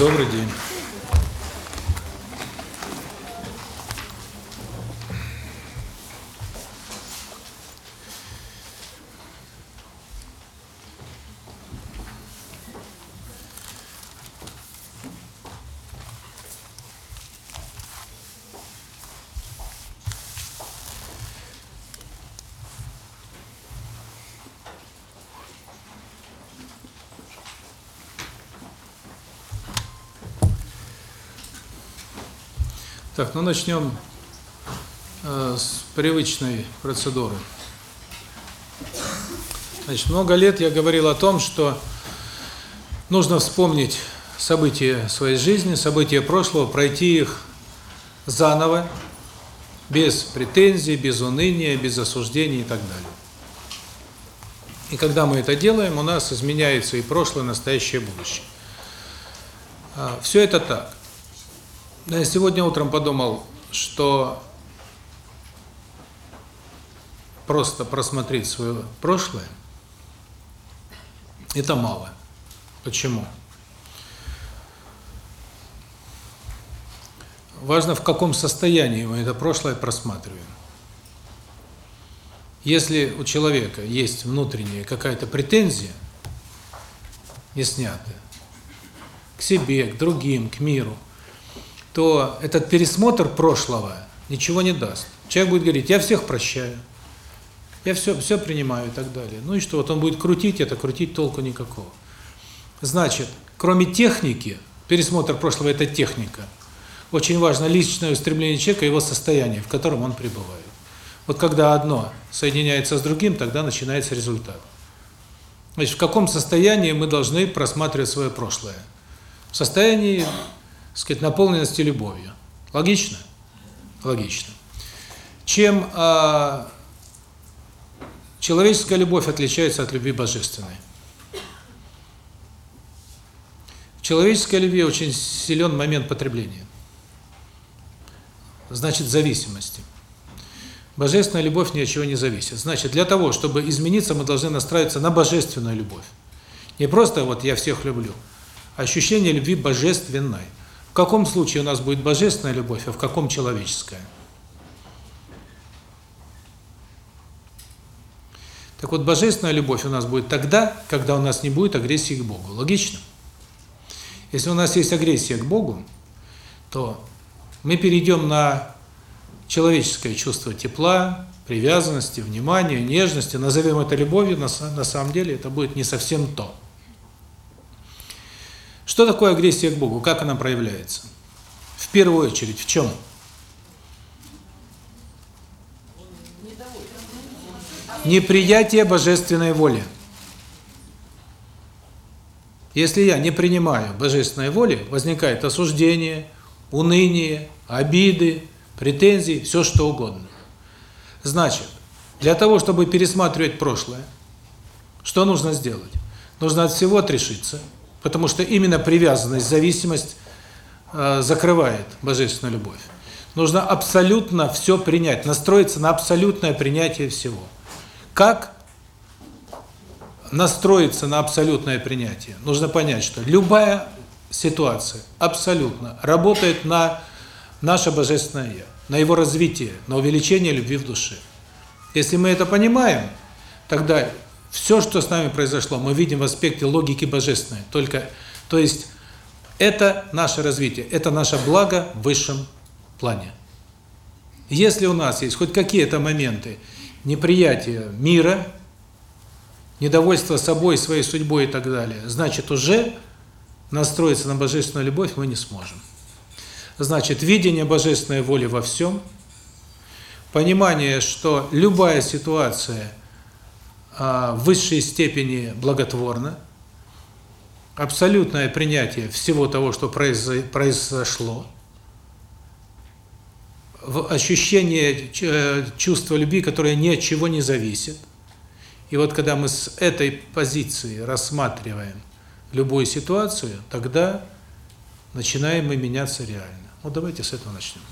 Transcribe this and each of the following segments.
Добрый день. Так, ну начнем э, с привычной процедуры. Значит, много лет я говорил о том, что нужно вспомнить события своей жизни, события прошлого, пройти их заново, без претензий, без уныния, без осуждений и так далее. И когда мы это делаем, у нас изменяется и прошлое, и настоящее, будущее. Все это так. Я сегодня утром подумал, что просто просмотреть свое прошлое – это мало. Почему? Важно, в каком состоянии мы это прошлое просматриваем. Если у человека есть внутренняя какая-то претензия, не снятая, к себе, к другим, к миру – то этот пересмотр прошлого ничего не даст. Человек будет говорить, я всех прощаю, я все, все принимаю и так далее. Ну и что, вот он будет крутить это, крутить толку никакого. Значит, кроме техники, пересмотр прошлого – это техника, очень важно личное устремление человека, его состояние, в котором он пребывает. Вот когда одно соединяется с другим, тогда начинается результат. Значит, в каком состоянии мы должны просматривать свое прошлое? В состоянии сказать, наполненности любовью. Логично? Логично. Чем э, человеческая любовь отличается от любви божественной? В человеческой любви очень силен момент потребления. Значит, зависимости. Божественная любовь ни от чего не зависит. Значит, для того, чтобы измениться, мы должны настраиваться на божественную любовь. Не просто вот я всех люблю, а ощущение любви божественной. В каком случае у нас будет божественная любовь, а в каком человеческая? Так вот, божественная любовь у нас будет тогда, когда у нас не будет агрессии к Богу. Логично? Если у нас есть агрессия к Богу, то мы перейдем на человеческое чувство тепла, привязанности, внимания, нежности, назовем это любовью, на, самом деле это будет не совсем то. Что такое агрессия к Богу? Как она проявляется? В первую очередь, в чем? Неприятие божественной воли. Если я не принимаю божественной воли, возникает осуждение, уныние, обиды, претензии, все что угодно. Значит, для того, чтобы пересматривать прошлое, что нужно сделать? Нужно от всего отрешиться – Потому что именно привязанность, зависимость э, закрывает божественную любовь. Нужно абсолютно все принять, настроиться на абсолютное принятие всего. Как настроиться на абсолютное принятие? Нужно понять, что любая ситуация абсолютно работает на наше божественное я, на его развитие, на увеличение любви в душе. Если мы это понимаем, тогда все, что с нами произошло, мы видим в аспекте логики божественной. Только, то есть, это наше развитие, это наше благо в высшем плане. Если у нас есть хоть какие-то моменты неприятия мира, недовольства собой, своей судьбой и так далее, значит, уже настроиться на божественную любовь мы не сможем. Значит, видение божественной воли во всем, понимание, что любая ситуация – в высшей степени благотворно, абсолютное принятие всего того, что произошло, ощущение э, чувства любви, которое ни от чего не зависит. И вот когда мы с этой позиции рассматриваем любую ситуацию, тогда начинаем мы меняться реально. Вот давайте с этого начнем.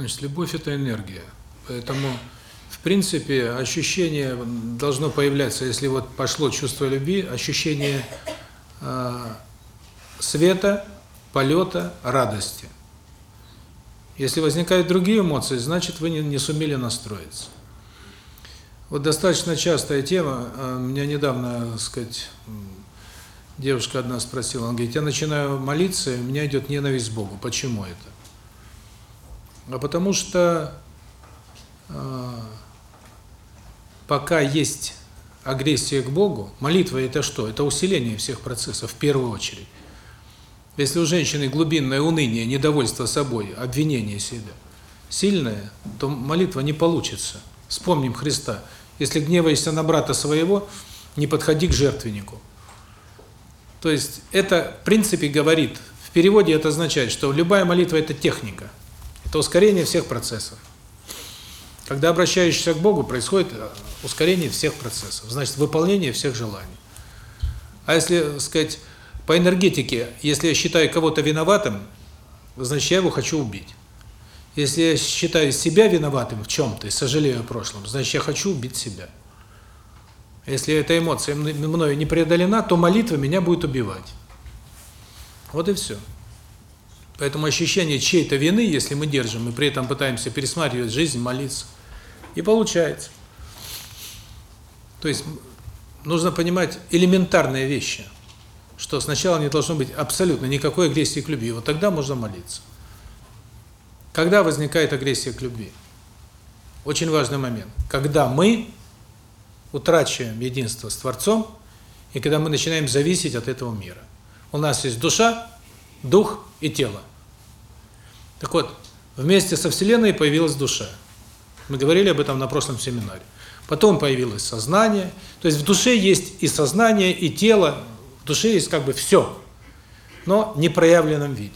Значит, любовь – это энергия. Поэтому, в принципе, ощущение должно появляться, если вот пошло чувство любви, ощущение э, света, полета, радости. Если возникают другие эмоции, значит, вы не, не сумели настроиться. Вот достаточно частая тема, э, меня недавно, так сказать, девушка одна спросила, она говорит, я начинаю молиться, у меня идет ненависть к Богу. Почему это? А потому что э, пока есть агрессия к Богу, молитва это что? Это усиление всех процессов в первую очередь. Если у женщины глубинное уныние, недовольство собой, обвинение себя сильное, то молитва не получится. Вспомним Христа. Если гневаешься на брата своего, не подходи к жертвеннику. То есть это, в принципе, говорит, в переводе это означает, что любая молитва – это техника – это ускорение всех процессов. Когда обращаешься к Богу, происходит э, ускорение всех процессов, значит, выполнение всех желаний. А если, сказать, по энергетике, если я считаю кого-то виноватым, значит, я его хочу убить. Если я считаю себя виноватым в чем-то и сожалею о прошлом, значит, я хочу убить себя. Если эта эмоция мною не преодолена, то молитва меня будет убивать. Вот и все. Поэтому ощущение чьей-то вины, если мы держим, и при этом пытаемся пересматривать жизнь, молиться, и получается. То есть нужно понимать элементарные вещи, что сначала не должно быть абсолютно никакой агрессии к любви, вот тогда можно молиться. Когда возникает агрессия к любви? Очень важный момент. Когда мы утрачиваем единство с Творцом, и когда мы начинаем зависеть от этого мира. У нас есть душа, дух и тело. Так вот, вместе со Вселенной появилась душа. Мы говорили об этом на прошлом семинаре. Потом появилось сознание. То есть в душе есть и сознание, и тело. В душе есть как бы все, но не проявленном виде.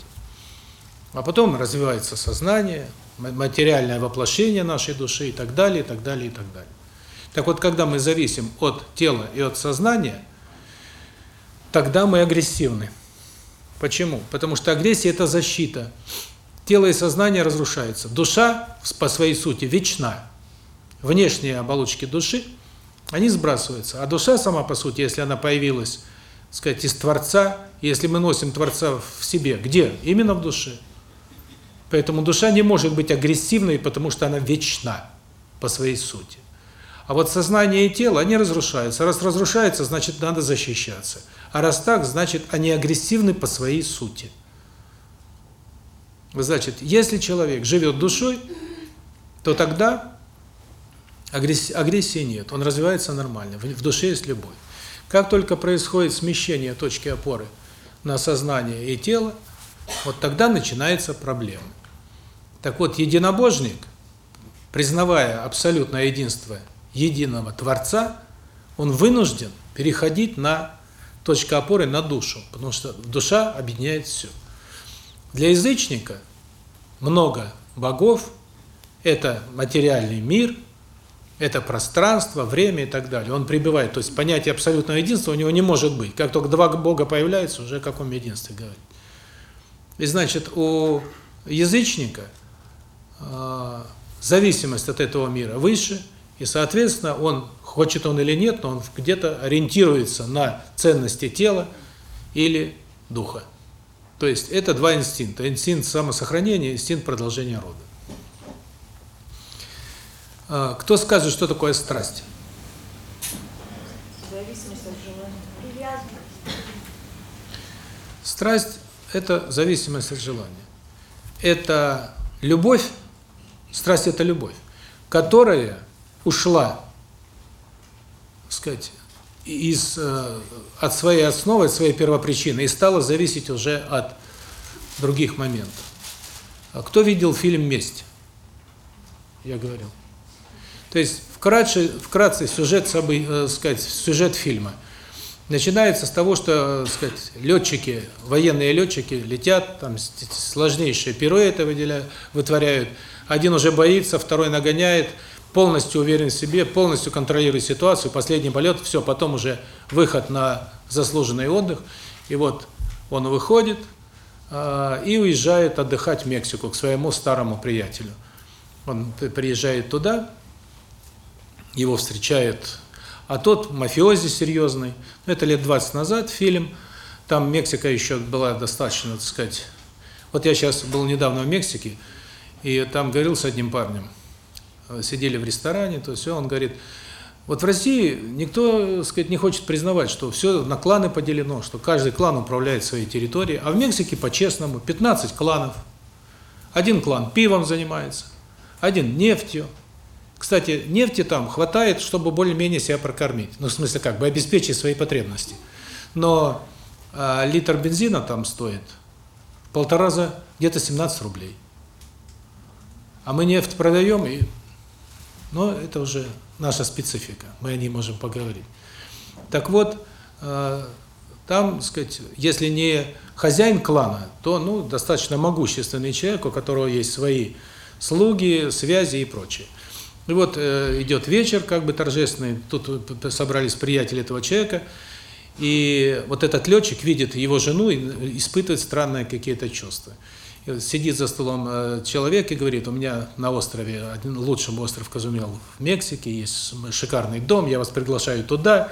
А потом развивается сознание, материальное воплощение нашей души и так далее, и так далее, и так далее. Так вот, когда мы зависим от тела и от сознания, тогда мы агрессивны. Почему? Потому что агрессия – это защита. Тело и сознание разрушаются. Душа по своей сути вечна. Внешние оболочки души, они сбрасываются. А душа сама по сути, если она появилась, сказать, из Творца, если мы носим Творца в себе, где? Именно в душе. Поэтому душа не может быть агрессивной, потому что она вечна по своей сути. А вот сознание и тело, они разрушаются. Раз разрушаются, значит, надо защищаться. А раз так, значит, они агрессивны по своей сути. Значит, если человек живет душой, то тогда агрессии нет, он развивается нормально, в душе есть любовь. Как только происходит смещение точки опоры на сознание и тело, вот тогда начинается проблема. Так вот, единобожник, признавая абсолютное единство единого Творца, он вынужден переходить на точку опоры на душу, потому что душа объединяет все. Для язычника много богов – это материальный мир, это пространство, время и так далее. Он пребывает, то есть понятие абсолютного единства у него не может быть. Как только два бога появляются, уже о каком единстве говорить. И значит, у язычника э, зависимость от этого мира выше, и, соответственно, он, хочет он или нет, но он где-то ориентируется на ценности тела или духа. То есть это два инстинкта. Инстинкт самосохранения, инстинкт продолжения рода. А, кто скажет, что такое страсть? Зависимость от желания. Страсть – это зависимость от желания. Это любовь, страсть – это любовь, которая ушла, сказать, из э, от своей основы, от своей первопричины и стала зависеть уже от других моментов. А кто видел фильм «Месть»? Я говорил. То есть вкратце, вкратце сюжет, собой, э, сказать, сюжет фильма начинается с того, что, сказать, летчики, военные летчики летят, там сложнейшие пируэты выделяют, вытворяют. Один уже боится, второй нагоняет – полностью уверен в себе, полностью контролирует ситуацию, последний полет, все, потом уже выход на заслуженный отдых. И вот он выходит э, и уезжает отдыхать в Мексику к своему старому приятелю. Он приезжает туда, его встречает, а тот мафиози серьезный. Ну, это лет 20 назад фильм. Там Мексика еще была достаточно, так сказать. Вот я сейчас был недавно в Мексике, и там говорил с одним парнем. Сидели в ресторане, то есть он говорит, вот в России никто, сказать, не хочет признавать, что все на кланы поделено, что каждый клан управляет своей территорией, а в Мексике по-честному 15 кланов. Один клан пивом занимается, один нефтью. Кстати, нефти там хватает, чтобы более-менее себя прокормить. Ну, в смысле, как бы обеспечить свои потребности. Но а, литр бензина там стоит полтора раза, где-то 17 рублей. А мы нефть продаем, и, но это уже наша специфика, мы о ней можем поговорить. Так вот, э, там, сказать, если не хозяин клана, то, ну, достаточно могущественный человек, у которого есть свои слуги, связи и прочее. И вот э, идет вечер, как бы торжественный, тут собрались приятели этого человека, и вот этот летчик видит его жену и испытывает странные какие-то чувства. Сидит за столом э, человек и говорит, у меня на острове, один лучший остров Казумел в Мексике, есть шикарный дом, я вас приглашаю туда,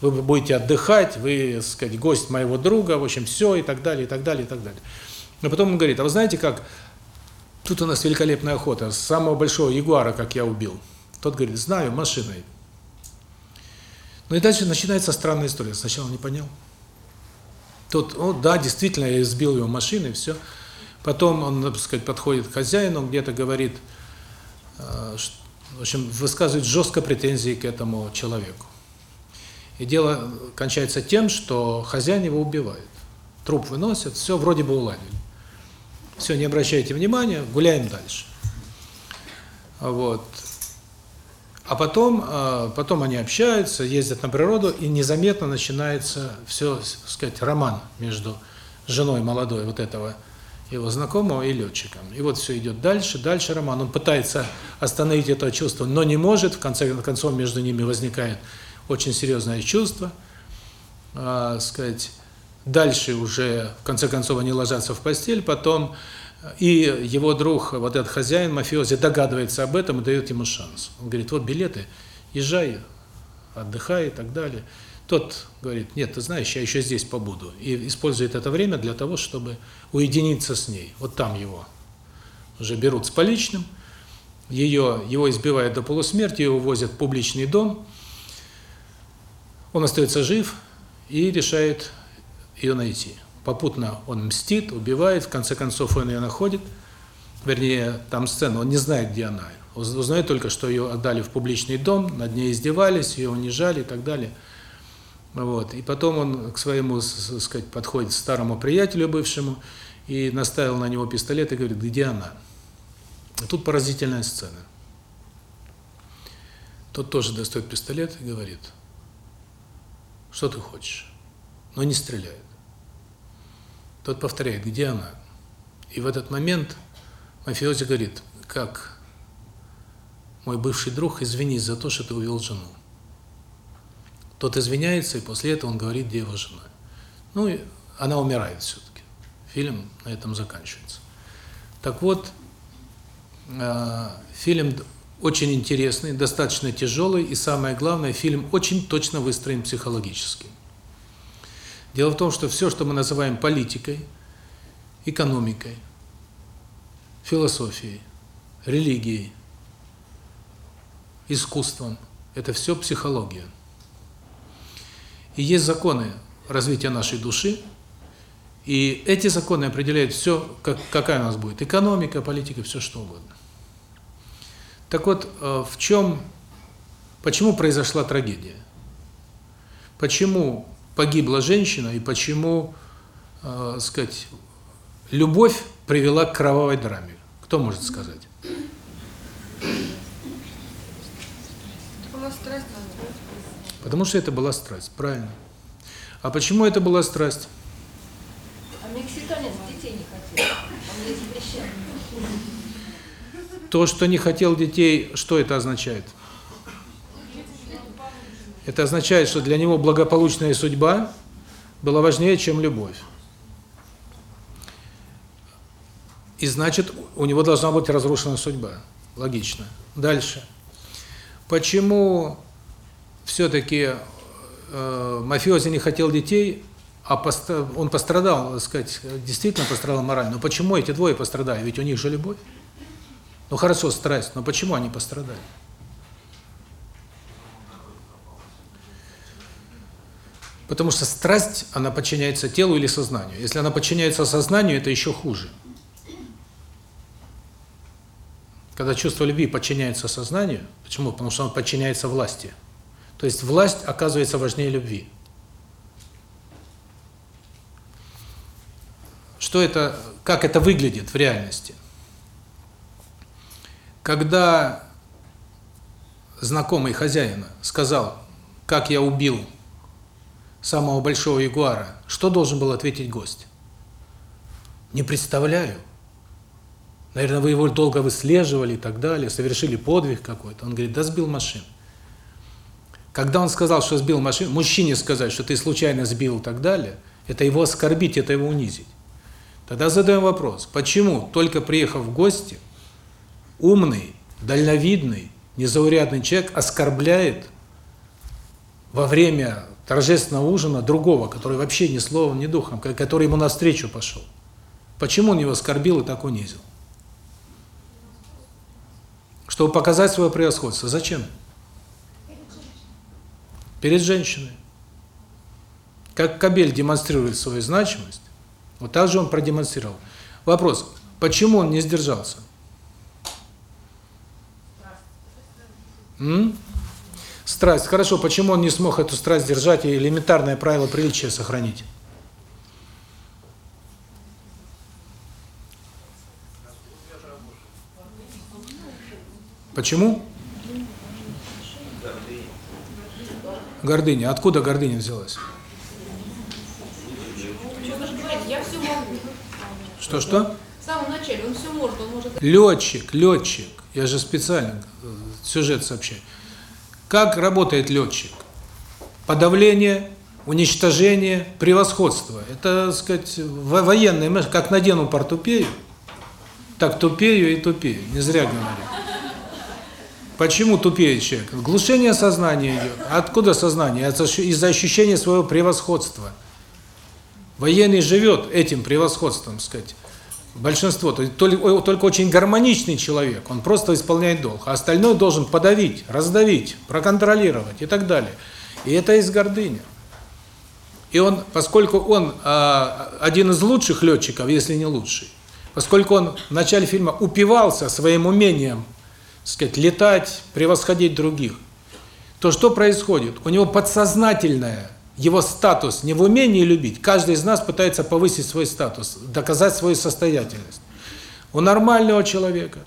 вы будете отдыхать, вы, так сказать, гость моего друга, в общем, все, и так далее, и так далее, и так далее. Но потом он говорит, а вы знаете как, тут у нас великолепная охота, самого большого ягуара, как я убил. Тот говорит, знаю, машиной. Ну и дальше начинается странная история. Сначала не понял. Тот, о, да, действительно, я избил его машиной, все. Потом он, так сказать, подходит к хозяину, где-то говорит, э, в общем, высказывает жестко претензии к этому человеку. И дело кончается тем, что хозяин его убивает. Труп выносят, все вроде бы уладили. Все, не обращайте внимания, гуляем дальше. Вот. А потом, э, потом они общаются, ездят на природу, и незаметно начинается все, так сказать, роман между женой молодой вот этого его знакомого и летчиком. И вот все идет дальше, дальше роман. Он пытается остановить это чувство, но не может. В конце концов между ними возникает очень серьезное чувство. А, сказать, дальше уже в конце концов они ложатся в постель, потом и его друг, вот этот хозяин мафиози, догадывается об этом и дает ему шанс. Он говорит: "Вот билеты, езжай, отдыхай и так далее". Тот говорит, нет, ты знаешь, я еще здесь побуду. И использует это время для того, чтобы уединиться с ней. Вот там его уже берут с поличным, ее, его избивают до полусмерти, его возят в публичный дом, он остается жив и решает ее найти. Попутно он мстит, убивает, в конце концов он ее находит, вернее, там сцена, он не знает, где она. Узнает только, что ее отдали в публичный дом, над ней издевались, ее унижали и так далее. Вот. И потом он к своему, так сказать, подходит старому приятелю бывшему и наставил на него пистолет и говорит, где она? И тут поразительная сцена. Тот тоже достает пистолет и говорит, что ты хочешь? Но не стреляет. Тот повторяет, где она? И в этот момент мафиози говорит, как мой бывший друг, извинись за то, что ты увел жену. Тот извиняется, и после этого он говорит, где жена. Ну, и она умирает все-таки. Фильм на этом заканчивается. Так вот, э, фильм очень интересный, достаточно тяжелый, и самое главное, фильм очень точно выстроен психологически. Дело в том, что все, что мы называем политикой, экономикой, философией, религией, искусством, это все психология. И есть законы развития нашей души, и эти законы определяют все, как, какая у нас будет экономика, политика, все что угодно. Так вот, э, в чем, почему произошла трагедия? Почему погибла женщина и почему, э, сказать, любовь привела к кровавой драме? Кто может сказать? Потому что это была страсть, правильно. А почему это была страсть? А мексиканец детей не хотел, он не запрещал. То, что не хотел детей, что это означает? Это означает, что для него благополучная судьба была важнее, чем любовь. И значит, у него должна быть разрушена судьба. Логично. Дальше. Почему все-таки э, мафиози не хотел детей, а поста он пострадал, так сказать, действительно пострадал морально. Но почему эти двое пострадали? Ведь у них же любовь. Ну хорошо, страсть, но почему они пострадали? Потому что страсть, она подчиняется телу или сознанию. Если она подчиняется сознанию, это еще хуже. Когда чувство любви подчиняется сознанию, почему? Потому что он подчиняется власти. То есть власть оказывается важнее любви. Что это, как это выглядит в реальности? Когда знакомый хозяина сказал, как я убил самого большого ягуара, что должен был ответить гость? Не представляю. Наверное, вы его долго выслеживали и так далее, совершили подвиг какой-то. Он говорит, да сбил машину. Когда он сказал, что сбил машину, мужчине сказать, что ты случайно сбил и так далее, это его оскорбить, это его унизить. Тогда задаем вопрос, почему, только приехав в гости, умный, дальновидный, незаурядный человек оскорбляет во время торжественного ужина другого, который вообще ни словом, ни духом, который ему навстречу пошел. Почему он его оскорбил и так унизил? Чтобы показать свое превосходство. Зачем? Перед женщиной. Как кабель демонстрирует свою значимость, вот так же он продемонстрировал. Вопрос, почему он не сдержался? М? Страсть. Хорошо, почему он не смог эту страсть держать и элементарное правило приличия сохранить? Почему? Гордыня. Откуда гордыня взялась? Что-что? В самом начале он все может, он может... Летчик, летчик. Я же специально э, сюжет сообщаю. Как работает летчик? Подавление, уничтожение, превосходство. Это, так сказать, военные, как надену портупею, так тупею и тупею. Не зря говорю. Почему тупеет человек? Глушение сознания идет. Откуда сознание? Из-за ощущения своего превосходства. Военный живет этим превосходством, сказать. Большинство, то есть только, очень гармоничный человек, он просто исполняет долг, а остальное должен подавить, раздавить, проконтролировать и так далее. И это из гордыни. И он, поскольку он а, один из лучших летчиков, если не лучший, поскольку он в начале фильма упивался своим умением сказать, летать, превосходить других, то что происходит? У него подсознательное, его статус не в умении любить. Каждый из нас пытается повысить свой статус, доказать свою состоятельность. У нормального человека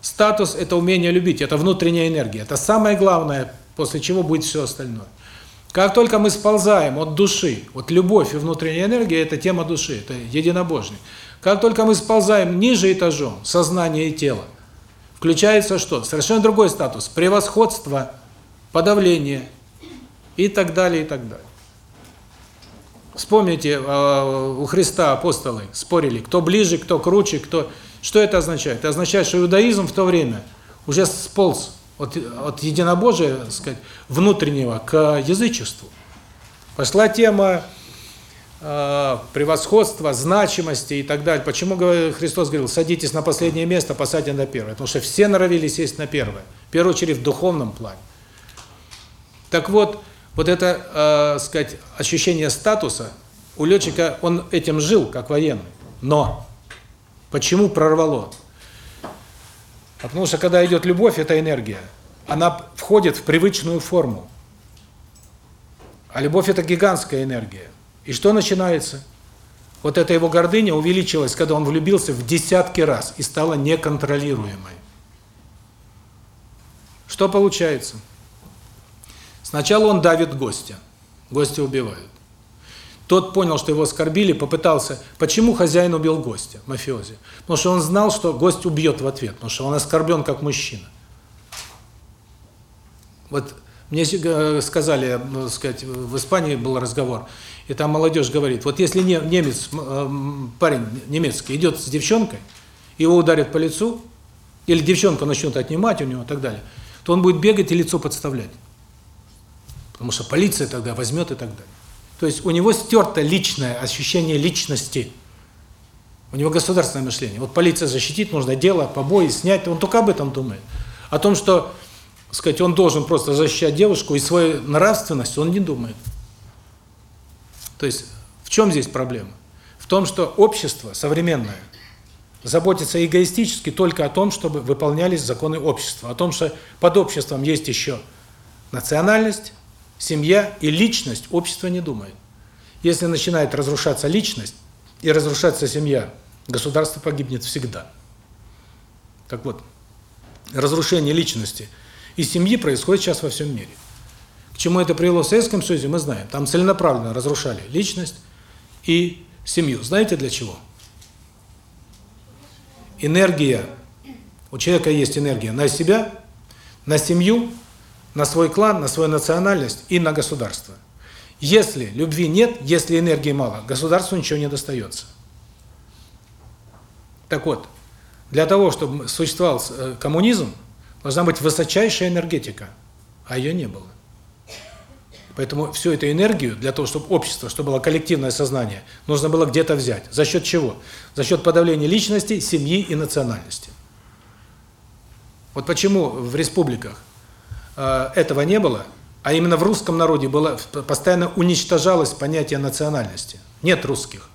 статус – это умение любить, это внутренняя энергия. Это самое главное, после чего будет все остальное. Как только мы сползаем от души, вот любовь и внутренняя энергия – это тема души, это единобожный. Как только мы сползаем ниже этажом, сознание и тело, включается что? Совершенно другой статус. Превосходство, подавление и так далее, и так далее. Вспомните, а, у Христа апостолы спорили, кто ближе, кто круче, кто... Что это означает? Это означает, что иудаизм в то время уже сполз от, от единобожия, так сказать, внутреннего к язычеству. Пошла тема превосходства, значимости и так далее. Почему Христос говорил, садитесь на последнее место, посадьте на первое? Потому что все норовили сесть на первое. В первую очередь в духовном плане. Так вот, вот это, э, сказать, ощущение статуса у летчика, он этим жил, как военный. Но почему прорвало? Потому что когда идет любовь, это энергия, она входит в привычную форму. А любовь – это гигантская энергия. И что начинается? Вот эта его гордыня увеличилась, когда он влюбился в десятки раз и стала неконтролируемой. Что получается? Сначала он давит гостя, гостя убивают. Тот понял, что его оскорбили, попытался... Почему хозяин убил гостя, мафиози? Потому что он знал, что гость убьет в ответ, потому что он оскорблен как мужчина. Вот мне сказали, ну, сказать, в Испании был разговор, и там молодежь говорит, вот если немец, парень немецкий идет с девчонкой, его ударят по лицу, или девчонку начнут отнимать у него и так далее, то он будет бегать и лицо подставлять. Потому что полиция тогда возьмет и так далее. То есть у него стерто личное ощущение личности. У него государственное мышление. Вот полиция защитит, нужно дело, побои снять, он только об этом думает. О том, что, сказать, он должен просто защищать девушку и свою нравственность, он не думает. То есть в чем здесь проблема? В том, что общество современное заботится эгоистически только о том, чтобы выполнялись законы общества, о том, что под обществом есть еще национальность, семья и личность, общество не думает. Если начинает разрушаться личность и разрушаться семья, государство погибнет всегда. Так вот, разрушение личности и семьи происходит сейчас во всем мире. К чему это привело в Советском Союзе, мы знаем. Там целенаправленно разрушали личность и семью. Знаете для чего? Энергия. У человека есть энергия на себя, на семью, на свой клан, на свою национальность и на государство. Если любви нет, если энергии мало, государству ничего не достается. Так вот, для того, чтобы существовал э, коммунизм, должна быть высочайшая энергетика, а ее не было. Поэтому всю эту энергию, для того, чтобы общество, чтобы было коллективное сознание, нужно было где-то взять. За счет чего? За счет подавления личности, семьи и национальности. Вот почему в республиках э, этого не было, а именно в русском народе было постоянно уничтожалось понятие национальности. Нет русских.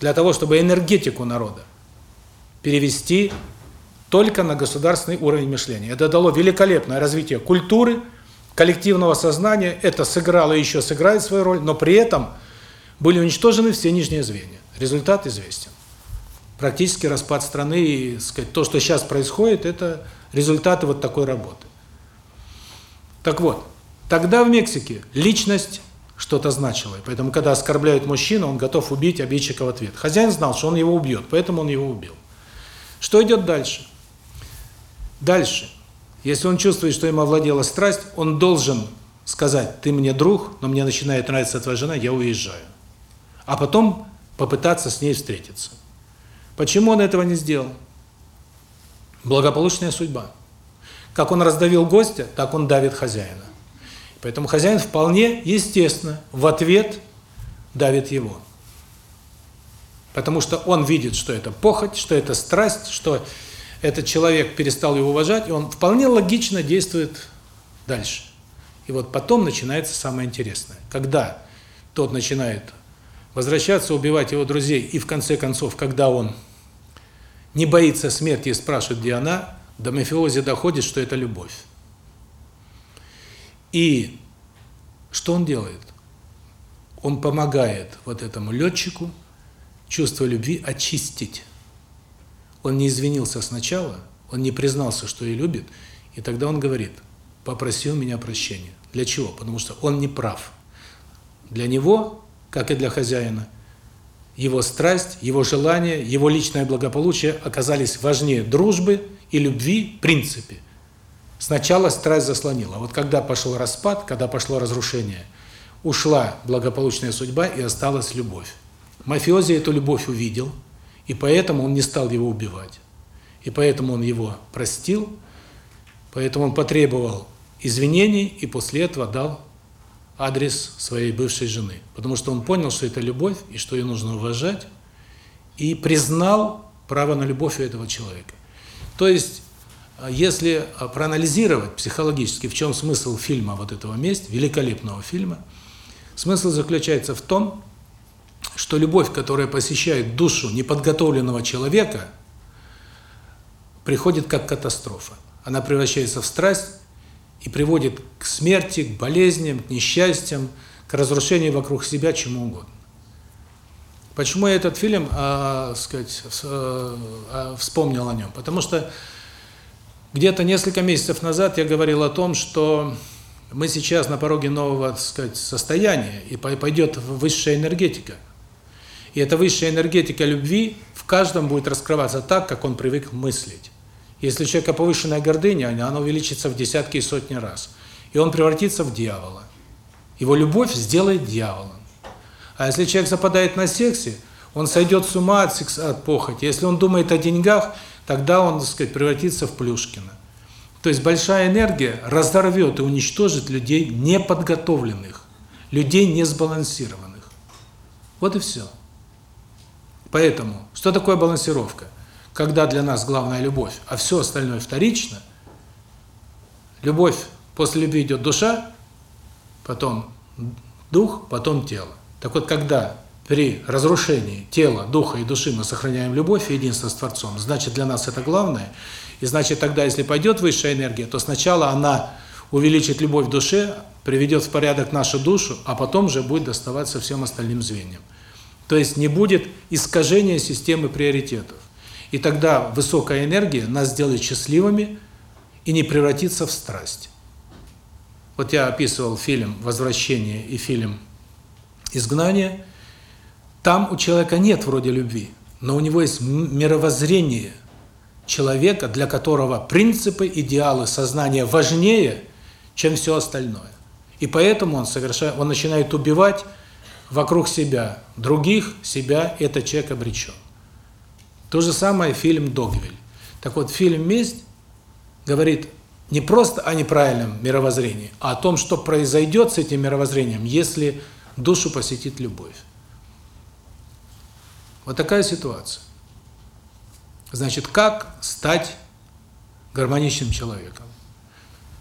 Для того, чтобы энергетику народа перевести только на государственный уровень мышления. Это дало великолепное развитие культуры, коллективного сознания, это сыграло и еще сыграет свою роль, но при этом были уничтожены все нижние звенья. Результат известен. Практически распад страны и, сказать, то, что сейчас происходит, это результаты вот такой работы. Так вот, тогда в Мексике личность что-то значила. И поэтому, когда оскорбляют мужчину, он готов убить обидчика в ответ. Хозяин знал, что он его убьет, поэтому он его убил. Что идет дальше? Дальше. Если он чувствует, что ему овладела страсть, он должен сказать, ты мне друг, но мне начинает нравиться твоя жена, я уезжаю. А потом попытаться с ней встретиться. Почему он этого не сделал? Благополучная судьба. Как он раздавил гостя, так он давит хозяина. Поэтому хозяин вполне естественно в ответ давит его. Потому что он видит, что это похоть, что это страсть, что этот человек перестал его уважать, и он вполне логично действует дальше. И вот потом начинается самое интересное. Когда тот начинает возвращаться, убивать его друзей, и в конце концов, когда он не боится смерти и спрашивает, где она, до мафиози доходит, что это любовь. И что он делает? Он помогает вот этому летчику чувство любви очистить. Он не извинился сначала, он не признался, что ее любит, и тогда он говорит, попроси у меня прощения. Для чего? Потому что он не прав. Для него, как и для хозяина, его страсть, его желание, его личное благополучие оказались важнее дружбы и любви в принципе. Сначала страсть заслонила. Вот когда пошел распад, когда пошло разрушение, ушла благополучная судьба и осталась любовь. Мафиози эту любовь увидел, и поэтому он не стал его убивать. И поэтому он его простил, поэтому он потребовал извинений и после этого дал адрес своей бывшей жены. Потому что он понял, что это любовь и что ее нужно уважать, и признал право на любовь у этого человека. То есть, если проанализировать психологически, в чем смысл фильма вот этого «Месть», великолепного фильма, смысл заключается в том, что любовь, которая посещает душу неподготовленного человека, приходит как катастрофа. Она превращается в страсть и приводит к смерти, к болезням, к несчастьям, к разрушению вокруг себя, чему угодно. Почему я этот фильм, а, сказать, а, вспомнил о нем? Потому что где-то несколько месяцев назад я говорил о том, что мы сейчас на пороге нового, так сказать, состояния, и пойдет высшая энергетика – и эта высшая энергетика любви в каждом будет раскрываться так, как он привык мыслить. Если у человека повышенная гордыня, она увеличится в десятки и сотни раз. И он превратится в дьявола. Его любовь сделает дьяволом. А если человек западает на сексе, он сойдет с ума от, секса, от похоти. Если он думает о деньгах, тогда он, так сказать, превратится в Плюшкина. То есть большая энергия разорвет и уничтожит людей неподготовленных, людей несбалансированных. Вот и все. Поэтому, что такое балансировка? Когда для нас главная любовь, а все остальное вторично, любовь, после любви идет душа, потом дух, потом тело. Так вот, когда при разрушении тела, духа и души мы сохраняем любовь и единство с Творцом, значит, для нас это главное. И значит, тогда, если пойдет высшая энергия, то сначала она увеличит любовь в душе, приведет в порядок нашу душу, а потом же будет доставаться всем остальным звеньям. То есть не будет искажения системы приоритетов. И тогда высокая энергия нас сделает счастливыми и не превратится в страсть. Вот я описывал фильм «Возвращение» и фильм «Изгнание». Там у человека нет вроде любви, но у него есть мировоззрение человека, для которого принципы, идеалы, сознание важнее, чем все остальное. И поэтому он совершает, он начинает убивать вокруг себя других, себя, этот человек обречен. То же самое фильм «Догвиль». Так вот, фильм «Месть» говорит не просто о неправильном мировоззрении, а о том, что произойдет с этим мировоззрением, если душу посетит любовь. Вот такая ситуация. Значит, как стать гармоничным человеком?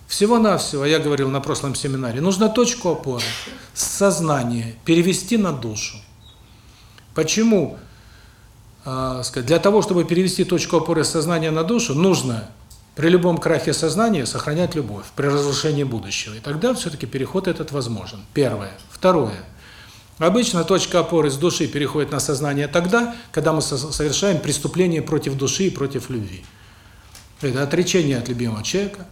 Всего-навсего, я говорил на прошлом семинаре, нужно точку опоры, сознание перевести на душу. Почему? Сказать, для того, чтобы перевести точку опоры сознания на душу, нужно при любом крахе сознания сохранять любовь, при разрушении будущего. И тогда все-таки переход этот возможен. Первое. Второе. Обычно точка опоры с души переходит на сознание тогда, когда мы совершаем преступление против души и против любви. Это отречение от любимого человека,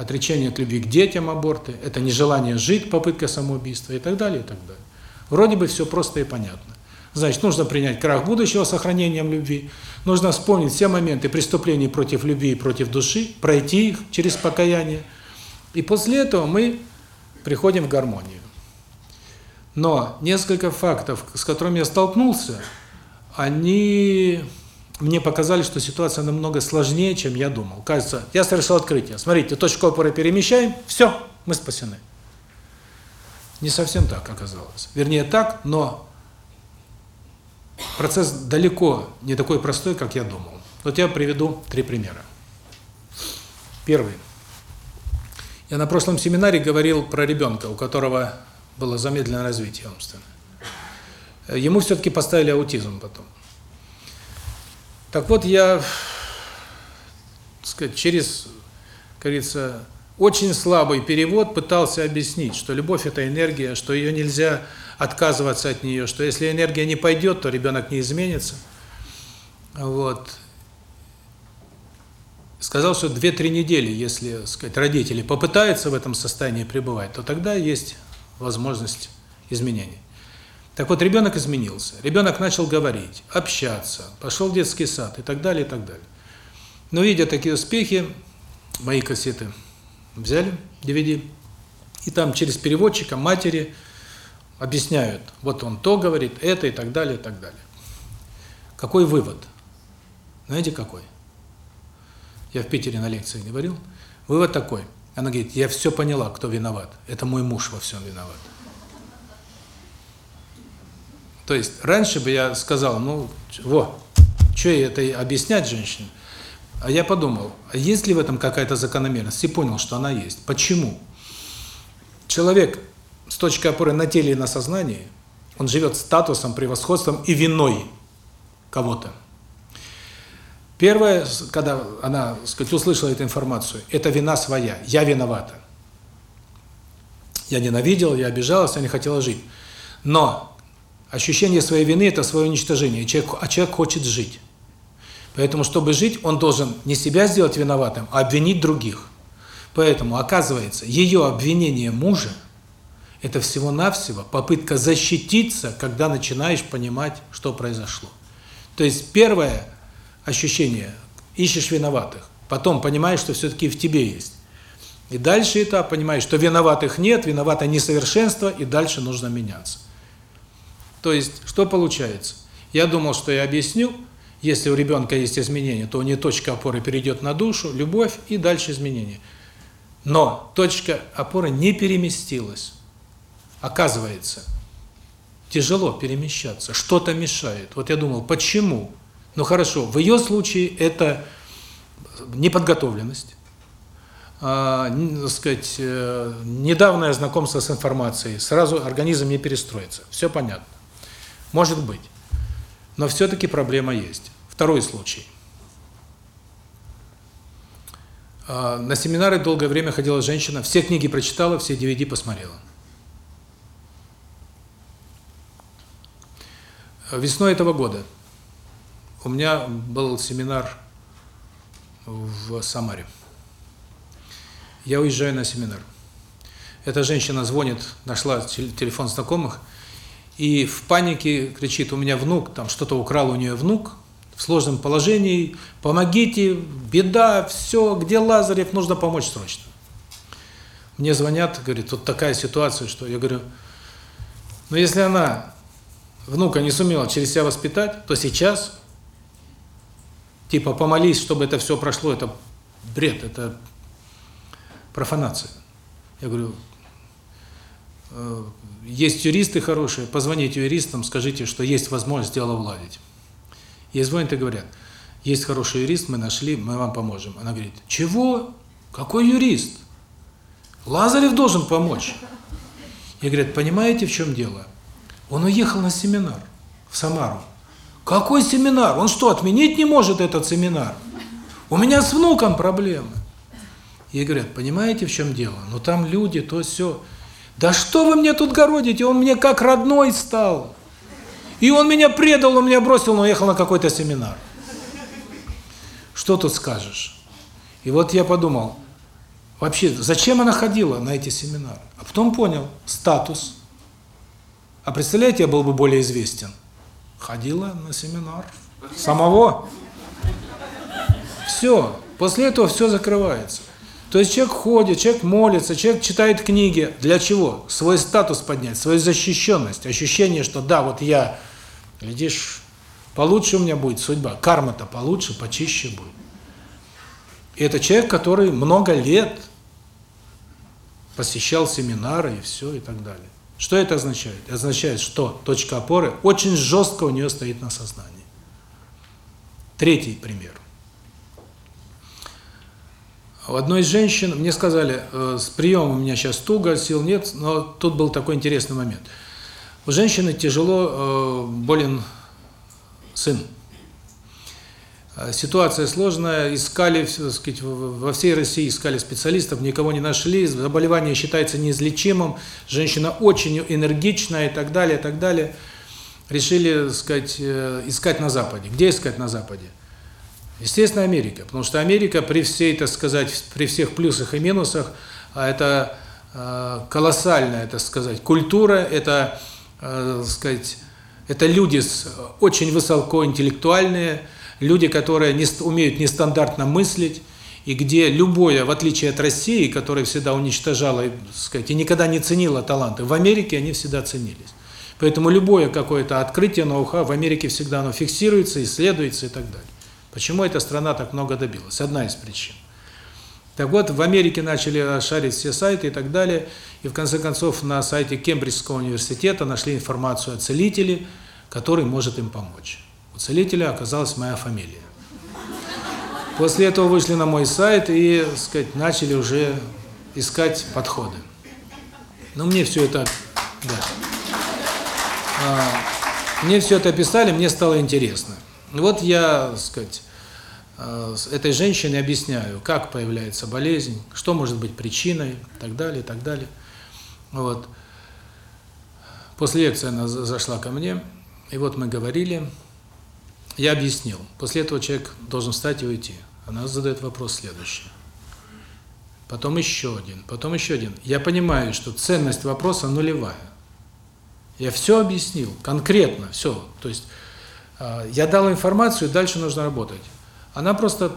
отречение от любви к детям, аборты, это нежелание жить, попытка самоубийства и так далее, и так далее. Вроде бы все просто и понятно. Значит, нужно принять крах будущего сохранением любви, нужно вспомнить все моменты преступлений против любви и против души, пройти их через покаяние, и после этого мы приходим в гармонию. Но несколько фактов, с которыми я столкнулся, они мне показали, что ситуация намного сложнее, чем я думал. Кажется, я совершил открытие. Смотрите, точку опоры перемещаем, все, мы спасены. Не совсем так оказалось. Вернее, так, но процесс далеко не такой простой, как я думал. Вот я приведу три примера. Первый. Я на прошлом семинаре говорил про ребенка, у которого было замедленное развитие умственное. Ему все-таки поставили аутизм потом. Так вот, я, сказать, через, как говорится, очень слабый перевод пытался объяснить, что любовь – это энергия, что ее нельзя отказываться от нее, что если энергия не пойдет, то ребенок не изменится. Вот. Сказал, что 2-3 недели, если, сказать, родители попытаются в этом состоянии пребывать, то тогда есть возможность изменений. Так вот, ребенок изменился. Ребенок начал говорить, общаться, пошел в детский сад и так далее, и так далее. Но видя такие успехи, мои кассеты взяли, DVD, и там через переводчика матери объясняют, вот он то говорит, это и так далее, и так далее. Какой вывод? Знаете, какой? Я в Питере на лекции говорил. Вывод такой – она говорит, я все поняла, кто виноват. Это мой муж во всем виноват. То есть, раньше бы я сказал, ну, во, что это объяснять женщине? А я подумал, а есть ли в этом какая-то закономерность? И понял, что она есть. Почему? Человек с точки опоры на теле и на сознании, он живет статусом, превосходством и виной кого-то. Первое, когда она, сказать, услышала эту информацию, это вина своя, я виновата. Я ненавидела, я обижалась, я не хотела жить. Но ощущение своей вины – это свое уничтожение, человек, а человек хочет жить. Поэтому, чтобы жить, он должен не себя сделать виноватым, а обвинить других. Поэтому, оказывается, ее обвинение мужа – это всего-навсего попытка защититься, когда начинаешь понимать, что произошло. То есть, первое – ощущение, ищешь виноватых. Потом понимаешь, что все-таки в тебе есть. И дальше этап понимаешь, что виноватых нет, виновато несовершенство, и дальше нужно меняться. То есть, что получается? Я думал, что я объясню, Если у ребенка есть изменения, то у нее точка опоры перейдет на душу, любовь и дальше изменения. Но точка опоры не переместилась. Оказывается, тяжело перемещаться, что-то мешает. Вот я думал, почему? Ну хорошо, в ее случае это неподготовленность, а, так сказать, э, недавнее знакомство с информацией, сразу организм не перестроится. Все понятно. Может быть. Но все-таки проблема есть. Второй случай. А, На семинары долгое время ходила женщина, все книги прочитала, все DVD посмотрела. Весной этого года у меня был семинар в Самаре. Я уезжаю на семинар. Эта женщина звонит, нашла тел- телефон знакомых, и в панике кричит, у меня внук, там что-то украл у нее внук, в сложном положении, помогите, беда, все, где Лазарев, нужно помочь срочно. Мне звонят, говорит, тут такая ситуация, что я говорю, ну если она внука не сумела через себя воспитать, то сейчас, типа, помолись, чтобы это все прошло, это бред, это профанация. Я говорю, есть юристы хорошие, позвоните юристам, скажите, что есть возможность дело уладить. Ей звонят и говорят, есть хороший юрист, мы нашли, мы вам поможем. Она говорит, чего? Какой юрист? Лазарев должен помочь. И говорят, понимаете, в чем дело? Он уехал на семинар в Самару. Какой семинар? Он что, отменить не может этот семинар? У меня с внуком проблемы. И говорят, понимаете, в чем дело? Ну там люди, то все. Да что вы мне тут городите? Он мне как родной стал. И он меня предал, он меня бросил, но уехал на какой-то семинар. Что тут скажешь? И вот я подумал, вообще, зачем она ходила на эти семинары? А потом понял, статус. А представляете, я был бы более известен. Ходила на семинар самого. Все. После этого все закрывается. То есть человек ходит, человек молится, человек читает книги. Для чего? Свой статус поднять, свою защищенность, ощущение, что да, вот я, глядишь, получше у меня будет судьба, карма-то получше, почище будет. И это человек, который много лет посещал семинары и все, и так далее. Что это означает? Означает, что точка опоры очень жестко у нее стоит на сознании. Третий пример. У одной из женщин, мне сказали, э, с приемом у меня сейчас туго, сил нет, но тут был такой интересный момент. У женщины тяжело э, болен сын. Э, Ситуация сложная, искали, сказать, во всей России искали специалистов, никого не нашли, заболевание считается неизлечимым, женщина очень энергичная и так далее, и так далее. Решили, сказать, искать на Западе. Где искать на Западе? Естественно, Америка, потому что Америка при всей, так сказать, при всех плюсах и минусах, а это э, колоссальная, так сказать, культура, это, э, так сказать, это люди с очень высокоинтеллектуальные, люди, которые не, умеют нестандартно мыслить, и где любое, в отличие от России, которая всегда уничтожала, сказать, и никогда не ценила таланты, в Америке они всегда ценились. Поэтому любое какое-то открытие, ноу-хау в Америке всегда оно фиксируется, исследуется и так далее. Почему эта страна так много добилась? Одна из причин. Так вот, в Америке начали шарить все сайты и так далее, и в конце концов на сайте Кембриджского университета нашли информацию о целителе, который может им помочь. У целителя оказалась моя фамилия. После этого вышли на мой сайт и, сказать, начали уже искать подходы. Но мне все это, да. А, мне все это описали, мне стало интересно. Вот я, так сказать, э, этой женщине объясняю, как появляется болезнь, что может быть причиной, так далее, так далее. Вот. После лекции она за- зашла ко мне, и вот мы говорили, я объяснил. После этого человек должен встать и уйти. Она задает вопрос следующий. Потом еще один, потом еще один. Я понимаю, что ценность вопроса нулевая. Я все объяснил, конкретно, все. То есть я дал информацию, дальше нужно работать. Она просто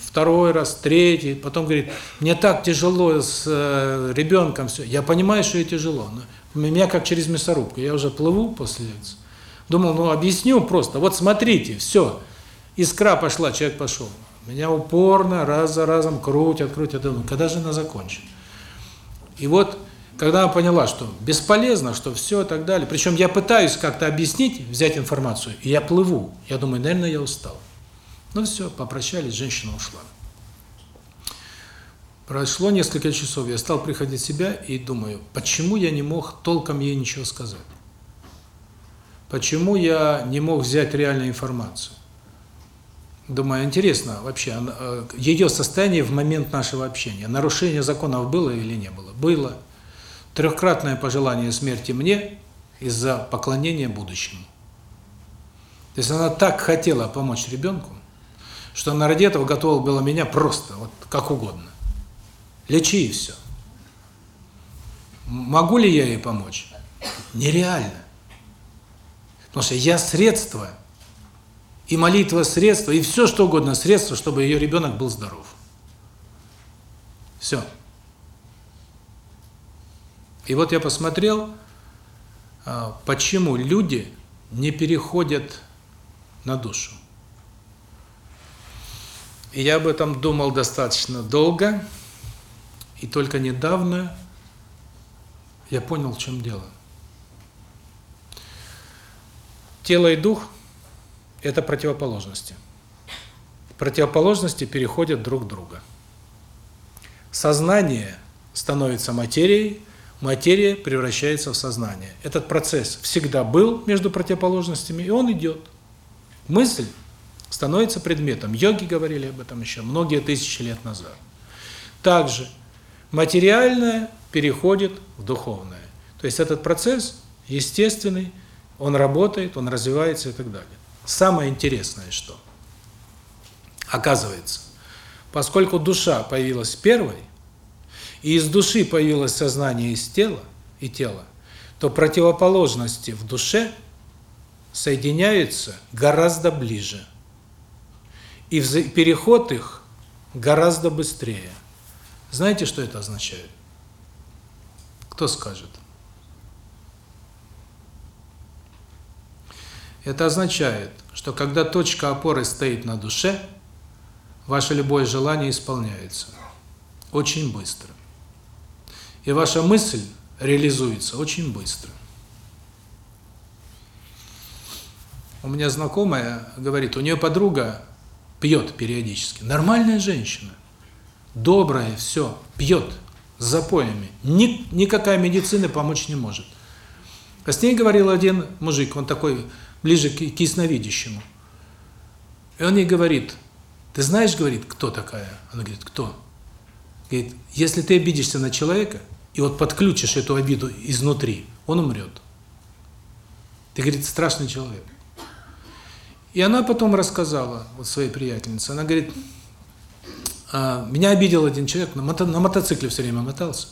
второй раз, третий, потом говорит, мне так тяжело с э, ребенком, все. Я понимаю, что ей тяжело, но меня как через мясорубку, я уже плыву после лекции. Думал, ну объясню просто, вот смотрите, все. искра пошла, человек пошел. Меня упорно раз за разом крутят, крутят. Думаю, когда же она закончит? И вот, когда она поняла, что бесполезно, что все и так далее, причем я пытаюсь как-то объяснить, взять информацию, и я плыву. Я думаю, наверное, я устал. Ну все, попрощались, женщина ушла. Прошло несколько часов, я стал приходить в себя и думаю, почему я не мог толком ей ничего сказать? Почему я не мог взять реальную информацию? Думаю, интересно вообще, э, ее состояние в момент нашего общения. Нарушение законов было или не было? Было. Трехкратное пожелание смерти мне из-за поклонения будущему. То есть она так хотела помочь ребенку, что она ради этого готова была меня просто, вот как угодно. Лечи и все. Могу ли я ей помочь? Нереально. Потому что я средство – и молитва средство, и все что угодно средство, чтобы ее ребенок был здоров. Все. И вот я посмотрел, а, почему люди не переходят на душу. И я об этом думал достаточно долго, и только недавно я понял, в чем дело. Тело и дух – это противоположности. Противоположности переходят друг друга. Сознание становится материей, материя превращается в сознание. Этот процесс всегда был между противоположностями, и он идет. Мысль становится предметом. Йоги говорили об этом еще многие тысячи лет назад. Также материальное переходит в духовное. То есть этот процесс естественный, он работает, он развивается и так далее. Самое интересное что? Оказывается, поскольку душа появилась первой, и из души появилось сознание из тела, и тело, то противоположности в душе соединяются гораздо ближе. И переход их гораздо быстрее. Знаете, что это означает? Кто скажет? Это означает, что когда точка опоры стоит на душе, ваше любое желание исполняется очень быстро. И ваша мысль реализуется очень быстро. У меня знакомая говорит, у нее подруга пьет периодически. Нормальная женщина, добрая, все, пьет с запоями. Ни, никакая медицина помочь не может. А с ней говорил один мужик, он такой ближе к, к ясновидящему. И он ей говорит, ты знаешь, говорит, кто такая? Она говорит, кто? Говорит, если ты обидишься на человека, и вот подключишь эту обиду изнутри, он умрет. Ты, говорит, страшный человек. И она потом рассказала вот своей приятельнице, она говорит, а, меня обидел один человек, на, мото, на мотоцикле все время мотался.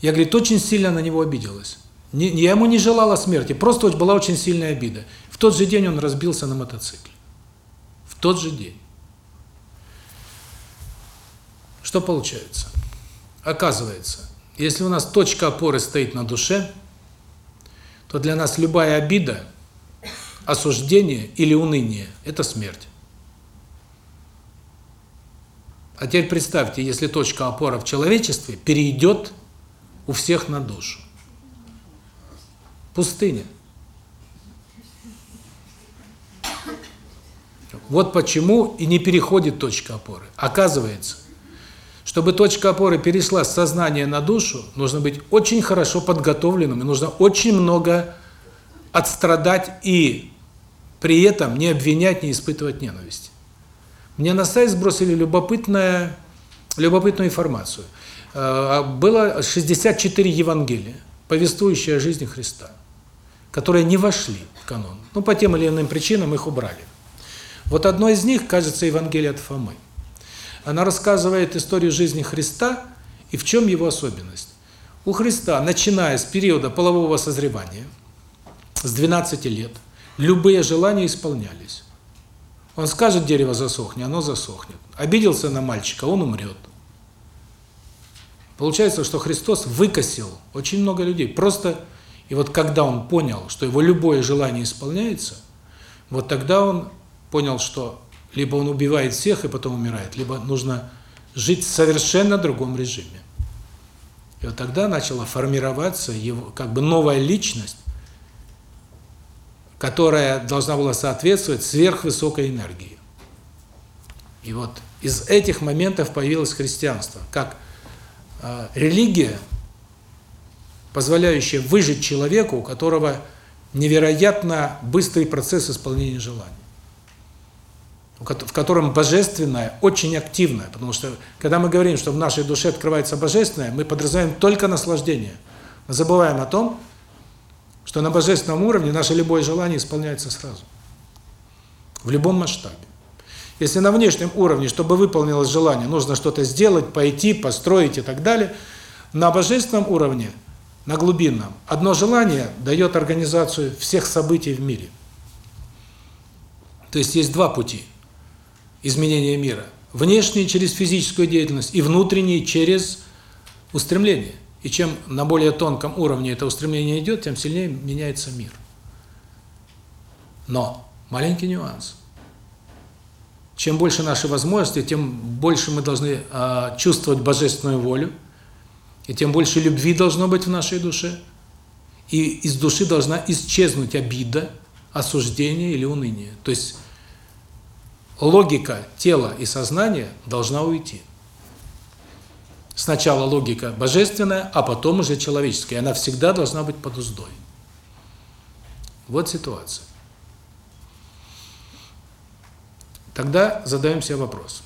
Я, говорит, очень сильно на него обиделась. Не, я ему не желала смерти, просто была очень сильная обида. В тот же день он разбился на мотоцикле. В тот же день. Что получается? Оказывается, если у нас точка опоры стоит на душе, то для нас любая обида, осуждение или уныние – это смерть. А теперь представьте, если точка опоры в человечестве перейдет у всех на душу. Пустыня. Вот почему и не переходит точка опоры. Оказывается, чтобы точка опоры перешла с сознания на душу, нужно быть очень хорошо подготовленным, и нужно очень много отстрадать и при этом не обвинять, не испытывать ненависть. Мне на сайт сбросили любопытная, любопытную информацию. Э, было 64 Евангелия, повествующие о жизни Христа которые не вошли в канон. Ну, по тем или иным причинам их убрали. Вот одно из них, кажется, Евангелие от Фомы. Она рассказывает историю жизни Христа и в чем его особенность. У Христа, начиная с периода полового созревания, с 12 лет, любые желания исполнялись. Он скажет, дерево засохни, оно засохнет. Обиделся на мальчика, он умрет. Получается, что Христос выкосил очень много людей. Просто и вот когда он понял, что его любое желание исполняется, вот тогда он понял, что либо он убивает всех и потом умирает, либо нужно жить в совершенно другом режиме. И вот тогда начала формироваться его как бы новая личность, которая должна была соответствовать сверхвысокой энергии. И вот из этих моментов появилось христианство, как э, религия, позволяющая выжить человеку, у которого невероятно быстрый процесс исполнения желаний в котором божественное очень активное, потому что когда мы говорим, что в нашей душе открывается божественное, мы подразумеваем только наслаждение. Забываем о том, что на божественном уровне наше любое желание исполняется сразу. В любом масштабе. Если на внешнем уровне, чтобы выполнилось желание, нужно что-то сделать, пойти, построить и так далее, на божественном уровне, на глубинном, одно желание дает организацию всех событий в мире. То есть есть два пути – изменения мира. Внешние через физическую деятельность и внутренние через устремление. И чем на более тонком уровне это устремление идет, тем сильнее меняется мир. Но маленький нюанс. Чем больше наши возможности, тем больше мы должны э, чувствовать божественную волю, и тем больше любви должно быть в нашей душе. И из души должна исчезнуть обида, осуждение или уныние. То есть логика тела и сознания должна уйти. Сначала логика божественная, а потом уже человеческая. Она всегда должна быть под уздой. Вот ситуация. Тогда задаем себе вопрос.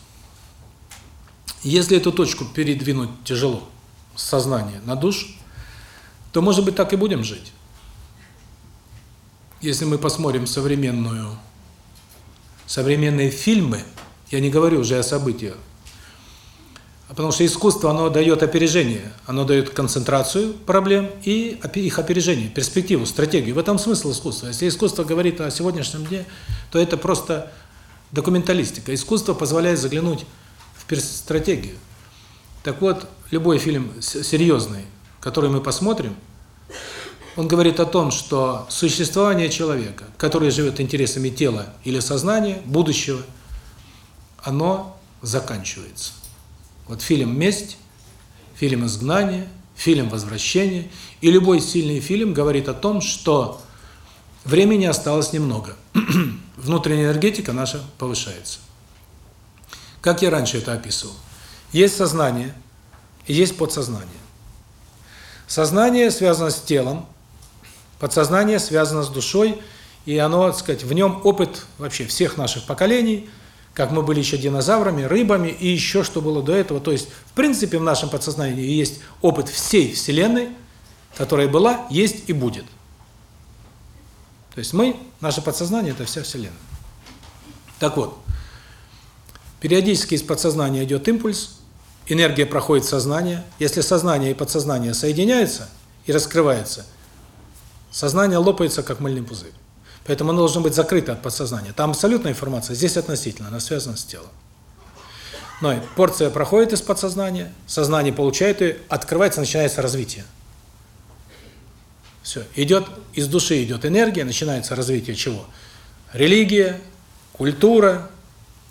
Если эту точку передвинуть тяжело с сознания на душу, то, может быть, так и будем жить. Если мы посмотрим современную современные фильмы, я не говорю уже о событиях, а потому что искусство, оно дает опережение, оно дает концентрацию проблем и их опережение, перспективу, стратегию. В этом смысл искусства. Если искусство говорит о сегодняшнем дне, то это просто документалистика. Искусство позволяет заглянуть в стратегию. Так вот, любой фильм серьезный, который мы посмотрим, он говорит о том, что существование человека, который живет интересами тела или сознания, будущего, оно заканчивается. Вот фильм «Месть», фильм «Изгнание», фильм «Возвращение» и любой сильный фильм говорит о том, что времени осталось немного. Внутренняя энергетика наша повышается. Как я раньше это описывал. Есть сознание и есть подсознание. Сознание связано с телом, Подсознание связано с душой, и оно, так сказать, в нем опыт вообще всех наших поколений, как мы были еще динозаврами, рыбами и еще что было до этого. То есть, в принципе, в нашем подсознании есть опыт всей Вселенной, которая была, есть и будет. То есть мы, наше подсознание – это вся Вселенная. Так вот, периодически из подсознания идет импульс, энергия проходит в сознание. Если сознание и подсознание соединяются и раскрываются – Сознание лопается, как мыльный пузырь. Поэтому оно должно быть закрыто от подсознания. Там абсолютная информация, здесь относительно, она связана с телом. Но порция проходит из подсознания, сознание получает ее, открывается, начинается развитие. Все, идет, из души идет энергия, начинается развитие чего? Религия, культура,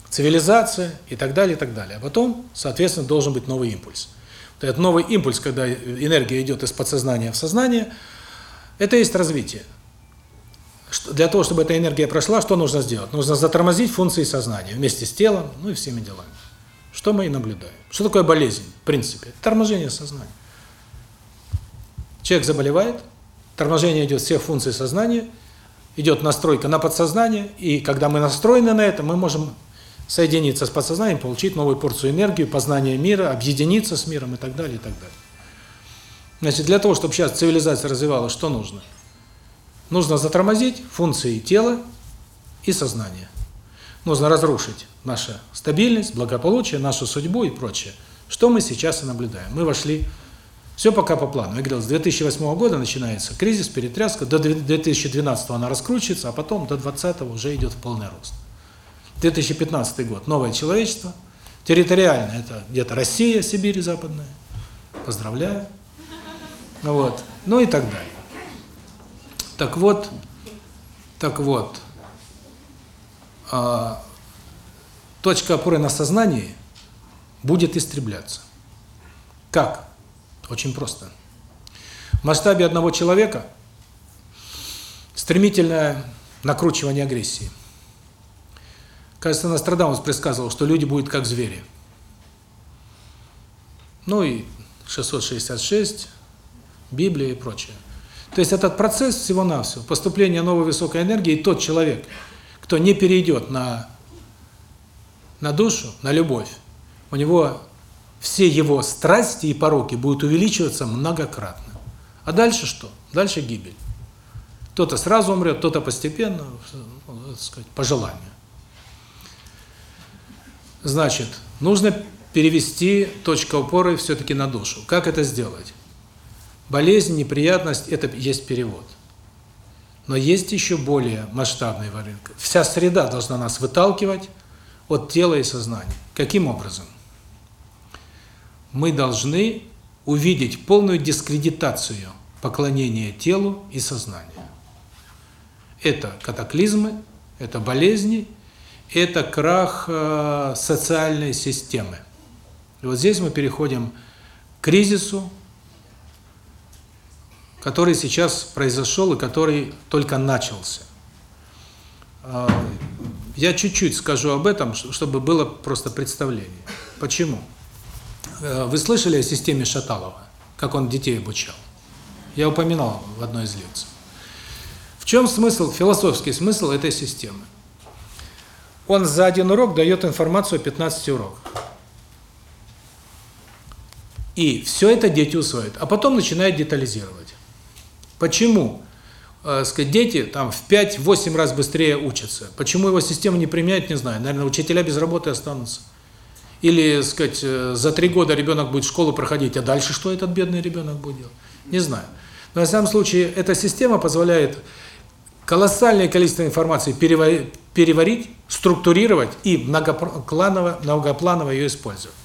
цивилизация и так далее, и так далее. А потом, соответственно, должен быть новый импульс. Вот этот новый импульс, когда энергия идет из подсознания в сознание – это есть развитие. Для того, чтобы эта энергия прошла, что нужно сделать? Нужно затормозить функции сознания вместе с телом, ну и всеми делами. Что мы и наблюдаем. Что такое болезнь, в принципе? Торможение сознания. Человек заболевает, торможение идет всех функций сознания, идет настройка на подсознание, и когда мы настроены на это, мы можем соединиться с подсознанием, получить новую порцию энергии, познания мира, объединиться с миром и так далее, и так далее. Значит, для того, чтобы сейчас цивилизация развивалась, что нужно? Нужно затормозить функции тела и сознания. Нужно разрушить нашу стабильность, благополучие, нашу судьбу и прочее. Что мы сейчас и наблюдаем? Мы вошли, все пока по плану. Я говорил, с 2008 года начинается кризис, перетряска, до 2012 она раскручивается, а потом до 2020 уже идет в полный рост. 2015 год, новое человечество, территориально это где-то Россия, Сибирь западная. Поздравляю. Вот. Ну и так далее. Так вот, так вот, а, точка опоры на сознании будет истребляться. Как? Очень просто. В масштабе одного человека стремительное накручивание агрессии. Кажется, Нострадамус предсказывал, что люди будут как звери. Ну и 666, Библия и прочее. То есть этот процесс всего-навсего, поступление новой высокой энергии, и тот человек, кто не перейдет на, на душу, на любовь, у него все его страсти и пороки будут увеличиваться многократно. А дальше что? Дальше гибель. Кто-то сразу умрет, кто-то постепенно, так сказать, по желанию. Значит, нужно перевести точку опоры все-таки на душу. Как это сделать? Болезнь, неприятность – это есть перевод. Но есть еще более масштабный вариант. Вся среда должна нас выталкивать от тела и сознания. Каким образом? Мы должны увидеть полную дискредитацию поклонения телу и сознанию. Это катаклизмы, это болезни, это крах э, социальной системы. И вот здесь мы переходим к кризису, который сейчас произошел и который только начался. Э, я чуть-чуть скажу об этом, чтобы было просто представление. Почему? Э, вы слышали о системе Шаталова, как он детей обучал? Я упоминал в одной из лекций. В чем смысл, философский смысл этой системы? Он за один урок дает информацию о 15 уроках. И все это дети усвоят, а потом начинают детализировать. Почему? Э, сказать, дети там в 5-8 раз быстрее учатся. Почему его система не применяет, не знаю. Наверное, учителя без работы останутся. Или, сказать, э, за три года ребенок будет школу проходить, а дальше что этот бедный ребенок будет делать? Не знаю. Но, в самом случае, эта система позволяет колоссальное количество информации переварить, переварить структурировать и многопланово, многопланово ее использовать.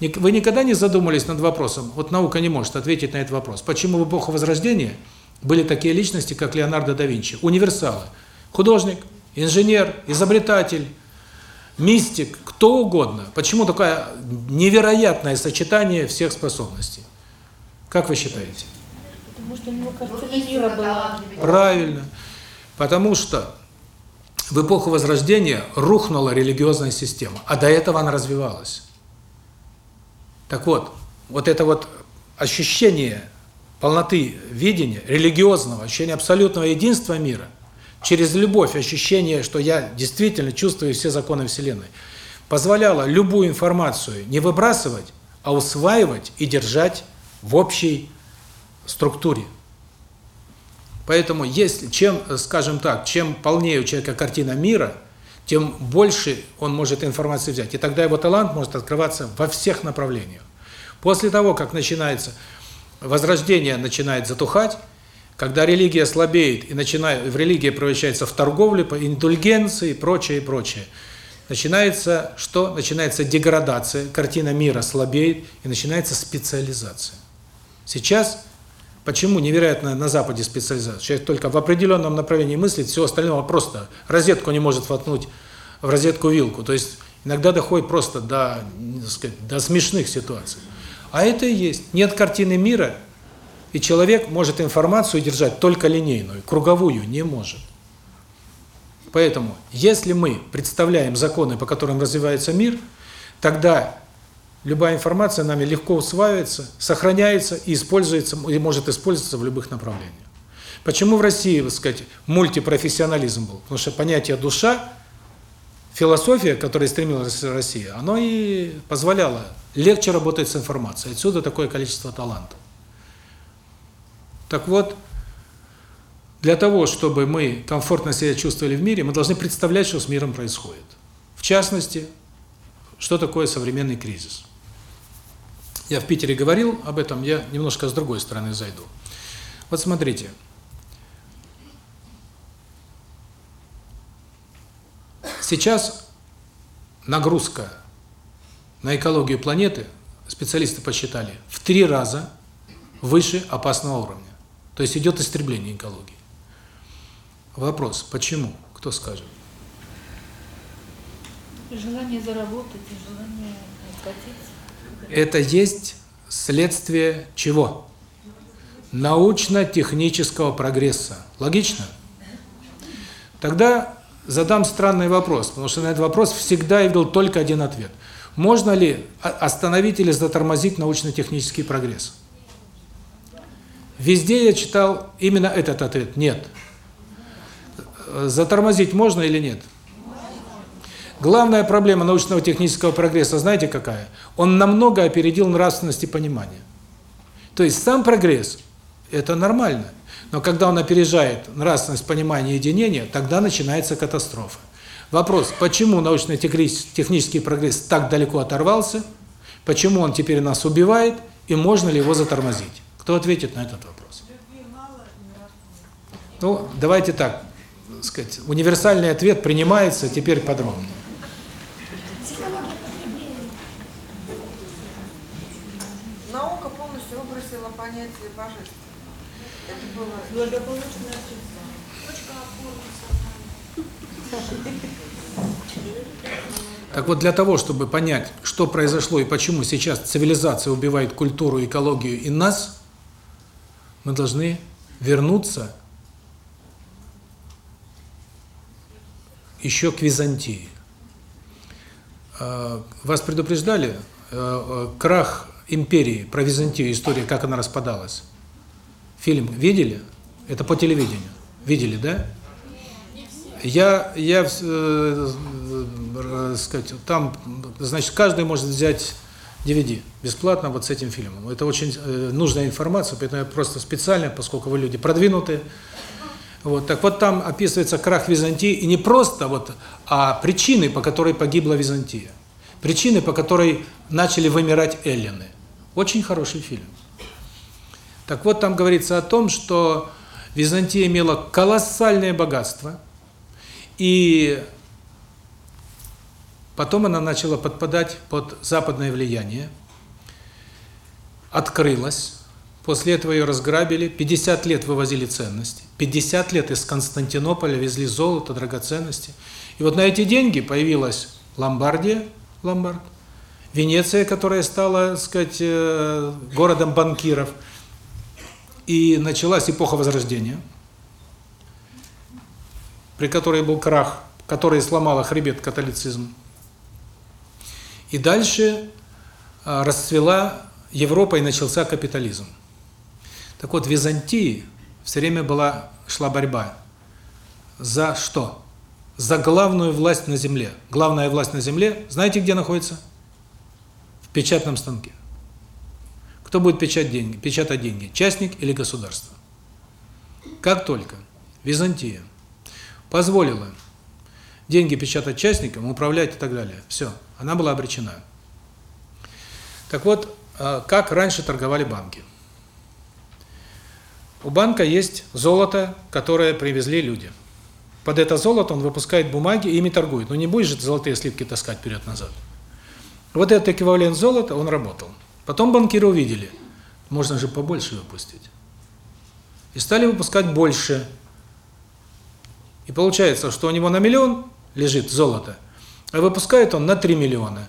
Вы никогда не задумывались над вопросом, вот наука не может ответить на этот вопрос, почему в эпоху Возрождения были такие личности, как Леонардо да Винчи, универсалы, художник, инженер, изобретатель, мистик, кто угодно. Почему такое невероятное сочетание всех способностей? Как вы считаете? Потому что у него картина мира была. Правильно. Потому что в эпоху Возрождения рухнула религиозная система, а до этого она развивалась. Так вот, вот это вот ощущение полноты видения, религиозного, ощущение абсолютного единства мира, через любовь, ощущение, что я действительно чувствую все законы Вселенной, позволяло любую информацию не выбрасывать, а усваивать и держать в общей структуре. Поэтому если чем, скажем так, чем полнее у человека картина мира, тем больше он может информации взять. И тогда его талант может открываться во всех направлениях. После того, как начинается возрождение начинает затухать, когда религия слабеет и начинает в религия превращается в торговлю, по индульгенции и прочее, и прочее. Начинается что? Начинается деградация, картина мира слабеет и начинается специализация. Сейчас Почему невероятно на Западе специализация? Человек только в определенном направлении мыслит, все остальное просто розетку не может воткнуть в розетку вилку. То есть иногда доходит просто до, сказать, до смешных ситуаций. А это и есть. Нет картины мира, и человек может информацию держать только линейную, круговую не может. Поэтому, если мы представляем законы, по которым развивается мир, тогда любая информация нами легко усваивается, сохраняется и используется, и может использоваться в любых направлениях. Почему в России, так сказать, мультипрофессионализм был? Потому что понятие душа, философия, к которой стремилась Россия, оно и позволяло легче работать с информацией. Отсюда такое количество талантов. Так вот, для того, чтобы мы комфортно себя чувствовали в мире, мы должны представлять, что с миром происходит. В частности, что такое современный кризис. Я в Питере говорил об этом, я немножко с другой стороны зайду. Вот смотрите. Сейчас нагрузка на экологию планеты, специалисты посчитали, в три раза выше опасного уровня. То есть идет истребление экологии. Вопрос, почему? Кто скажет? Желание заработать и желание скатиться. Это есть следствие чего? Научно-технического прогресса. Логично? Тогда задам странный вопрос, потому что на этот вопрос всегда я видел только один ответ. Можно ли остановить или затормозить научно-технический прогресс? Везде я читал именно этот ответ – нет. Затормозить можно или нет? Главная проблема научного технического прогресса, знаете какая? Он намного опередил нравственность и понимание. То есть сам прогресс – это нормально. Но когда он опережает нравственность, понимание и единение, тогда начинается катастрофа. Вопрос, почему научно-технический прогресс так далеко оторвался, почему он теперь нас убивает, и можно ли его затормозить? Кто ответит на этот вопрос? Ну, давайте так, сказать, универсальный ответ принимается, теперь подробнее. Наука полностью выбросила понятие божества. Так вот, для того, чтобы понять, что произошло и почему сейчас цивилизация убивает культуру, экологию и нас, мы должны вернуться еще к Византии. Э, Вас предупреждали, э, э, крах империи, про Византию, история, как она распадалась. Фильм видели? Это по телевидению. Видели, да? Я, я, э, э, сказать, там, значит, каждый может взять DVD бесплатно вот с этим фильмом. Это очень э, нужная информация, поэтому я просто специально, поскольку вы люди продвинутые, вот, так вот там описывается крах Византии, и не просто вот, а причины, по которой погибла Византия. Причины, по которой начали вымирать эллины. Очень хороший фильм. Так вот, там говорится о том, что Византия имела колоссальное богатство, и потом она начала подпадать под западное влияние, открылась, после этого ее разграбили, 50 лет вывозили ценности, 50 лет из Константинополя везли золото, драгоценности. И вот на эти деньги появилась Ломбардия, Ломбард, Венеция, которая стала, так сказать, э, городом банкиров, и началась эпоха Возрождения, при которой был крах, который сломала хребет католицизм. И дальше э, расцвела Европа и начался капитализм. Так вот, в Византии все время была шла борьба за что? За главную власть на земле. Главная власть на земле, знаете, где находится? В печатном станке. Кто будет печатать деньги? Печатать деньги? Частник или государство? Как только Византия позволила деньги печатать частникам, управлять и так далее, все, она была обречена. Так вот, э, как раньше торговали банки? У банка есть золото, которое привезли люди. Под это золото он выпускает бумаги и ими торгует. Но не будешь же ты золотые слитки таскать вперед-назад. Вот этот эквивалент золота, он работал. Потом банкиры увидели, можно же побольше выпустить. И стали выпускать больше. И получается, что у него на миллион лежит золото, а выпускает он на 3 миллиона.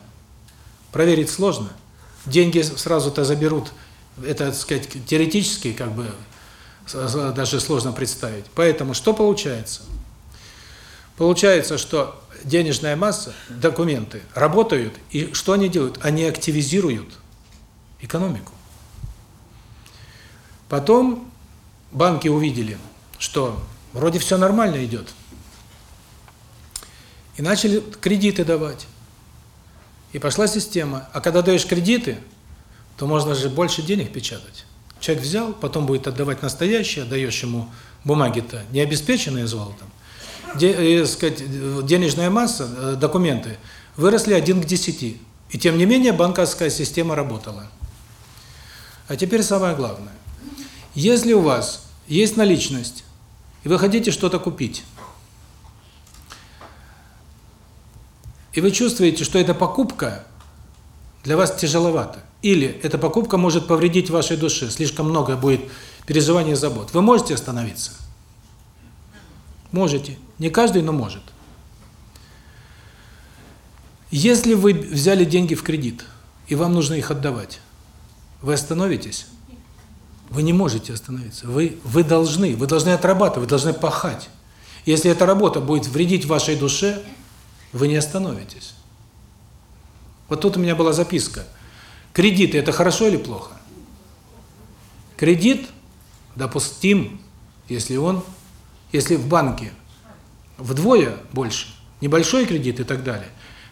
Проверить сложно. Деньги сразу-то заберут, это, так сказать, теоретически как бы даже сложно представить. Поэтому что получается? Получается, что денежная масса, документы работают, и что они делают? Они активизируют экономику. Потом банки увидели, что вроде все нормально идет, и начали кредиты давать. И пошла система. А когда даешь кредиты, то можно же больше денег печатать. Человек взял, потом будет отдавать настоящее, даешь ему бумаги-то не обеспеченные золотом. Де, э, сказать, денежная масса, э, документы выросли 1 к 10. И тем не менее банковская система работала. А теперь самое главное. Если у вас есть наличность, и вы хотите что-то купить, и вы чувствуете, что эта покупка для вас тяжеловата, или эта покупка может повредить вашей душе, слишком много будет переживаний и забот, вы можете остановиться? Можете. Не каждый, но может. Если вы взяли деньги в кредит, и вам нужно их отдавать, вы остановитесь? Вы не можете остановиться. Вы, вы должны, вы должны отрабатывать, вы должны пахать. Если эта работа будет вредить вашей душе, вы не остановитесь. Вот тут у меня была записка. Кредиты – это хорошо или плохо? Кредит допустим, если он, если в банке вдвое больше, небольшой кредит и так далее,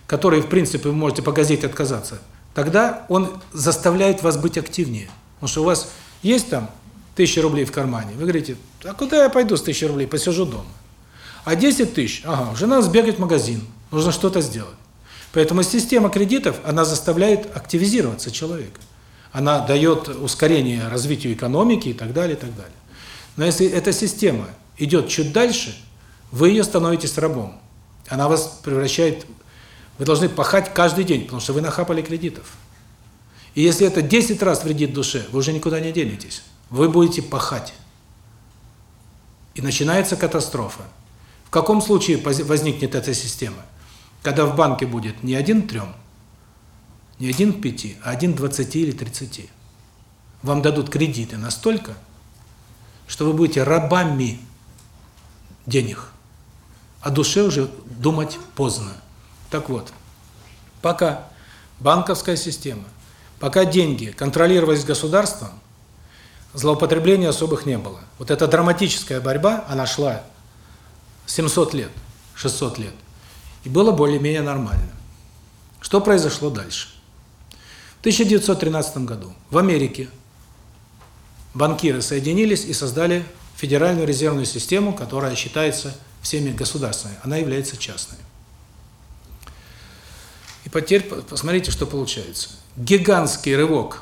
который, в принципе, вы можете погасить, отказаться, тогда он заставляет вас быть активнее. Потому что у вас есть там тысяча рублей в кармане, вы говорите, а куда я пойду с тысячей рублей, посижу дома. А 10 тысяч, ага, уже надо сбегать в магазин, нужно что-то сделать. Поэтому система кредитов, она заставляет активизироваться человека. Она дает ускорение развитию экономики и так далее, и так далее. Но если эта система идет чуть дальше, вы ее становитесь рабом. Она вас превращает... Вы должны пахать каждый день, потому что вы нахапали кредитов. И если это 10 раз вредит душе, вы уже никуда не денетесь. Вы будете пахать. И начинается катастрофа. В каком случае возникнет эта система? Когда в банке будет не один трем, не один к пяти, а один к двадцати или тридцати. Вам дадут кредиты настолько, что вы будете рабами денег. О душе уже думать поздно. Так вот, пока банковская система, пока деньги контролировались государством, злоупотреблений особых не было. Вот эта драматическая борьба, она шла 700 лет, 600 лет. И было более-менее нормально. Что произошло дальше? В 1913 году в Америке банкиры соединились и создали Федеральную резервную систему, которая считается всеми государственной. Она является частной. Теперь посмотрите, что получается. Гигантский рывок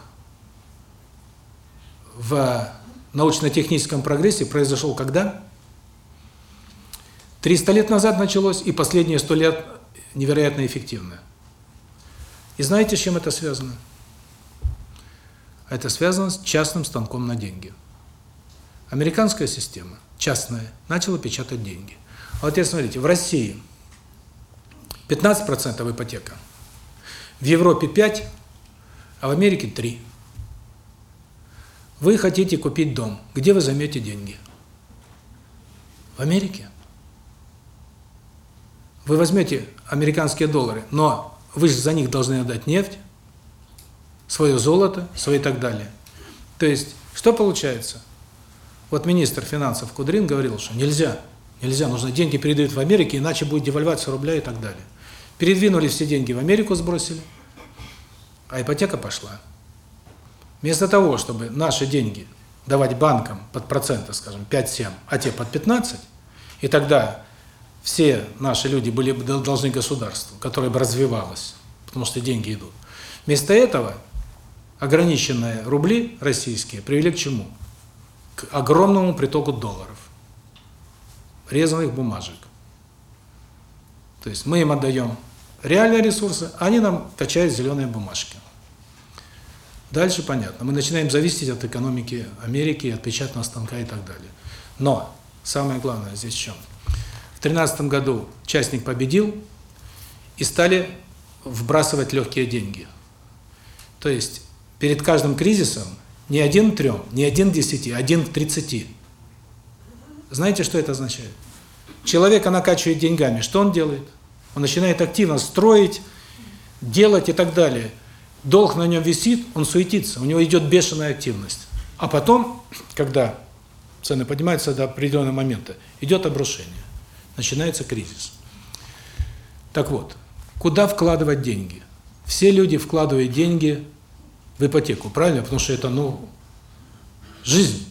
в научно-техническом прогрессе произошел когда? 300 лет назад началось, и последние 100 лет невероятно эффективно. И знаете, с чем это связано? Это связано с частным станком на деньги. Американская система, частная, начала печатать деньги. А вот теперь смотрите, в России 15% ипотека, в Европе 5%, а в Америке 3%. Вы хотите купить дом, где вы займете деньги? В Америке. Вы возьмете американские доллары, но вы же за них должны отдать нефть, свое золото, свое и так далее. То есть, что получается? Вот министр финансов Кудрин говорил, что нельзя, нельзя, нужно деньги передают в Америке, иначе будет девальвация рубля и так далее. Передвинули все деньги в Америку, сбросили, а ипотека пошла. Вместо того, чтобы наши деньги давать банкам под проценты, скажем, 5-7, а те под 15, и тогда все наши люди были бы должны государству, которое бы развивалось, потому что деньги идут. Вместо этого ограниченные рубли российские привели к чему? К огромному притоку долларов, резаных бумажек. То есть мы им отдаем реальные ресурсы, а они нам качают зеленые бумажки. Дальше понятно. Мы начинаем зависеть от экономики Америки, от печатного станка и так далее. Но самое главное здесь в чем? 2013 году частник победил, и стали вбрасывать легкие деньги. То есть перед каждым кризисом не один к трем, не один к десяти, один к тридцати. Знаете, что это означает? Человека накачивает деньгами. Что он делает? Он начинает активно строить, делать и так далее. Долг на нем висит, он суетится, у него идет бешеная активность. А потом, когда цены поднимаются до определенного момента, идет обрушение начинается кризис. Так вот, куда вкладывать деньги? Все люди вкладывают деньги в ипотеку, правильно? Потому что это, ну, жизнь.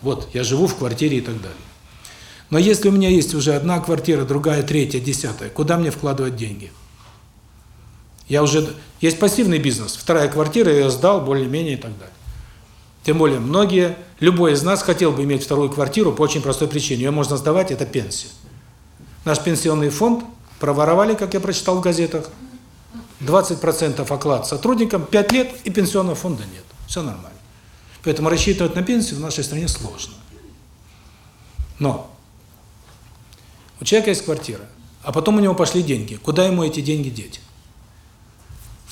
Вот, я живу в квартире и так далее. Но если у меня есть уже одна квартира, другая, третья, десятая, куда мне вкладывать деньги? Я уже... Есть пассивный бизнес, вторая квартира, я сдал, более-менее и так далее. Тем более, многие, любой из нас хотел бы иметь вторую квартиру по очень простой причине. Ее можно сдавать, это пенсия. Наш пенсионный фонд проворовали, как я прочитал в газетах, 20% оклад сотрудникам, 5 лет и пенсионного фонда нет. Все нормально. Поэтому рассчитывать на пенсию в нашей стране сложно. Но у человека есть квартира, а потом у него пошли деньги. Куда ему эти деньги деть?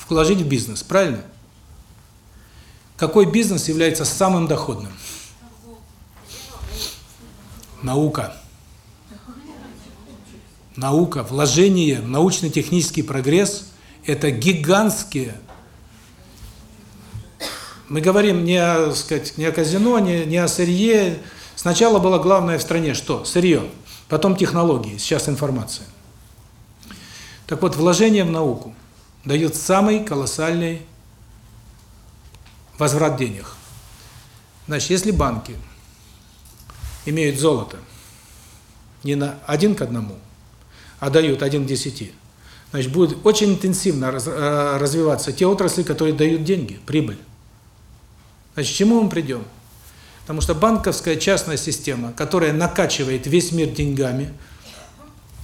вложить в бизнес, правильно? Какой бизнес является самым доходным? Наука. Наука, вложение, научно-технический прогресс – это гигантские. Мы говорим не о, сказать, не о казино, не, не о сырье. Сначала было главное в стране что? Сырье. Потом технологии, сейчас информация. Так вот, вложение в науку дает самый колоссальный возврат денег. Значит, если банки имеют золото не на один к одному, а дают один к десяти, значит, будет очень интенсивно э, развиваться те отрасли, которые дают деньги, прибыль. Значит, к чему мы придем? Потому что банковская частная система, которая накачивает весь мир деньгами,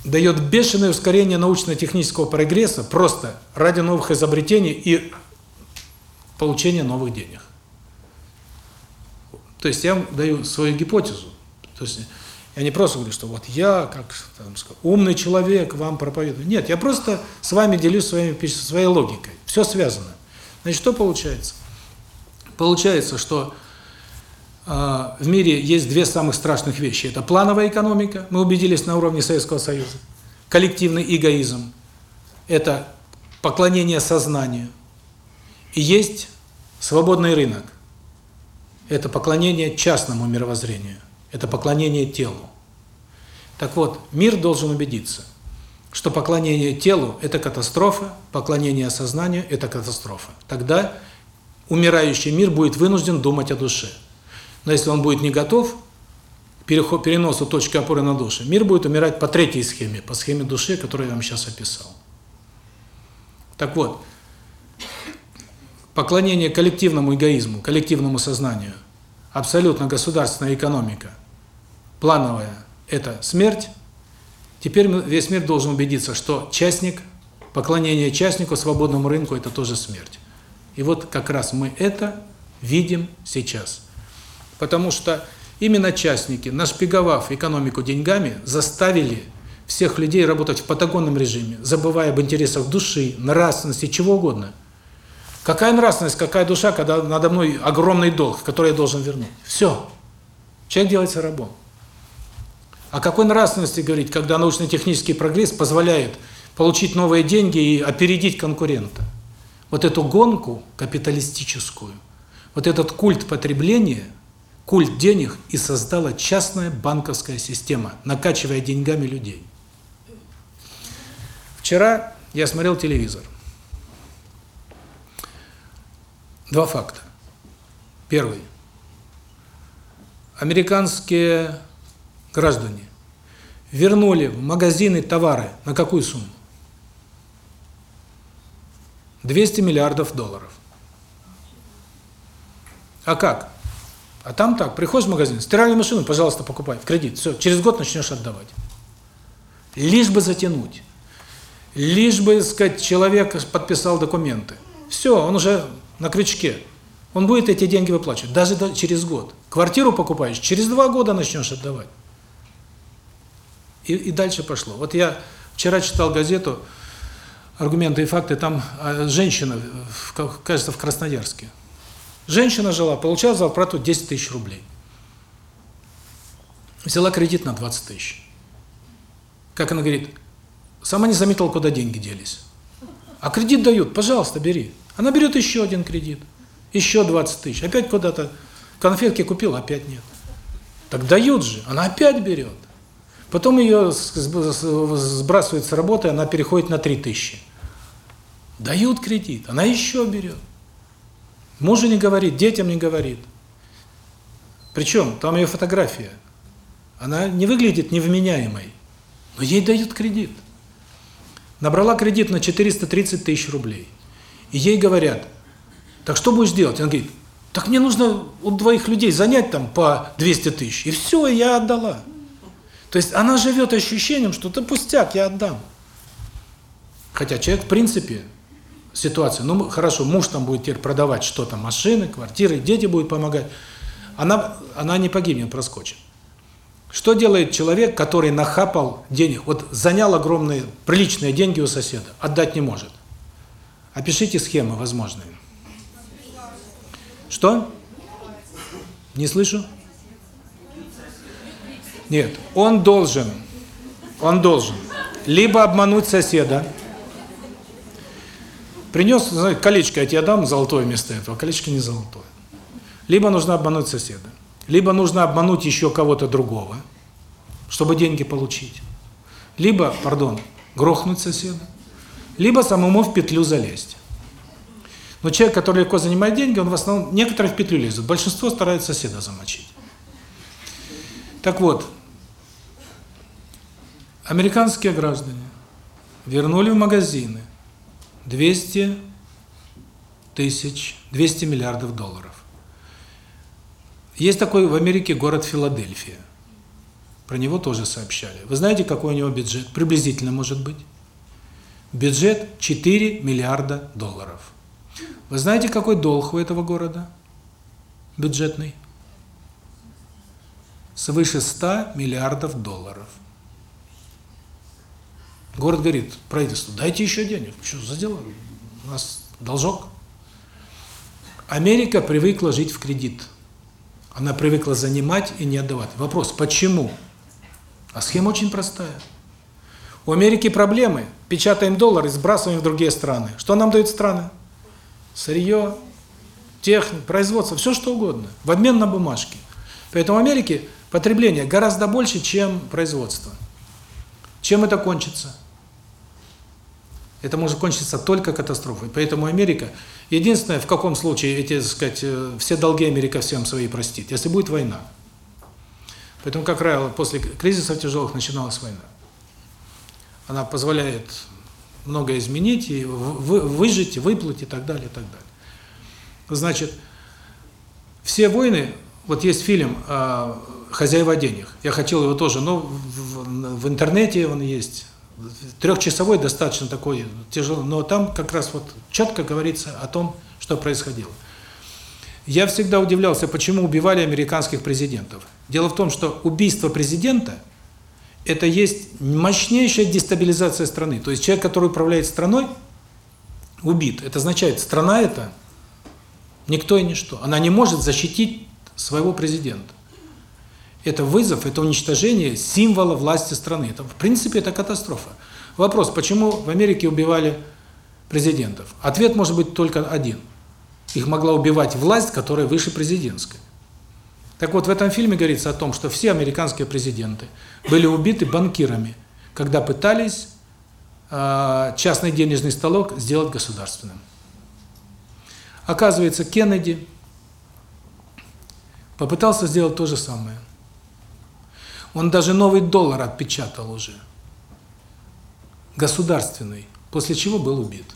дает бешеное ускорение научно-технического прогресса просто ради новых изобретений и получения новых денег. То есть я вам даю свою гипотезу. То есть я не просто говорю, что вот я, как там, умный человек, вам проповедую. Нет, я просто с вами делюсь своими, своей логикой. Все связано. Значит, что получается? Получается, что в мире есть две самых страшных вещи. Это плановая экономика, мы убедились на уровне Советского Союза. Коллективный эгоизм. Это поклонение сознанию. И есть свободный рынок. Это поклонение частному мировоззрению. Это поклонение телу. Так вот, мир должен убедиться, что поклонение телу – это катастрофа, поклонение сознанию – это катастрофа. Тогда умирающий мир будет вынужден думать о душе. Но если он будет не готов к переносу точки опоры на душу, мир будет умирать по третьей схеме, по схеме души, которую я вам сейчас описал. Так вот, поклонение коллективному эгоизму, коллективному сознанию, абсолютно государственная экономика, плановая – это смерть. Теперь весь мир должен убедиться, что частник, поклонение частнику, свободному рынку – это тоже смерть. И вот как раз мы это видим сейчас. Потому что именно частники, нашпиговав экономику деньгами, заставили всех людей работать в патагонном режиме, забывая об интересах души, нравственности, чего угодно – Какая нравственность, какая душа, когда надо мной огромный долг, который я должен вернуть. Все. Человек делается рабом. О какой нравственности говорить, когда научно-технический прогресс позволяет получить новые деньги и опередить конкурента? Вот эту гонку капиталистическую, вот этот культ потребления, культ денег и создала частная банковская система, накачивая деньгами людей. Вчера я смотрел телевизор. Два факта. Первый. Американские граждане вернули в магазины товары на какую сумму? 200 миллиардов долларов. А как? А там так, приходишь в магазин, стиральную машину, пожалуйста, покупай в кредит. Все, через год начнешь отдавать. Лишь бы затянуть. Лишь бы, сказать, человек подписал документы. Все, он уже на крючке, он будет эти деньги выплачивать, даже через год. Квартиру покупаешь, через два года начнешь отдавать. И, и дальше пошло. Вот я вчера читал газету «Аргументы и факты», там а, женщина, кажется, в Красноярске. Женщина жила, получала зарплату 10 тысяч рублей. Взяла кредит на 20 тысяч. Как она говорит, сама не заметила, куда деньги делись. А кредит дают, пожалуйста, бери. Она берет еще один кредит, еще 20 тысяч, опять куда-то конфетки купил, опять нет. Так дают же, она опять берет. Потом ее сбрасывают с работы, она переходит на 3 тысячи. Дают кредит, она еще берет. Мужу не говорит, детям не говорит. Причем там ее фотография. Она не выглядит невменяемой, но ей дают кредит. Набрала кредит на 430 тысяч рублей. И ей говорят, так что будешь делать? Она говорит, так мне нужно у двоих людей занять там по 200 тысяч. И все, я отдала. То есть она живет ощущением, что это пустяк, я отдам. Хотя человек, в принципе, ситуация, ну хорошо, муж там будет теперь продавать что-то, машины, квартиры, дети будут помогать. Она, она не погибнет, проскочит. Что делает человек, который нахапал денег, вот занял огромные, приличные деньги у соседа, отдать не может? Опишите схемы возможные. Что? Не слышу. Нет, он должен, он должен либо обмануть соседа, принес, знаете, колечко я тебе дам золотое вместо этого, а колечко не золотое. Либо нужно обмануть соседа, либо нужно обмануть еще кого-то другого, чтобы деньги получить. Либо, пардон, грохнуть соседа, либо самому в петлю залезть. Но человек, который легко занимает деньги, он в основном, некоторые в петлю лезут, большинство стараются соседа замочить. Так вот, американские граждане вернули в магазины 200 тысяч, 200 миллиардов долларов. Есть такой в Америке город Филадельфия. Про него тоже сообщали. Вы знаете, какой у него бюджет? Приблизительно может быть. Бюджет 4 миллиарда долларов. Вы знаете, какой долг у этого города? Бюджетный. Свыше 100 миллиардов долларов. Город говорит правительству, дайте еще денег. Что за дела? У нас должок. Америка привыкла жить в кредит. Она привыкла занимать и не отдавать. Вопрос, почему? А схема очень простая. У Америки проблемы. Печатаем доллар и сбрасываем в другие страны. Что нам дают страны? Сырье, техника, производство, все что угодно. В обмен на бумажки. Поэтому в Америке потребление гораздо больше, чем производство. Чем это кончится? Это может кончиться только катастрофой. Поэтому Америка, единственное, в каком случае эти, так сказать, э, все долги Америка всем свои простит, если будет война. Поэтому, как правило, после кризисов тяжелых начиналась война. Она позволяет многое изменить, и выжить, выплыть и так далее, и так далее. Значит, все войны, вот есть фильм «Хозяева денег», я хотел его тоже, но в интернете он есть, трехчасовой достаточно такой тяжелый, но там как раз вот четко говорится о том, что происходило. Я всегда удивлялся, почему убивали американских президентов. Дело в том, что убийство президента – это есть мощнейшая дестабилизация страны. То есть человек, который управляет страной, убит. Это означает, страна это никто и ничто. Она не может защитить своего президента. Это вызов, это уничтожение символа власти страны. Это, в принципе, это катастрофа. Вопрос, почему в Америке убивали президентов? Ответ может быть только один. Их могла убивать власть, которая выше президентской. Так вот, в этом фильме говорится о том, что все американские президенты были убиты банкирами, когда пытались э, частный денежный столок сделать государственным. Оказывается, Кеннеди попытался сделать то же самое. Он даже новый доллар отпечатал уже. Государственный. После чего был убит.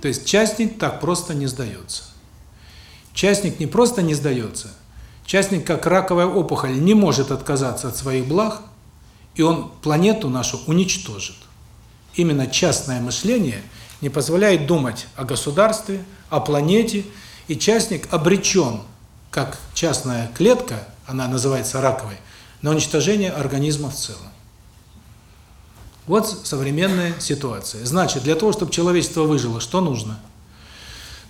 То есть частник так просто не сдается. Частник не просто не сдается. Частник, как раковая опухоль, не может отказаться от своих благ, и он планету нашу уничтожит. Именно частное мышление не позволяет думать о государстве, о планете, и частник обречен, как частная клетка, она называется раковой, на уничтожение организма в целом. Вот современная ситуация. Значит, для того, чтобы человечество выжило, что нужно?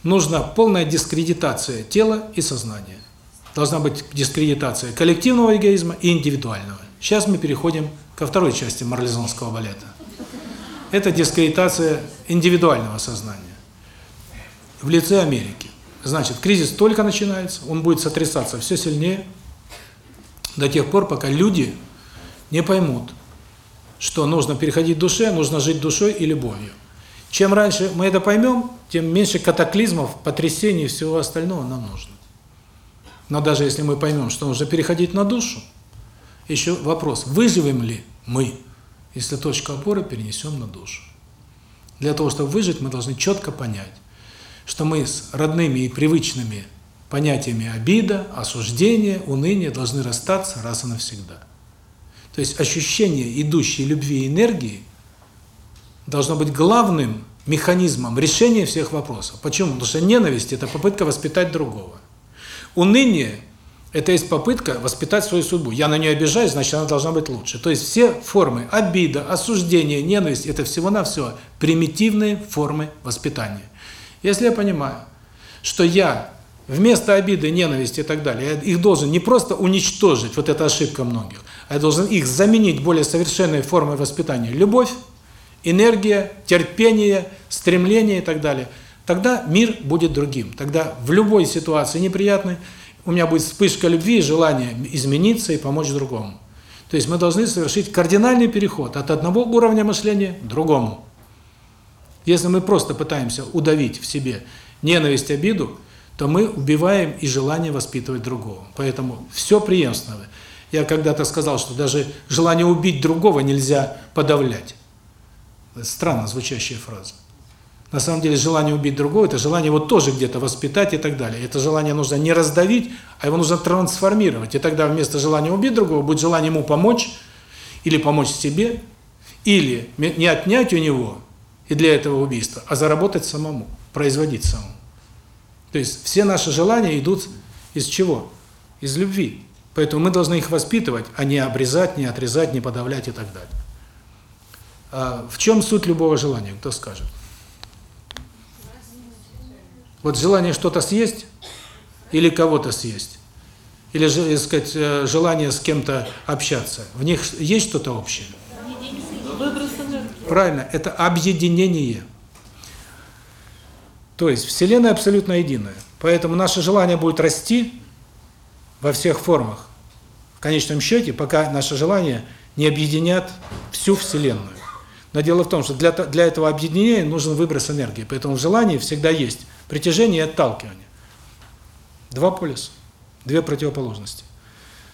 Нужна полная дискредитация тела и сознания. Должна быть дискредитация коллективного эгоизма и индивидуального. Сейчас мы переходим ко второй части марлезонского балета. Это дискредитация индивидуального сознания в лице Америки. Значит, кризис только начинается, он будет сотрясаться все сильнее, до тех пор, пока люди не поймут, что нужно переходить к душе, нужно жить душой и любовью. Чем раньше мы это поймем, тем меньше катаклизмов, потрясений и всего остального нам нужно. Но даже если мы поймем, что нужно переходить на душу, еще вопрос, выживем ли мы, если точку опоры перенесем на душу. Для того, чтобы выжить, мы должны четко понять, что мы с родными и привычными понятиями обида, осуждение, уныние должны расстаться раз и навсегда. То есть ощущение идущей любви и энергии должно быть главным механизмом решения всех вопросов. Почему? Потому что ненависть – это попытка воспитать другого. Уныние Это есть попытка воспитать свою судьбу. Я на нее обижаюсь, значит, она должна быть лучше. То есть все формы обида, осуждения, ненависть – это всего-навсего примитивные формы воспитания. Если я понимаю, что я вместо обиды, ненависти и так далее, я их должен не просто уничтожить, вот эта ошибка многих, а я должен их заменить более совершенной формой воспитания – любовь, энергия, терпение, стремление и так далее – тогда мир будет другим. Тогда в любой ситуации неприятной у меня будет вспышка любви и желание измениться и помочь другому. То есть мы должны совершить кардинальный переход от одного уровня мышления к другому. Если мы просто пытаемся удавить в себе ненависть, обиду, то мы убиваем и желание воспитывать другого. Поэтому все преемственное. Я когда-то сказал, что даже желание убить другого нельзя подавлять. Странно звучащая фраза. На самом деле желание убить другого – это желание его тоже где-то воспитать и так далее. Это желание нужно не раздавить, а его нужно трансформировать. И тогда вместо желания убить другого будет желание ему помочь, или помочь себе, или не отнять у него и для этого убийства, а заработать самому, производить самому. То есть все наши желания идут из чего? Из любви. Поэтому мы должны их воспитывать, а не обрезать, не отрезать, не подавлять и так далее. А в чем суть любого желания, кто скажет? Вот желание что-то съесть или кого-то съесть, или же, сказать, желание с кем-то общаться, в них есть что-то общее? Правильно, это объединение. То есть Вселенная абсолютно единая. Поэтому наше желание будет расти во всех формах. В конечном счете, пока наше желание не объединят всю Вселенную. Но дело в том, что для, для этого объединения нужен выброс энергии. Поэтому в желании всегда есть притяжение и отталкивание. Два полюса, две противоположности.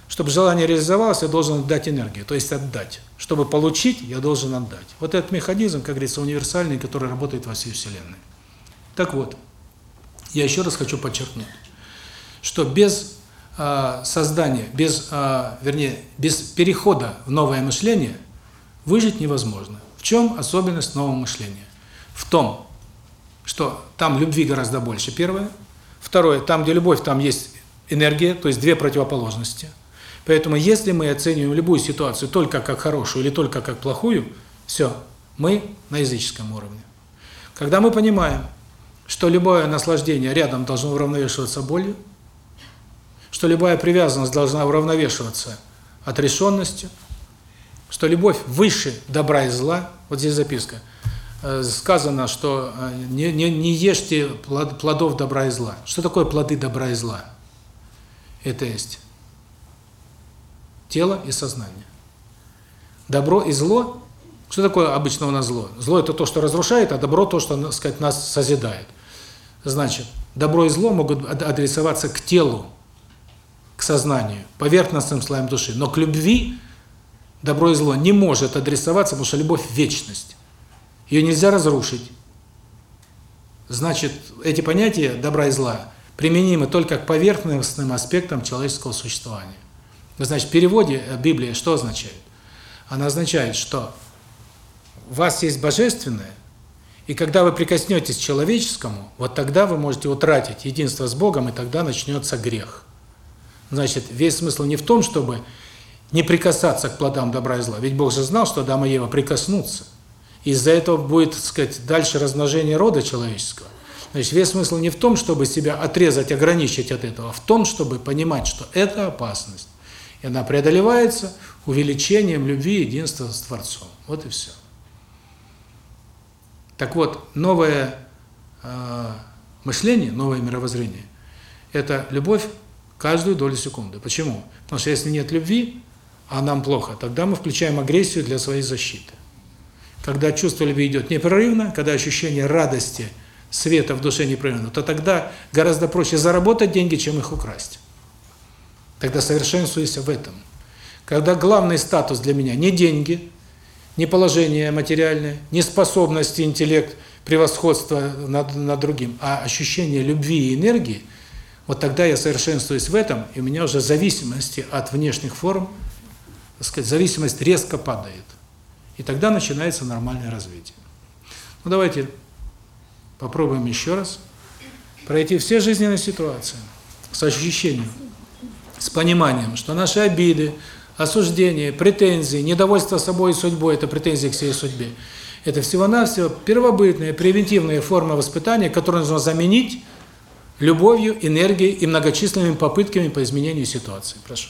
Чтобы желание реализовалось, я должен отдать энергию, то есть отдать. Чтобы получить, я должен отдать. Вот этот механизм, как говорится, универсальный, который работает во всей Вселенной. Так вот, я еще раз хочу подчеркнуть, что без э, создания, без, э, вернее, без перехода в новое мышление выжить невозможно. В чем особенность нового мышления? В том, что там любви гораздо больше, первое. Второе, там, где любовь, там есть энергия, то есть две противоположности. Поэтому если мы оцениваем любую ситуацию только как хорошую или только как плохую, все, мы на языческом уровне. Когда мы понимаем, что любое наслаждение рядом должно уравновешиваться болью, что любая привязанность должна уравновешиваться отрешенностью, что любовь выше добра и зла, вот здесь записка – сказано, что не, не, не ешьте плодов добра и зла. Что такое плоды добра и зла? Это есть тело и сознание. Добро и зло, что такое обычно у нас зло? Зло – это то, что разрушает, а добро – то, что, так сказать, нас созидает. Значит, добро и зло могут адресоваться к телу, к сознанию, поверхностным слоям души. Но к любви добро и зло не может адресоваться, потому что любовь – вечность. Ее нельзя разрушить. Значит, эти понятия добра и зла применимы только к поверхностным аспектам человеческого существования. Значит, в переводе Библии что означает? Она означает, что у вас есть божественное, и когда вы прикоснетесь к человеческому, вот тогда вы можете утратить единство с Богом, и тогда начнется грех. Значит, весь смысл не в том, чтобы не прикасаться к плодам добра и зла. Ведь Бог же знал, что Адам и Ева прикоснутся. Из-за этого будет, так сказать, дальше размножение рода человеческого. Значит, весь смысл не в том, чтобы себя отрезать, ограничить от этого, а в том, чтобы понимать, что это опасность. И она преодолевается увеличением любви единства с Творцом. Вот и все. Так вот, новое э, мышление, новое мировоззрение – это любовь каждую долю секунды. Почему? Потому что если нет любви, а нам плохо, тогда мы включаем агрессию для своей защиты. Когда чувство любви идет непрерывно, когда ощущение радости, света в душе непрерывно, то тогда гораздо проще заработать деньги, чем их украсть. Тогда совершенствуйся в этом. Когда главный статус для меня не деньги, не положение материальное, не способность, интеллект, превосходство над, над другим, а ощущение любви и энергии, вот тогда я совершенствуюсь в этом, и у меня уже зависимости от внешних форм, так сказать, зависимость резко падает. И тогда начинается нормальное развитие. Ну давайте попробуем еще раз пройти все жизненные ситуации с ощущением с пониманием, что наши обиды, осуждения, претензии, недовольство собой и судьбой – это претензии к своей судьбе. Это всего-навсего первобытная, превентивная форма воспитания, которую нужно заменить любовью, энергией и многочисленными попытками по изменению ситуации. Прошу.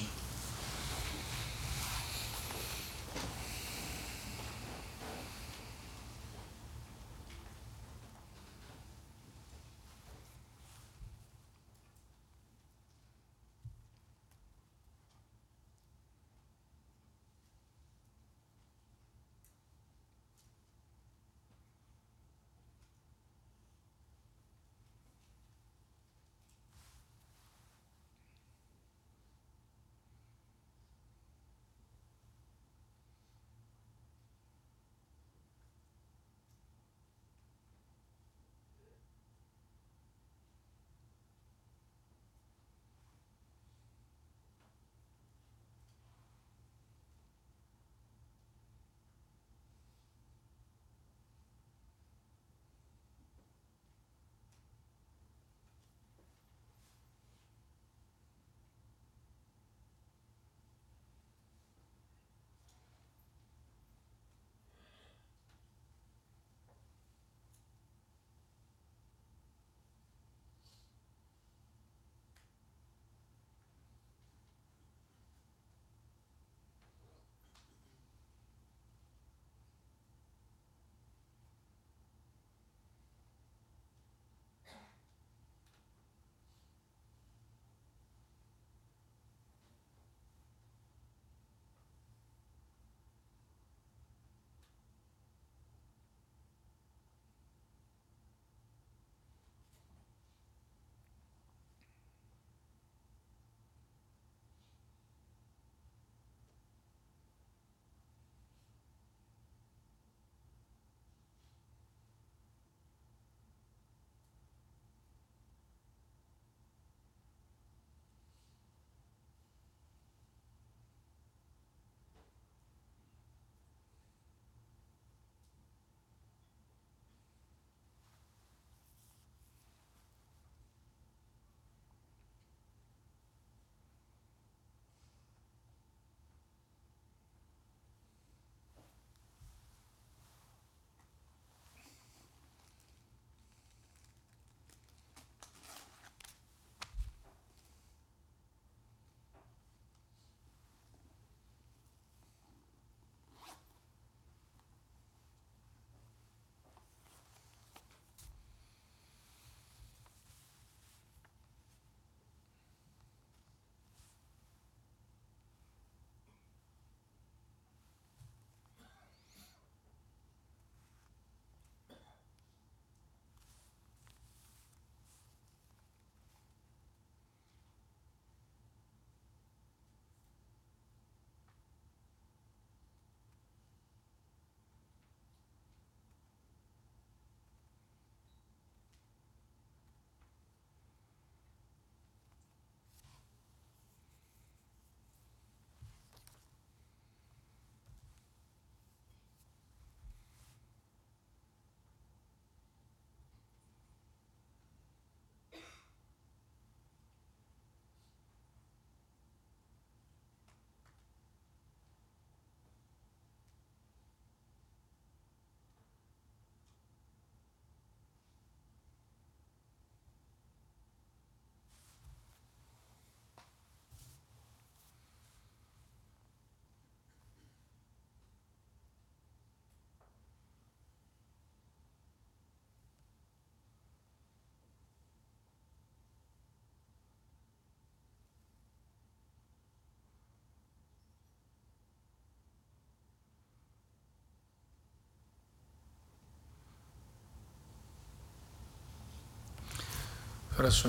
Хорошо.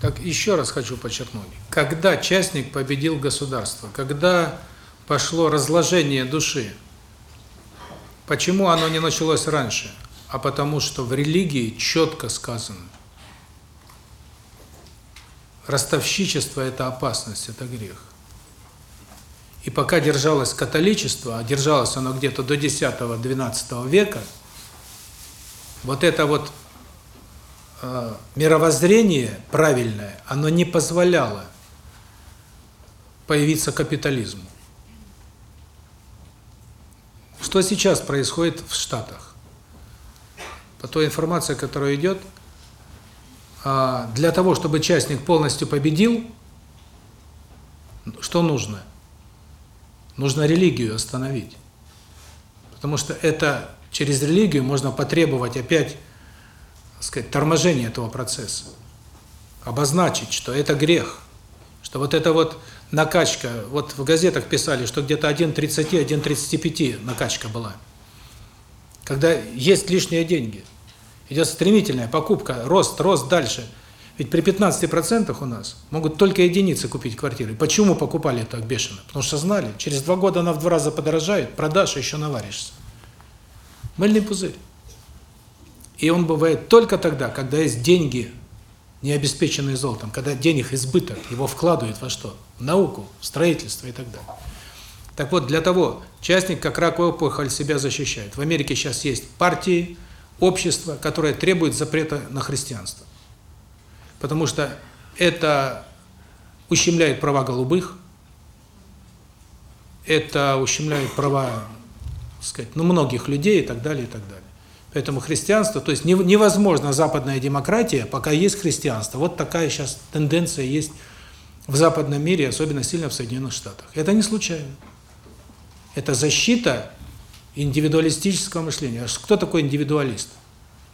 Так еще раз хочу подчеркнуть. Когда частник победил государство, когда пошло разложение души, почему оно не началось раньше? А потому что в религии четко сказано, ростовщичество – это опасность, это грех. И пока держалось католичество, а держалось оно где-то до X-XII века, вот это вот мировоззрение правильное, оно не позволяло появиться капитализму. Что сейчас происходит в Штатах? По той информации, которая идет, а, для того, чтобы частник полностью победил, что нужно? Нужно религию остановить. Потому что это через религию можно потребовать опять, сказать, торможения этого процесса. Обозначить, что это грех. Что вот эта вот накачка, вот в газетах писали, что где-то 1.30, 1.35 накачка была. Когда есть лишние деньги, идет стремительная покупка, рост, рост дальше. Ведь при 15% у нас могут только единицы купить квартиры. Почему покупали так бешено? Потому что знали, через два года она в два раза подорожает, продашь, еще наваришься. Мыльный пузырь. И он бывает только тогда, когда есть деньги, не обеспеченные золотом, когда денег избыток, его вкладывают во что? В науку, в строительство и так далее. Так вот, для того, частник как раковая опухоль себя защищает. В Америке сейчас есть партии, общество, которое требует запрета на христианство. Потому что это ущемляет права голубых, это ущемляет права, так сказать, ну, многих людей и так далее, и так далее. Поэтому христианство, то есть невозможно западная демократия, пока есть христианство. Вот такая сейчас тенденция есть в западном мире, особенно сильно в Соединенных Штатах. Это не случайно. Это защита индивидуалистического мышления. Кто такой индивидуалист?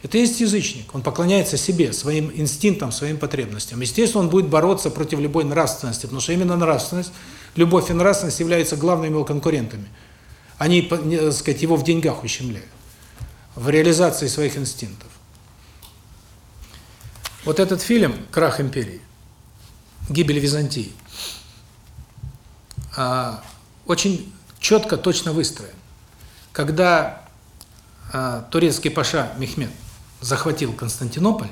Это есть язычник. Он поклоняется себе, своим инстинктам, своим потребностям. Естественно, он будет бороться против любой нравственности, потому что именно нравственность, любовь и нравственность являются главными его конкурентами. Они, так сказать, его в деньгах ущемляют в реализации своих инстинктов. Вот этот фильм «Крах империи», «Гибель Византии» а, очень четко, точно выстроен. Когда а, турецкий паша Мехмед захватил Константинополь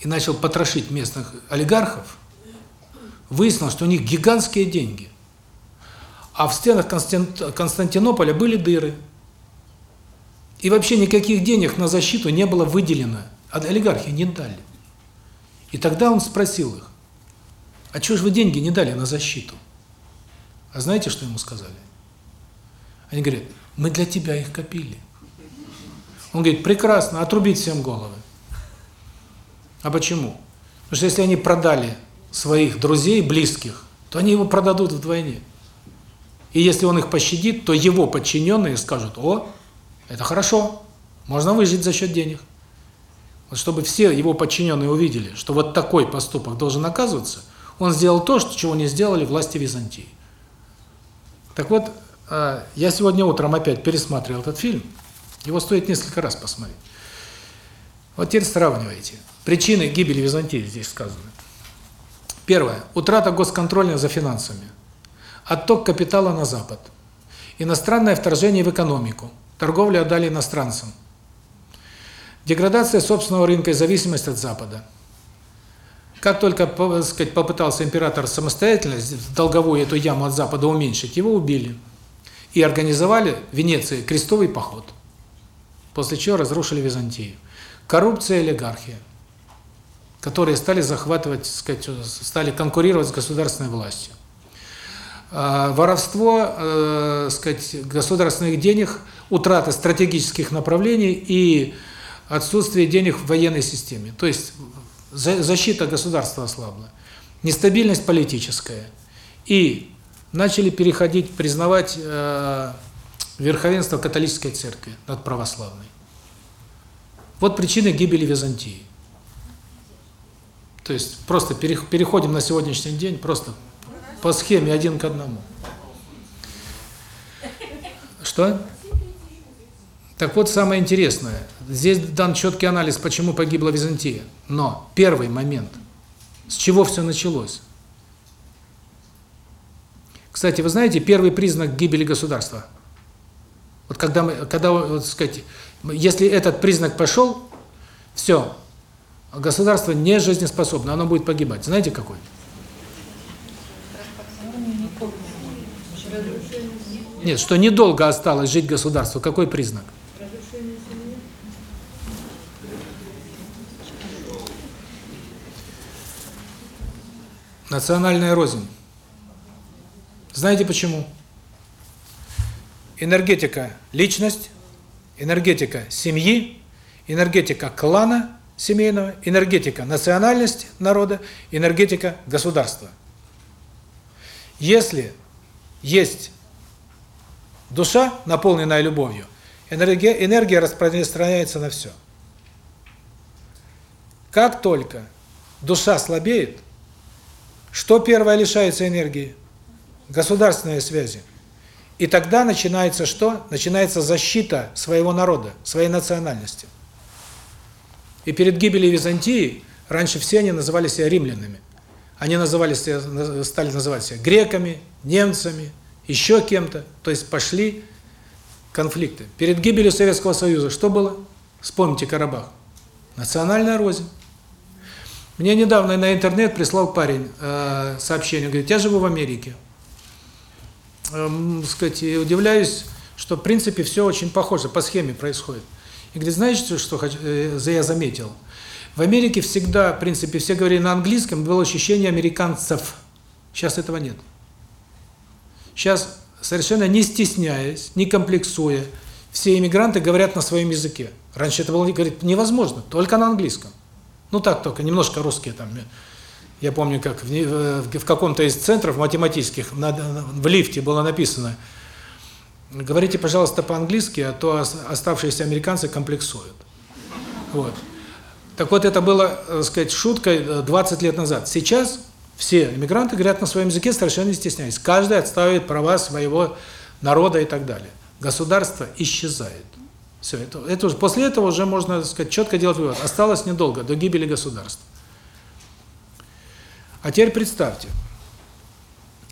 и начал потрошить местных олигархов, выяснилось, что у них гигантские деньги. А в стенах Константинополя были дыры – и вообще никаких денег на защиту не было выделено. А олигархи не дали. И тогда он спросил их, а чего же вы деньги не дали на защиту? А знаете, что ему сказали? Они говорят, мы для тебя их копили. Он говорит, прекрасно, отрубить всем головы. А почему? Потому что если они продали своих друзей, близких, то они его продадут вдвойне. И если он их пощадит, то его подчиненные скажут, о, это хорошо. Можно выжить за счет денег. Вот чтобы все его подчиненные увидели, что вот такой поступок должен наказываться, он сделал то, что чего не сделали власти Византии. Так вот, а, я сегодня утром опять пересматривал этот фильм. Его стоит несколько раз посмотреть. Вот теперь сравнивайте. Причины гибели Византии здесь сказаны. Первое. Утрата госконтроля за финансами. Отток капитала на Запад. Иностранное вторжение в экономику. Торговлю отдали иностранцам. Деградация собственного рынка и зависимость от Запада. Как только, так сказать, попытался император самостоятельно долговую эту яму от Запада уменьшить, его убили. И организовали в Венеции крестовый поход. После чего разрушили Византию. Коррупция и олигархия, которые стали захватывать, сказать, стали конкурировать с государственной властью. А, воровство, э, сказать, государственных денег, утрата стратегических направлений и отсутствие денег в военной системе. То есть защита государства ослабла. Нестабильность политическая. И начали переходить, признавать э, верховенство католической церкви над православной. Вот причины гибели Византии. То есть просто переходим на сегодняшний день, просто по схеме один к одному. Что? Так вот, самое интересное. Здесь дан четкий анализ, почему погибла Византия. Но первый момент. С чего все началось? Кстати, вы знаете, первый признак гибели государства. Вот когда мы, когда, вот сказать, если этот признак пошел, все, государство не жизнеспособно, оно будет погибать. Знаете какой? Нет, что недолго осталось жить государству. Какой признак? Национальная рознь. Знаете почему? Энергетика – личность, энергетика семьи, энергетика клана семейного, энергетика национальности народа, энергетика государства. Если есть душа, наполненная любовью, энергия, энергия распространяется на все. Как только душа слабеет, что первое лишается энергии? Государственные связи. И тогда начинается что? Начинается защита своего народа, своей национальности. И перед гибелью Византии раньше все они называли себя римлянами. Они называли себя, стали называть себя греками, немцами, еще кем-то. То есть пошли конфликты. Перед гибелью Советского Союза что было? Вспомните Карабах. Национальная рознь. Мне недавно на интернет прислал парень э, сообщение, говорит, я живу в Америке. Эм, сказать, и удивляюсь, что в принципе все очень похоже, по схеме происходит. И говорит, знаете, что э, я заметил? В Америке всегда, в принципе, все говорили на английском, было ощущение американцев. Сейчас этого нет. Сейчас, совершенно не стесняясь, не комплексуя, все иммигранты говорят на своем языке. Раньше это было говорит, невозможно, только на английском. Ну так только, немножко русские там. Я помню, как в, в, в каком-то из центров математических на, в лифте было написано «Говорите, пожалуйста, по-английски, а то оставшиеся американцы комплексуют». Вот. Так вот, это было, так сказать, шуткой 20 лет назад. Сейчас все иммигранты говорят на своем языке, совершенно не стесняясь. Каждый отстаивает права своего народа и так далее. Государство исчезает. Все, это, это уже, после этого уже можно, сказать, четко делать вывод. Осталось недолго, до гибели государства. А теперь представьте,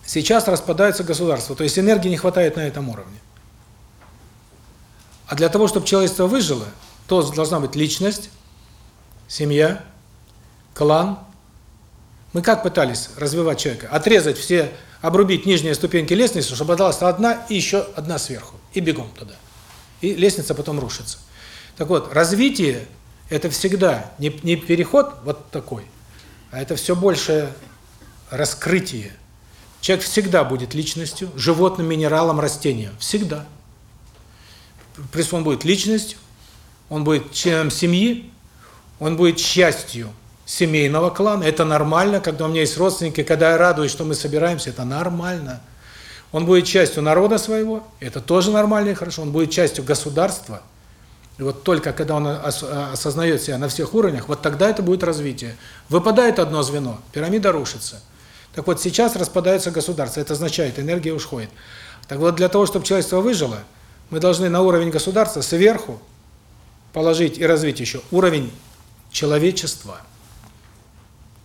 сейчас распадается государство, то есть энергии не хватает на этом уровне. А для того, чтобы человечество выжило, то должна быть личность, семья, клан. Мы как пытались развивать человека? Отрезать все, обрубить нижние ступеньки лестницы, чтобы осталась одна и еще одна сверху. И бегом туда и лестница потом рушится. Так вот, развитие – это всегда не, не переход вот такой, а это все больше раскрытие. Человек всегда будет личностью, животным, минералом, растением. Всегда. Плюс он будет личностью, он будет членом семьи, он будет частью семейного клана. Это нормально, когда у меня есть родственники, когда я радуюсь, что мы собираемся, это нормально. Он будет частью народа своего, это тоже нормально и хорошо. Он будет частью государства. И вот только когда он осознает себя на всех уровнях, вот тогда это будет развитие. Выпадает одно звено, пирамида рушится. Так вот, сейчас распадается государство, это означает, энергия уходит. Так вот, для того, чтобы человечество выжило, мы должны на уровень государства сверху положить и развить еще уровень человечества.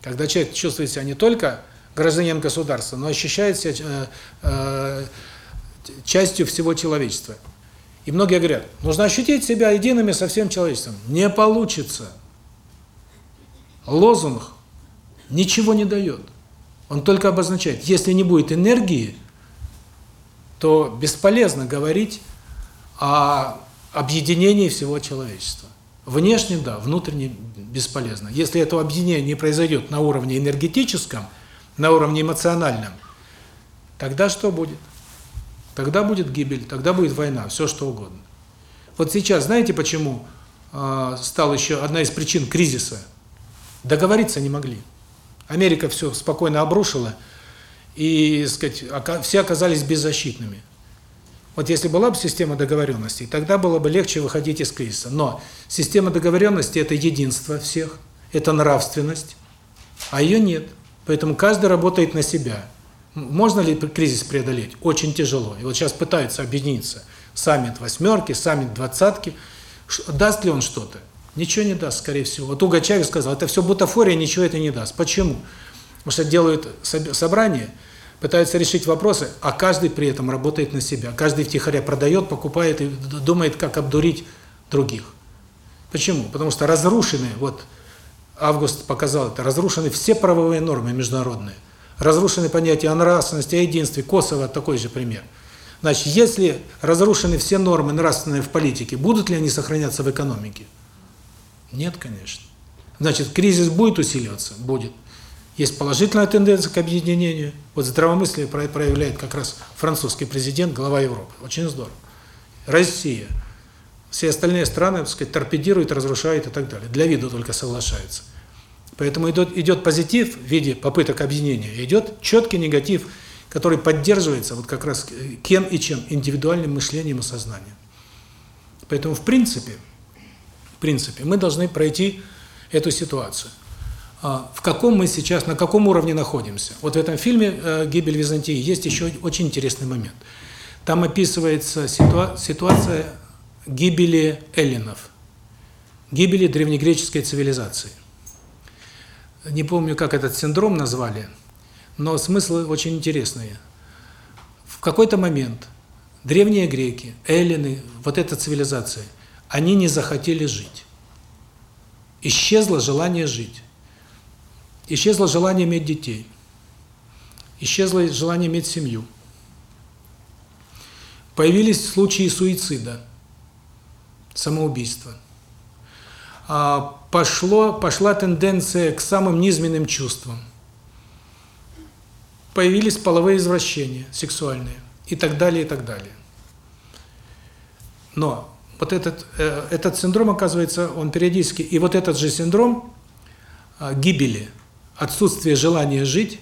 Когда человек чувствует себя не только гражданином государства, но ощущает себя э, э, частью всего человечества. И многие говорят, нужно ощутить себя едиными со всем человечеством. Не получится. Лозунг ничего не дает. Он только обозначает, если не будет энергии, то бесполезно говорить о объединении всего человечества. Внешне – да, внутренне – бесполезно. Если это объединение не произойдет на уровне энергетическом – на уровне эмоциональном, тогда что будет? Тогда будет гибель, тогда будет война, все что угодно. Вот сейчас, знаете, почему э, стал еще одна из причин кризиса? Договориться не могли. Америка все спокойно обрушила, и, сказать, все оказались беззащитными. Вот если была бы система договоренностей, тогда было бы легче выходить из кризиса. Но система договоренности – это единство всех, это нравственность, а ее нет. Поэтому каждый работает на себя. Можно ли кризис преодолеть? Очень тяжело. И вот сейчас пытаются объединиться. Саммит восьмерки, саммит двадцатки. Даст ли он что-то? Ничего не даст, скорее всего. Вот Уго Чавес сказал, это все бутафория, ничего это не даст. Почему? Потому что делают собрание, пытаются решить вопросы, а каждый при этом работает на себя. Каждый втихаря продает, покупает и думает, как обдурить других. Почему? Потому что разрушены, вот Август показал это, разрушены все правовые нормы международные. Разрушены понятия о нравственности, о единстве. Косово такой же пример. Значит, если разрушены все нормы нравственные в политике, будут ли они сохраняться в экономике? Нет, конечно. Значит, кризис будет усиливаться? Будет. Есть положительная тенденция к объединению. Вот здравомыслие про- проявляет как раз французский президент, глава Европы. Очень здорово. Россия. Все остальные страны, так сказать, торпедируют, разрушают и так далее. Для виду только соглашаются. Поэтому идет, идет позитив в виде попыток объединения, идет четкий негатив, который поддерживается вот как раз кем и чем? Индивидуальным мышлением и сознанием. Поэтому в принципе, в принципе, мы должны пройти эту ситуацию. А, В каком мы сейчас, на каком уровне находимся? Вот в этом фильме э, «Гибель Византии» есть еще очень интересный момент. Там описывается ситуа ситуация гибели эллинов, гибели древнегреческой цивилизации. Не помню, как этот синдром назвали, но смыслы очень интересные. В какой-то момент древние греки, эллины, вот эта цивилизация, они не захотели жить. Исчезло желание жить. Исчезло желание иметь детей. Исчезло желание иметь семью. Появились случаи суицида, самоубийства. А, пошло, пошла тенденция к самым низменным чувствам. Появились половые извращения, сексуальные, и так далее, и так далее. Но вот этот, э, этот синдром, оказывается, он периодически, и вот этот же синдром э, гибели, отсутствие желания жить,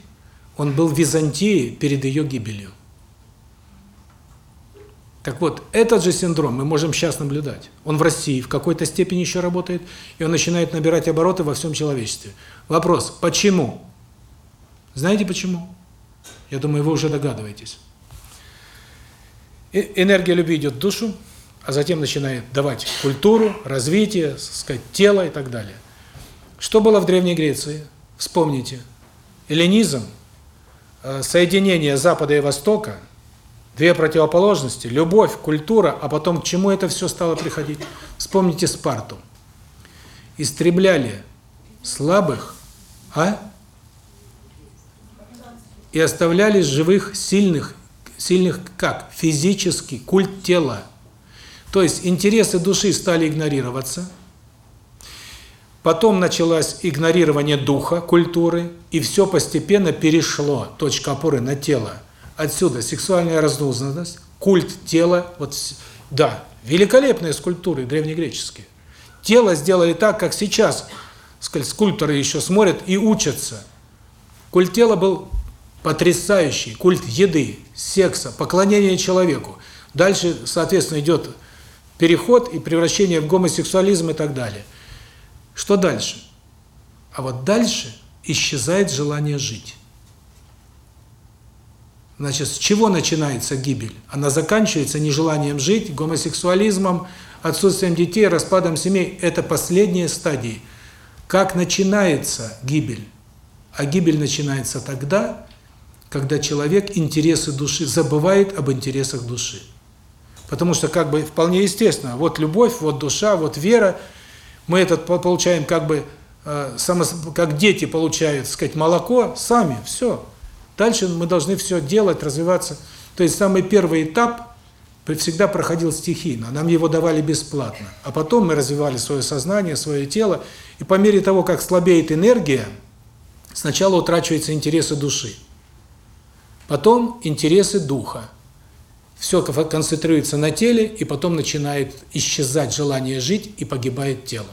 он был в Византии перед ее гибелью. Так вот, этот же синдром мы можем сейчас наблюдать. Он в России в какой-то степени еще работает, и он начинает набирать обороты во всем человечестве. Вопрос, почему? Знаете почему? Я думаю, вы уже догадываетесь. Энергия любви идет в душу, а затем начинает давать культуру, развитие, сказать, тело и так далее. Что было в Древней Греции? Вспомните. Эллинизм, э, соединение Запада и Востока, две противоположности, любовь, культура, а потом к чему это все стало приходить? Вспомните Спарту. Истребляли слабых, а? И оставляли живых, сильных, сильных как? Физически, культ тела. То есть интересы души стали игнорироваться. Потом началось игнорирование духа, культуры, и все постепенно перешло, точка опоры на тело. Отсюда сексуальная разнузданность, культ тела, вот да, великолепные скульптуры древнегреческие. Тело сделали так, как сейчас скульпторы еще смотрят и учатся. Культ тела был потрясающий, культ еды, секса, поклонения человеку. Дальше, соответственно, идет переход и превращение в гомосексуализм и так далее. Что дальше? А вот дальше исчезает желание жить. Значит, с чего начинается гибель? Она заканчивается нежеланием жить, гомосексуализмом, отсутствием детей, распадом семей. Это последние стадии. Как начинается гибель? А гибель начинается тогда, когда человек интересы души забывает об интересах души. Потому что как бы вполне естественно, вот любовь, вот душа, вот вера, мы этот получаем как бы э, само, как дети получают, сказать, молоко сами, все. Дальше мы должны все делать, развиваться. То есть самый первый этап всегда проходил стихийно, нам его давали бесплатно. А потом мы развивали свое сознание, свое тело, и по мере того, как слабеет энергия, сначала утрачиваются интересы души. Потом интересы духа. Все концентрируется на теле, и потом начинает исчезать желание жить, и погибает тело.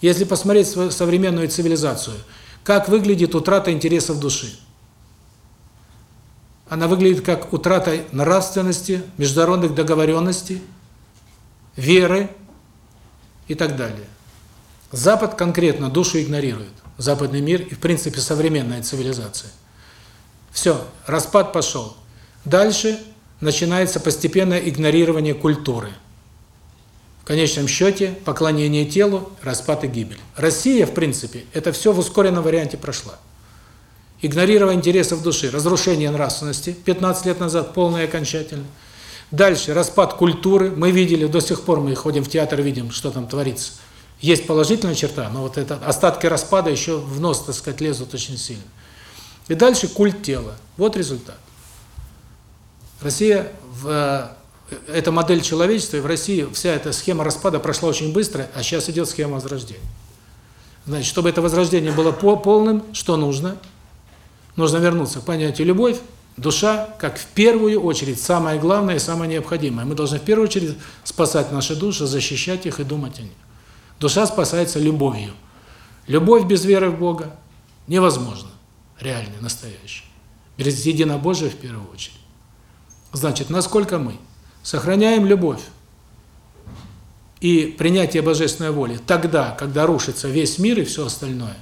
Если посмотреть современную цивилизацию, как выглядит утрата интересов души? Она выглядит как утрата нравственности, международных договоренностей, веры и так далее. Запад конкретно душу игнорирует. Западный мир и, в принципе, современная цивилизация. Все, распад пошел. Дальше начинается постепенное игнорирование культуры. В конечном счете, поклонение телу, распад и гибель. Россия, в принципе, это все в ускоренном варианте прошла. Игнорирование интересов души, разрушение нравственности, 15 лет назад, полное и окончательно. Дальше, распад культуры. Мы видели, до сих пор мы ходим в театр, видим, что там творится. Есть положительная черта, но вот это остатки распада еще в нос, так сказать, лезут очень сильно. И дальше культ тела. Вот результат. Россия, в, эта модель человечества, и в России вся эта схема распада прошла очень быстро, а сейчас идет схема возрождения. Значит, чтобы это возрождение было по полным, что нужно? Нужно вернуться к понятию любовь, душа, как в первую очередь, самое главное и самое необходимое. Мы должны в первую очередь спасать наши души, защищать их и думать о них. Душа спасается любовью. Любовь без веры в Бога невозможна, реальная, настоящая. Без единобожия в первую очередь. Значит, насколько мы сохраняем любовь и принятие божественной воли тогда, когда рушится весь мир и все остальное,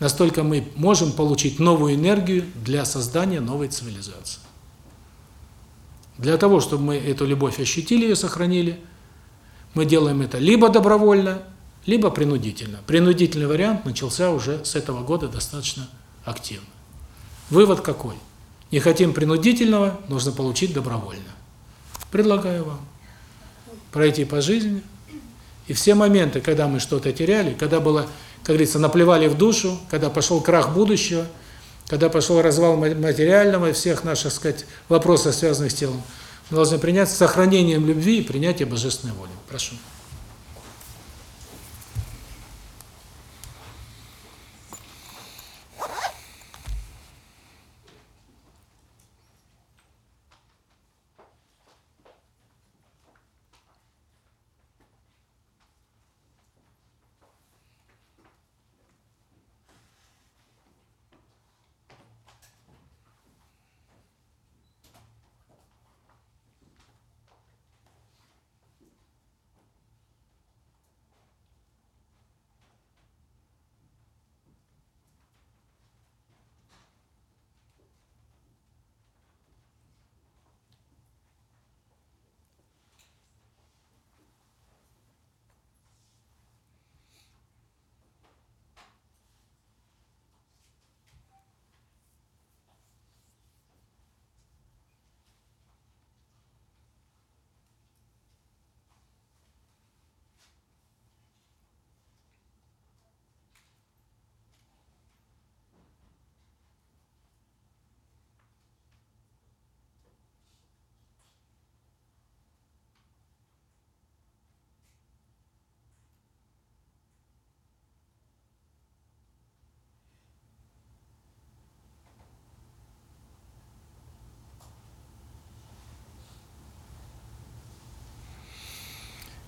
настолько мы можем получить новую энергию для создания новой цивилизации. Для того, чтобы мы эту любовь ощутили и сохранили, мы делаем это либо добровольно, либо принудительно. Принудительный вариант начался уже с этого года достаточно активно. Вывод какой? Не хотим принудительного, нужно получить добровольно. Предлагаю вам пройти по жизни, и все моменты, когда мы что-то теряли, когда было, как говорится, наплевали в душу, когда пошел крах будущего, когда пошел развал материального и всех наших, сказать, вопросов, связанных с телом, мы должны принять сохранением любви и принятие божественной воли. Прошу.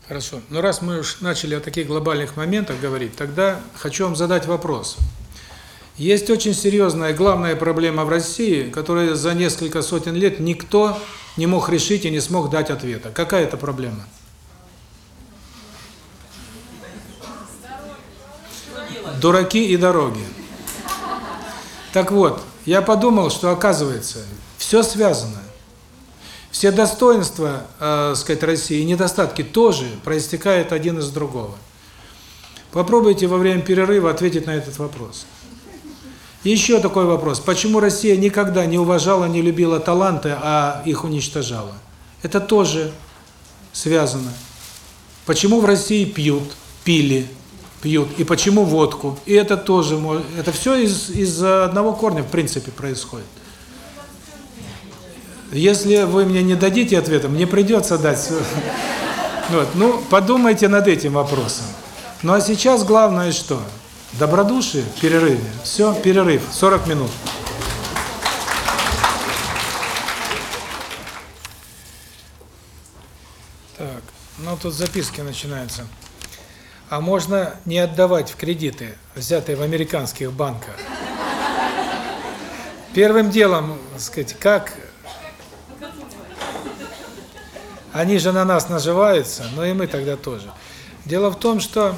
Хорошо. Ну, раз мы уж начали о таких глобальных моментах говорить, тогда хочу вам задать вопрос. Есть очень серьезная, главная проблема в России, которую за несколько сотен лет никто не мог решить и не смог дать ответа. Какая это проблема? Дураки и дороги. Так вот, я подумал, что оказывается, все связано. Все достоинства, э, сказать, России и недостатки тоже проистекают один из другого. Попробуйте во время перерыва ответить на этот вопрос. Еще такой вопрос. Почему Россия никогда не уважала, не любила таланты, а их уничтожала? Это тоже связано. Почему в России пьют, пили, пьют, и почему водку? И это тоже, это все из, из одного корня, в принципе, происходит. Если вы мне не дадите ответа, мне придется дать. Вот, ну, подумайте над этим вопросом. Ну а сейчас главное что? Добродушие в перерыве. Все, перерыв, 40 минут. Так, ну тут записки начинаются. А можно не отдавать в кредиты, взятые в американских банках? Первым делом, так сказать, как они же на нас наживаются, но и мы тогда тоже. Дело в том, что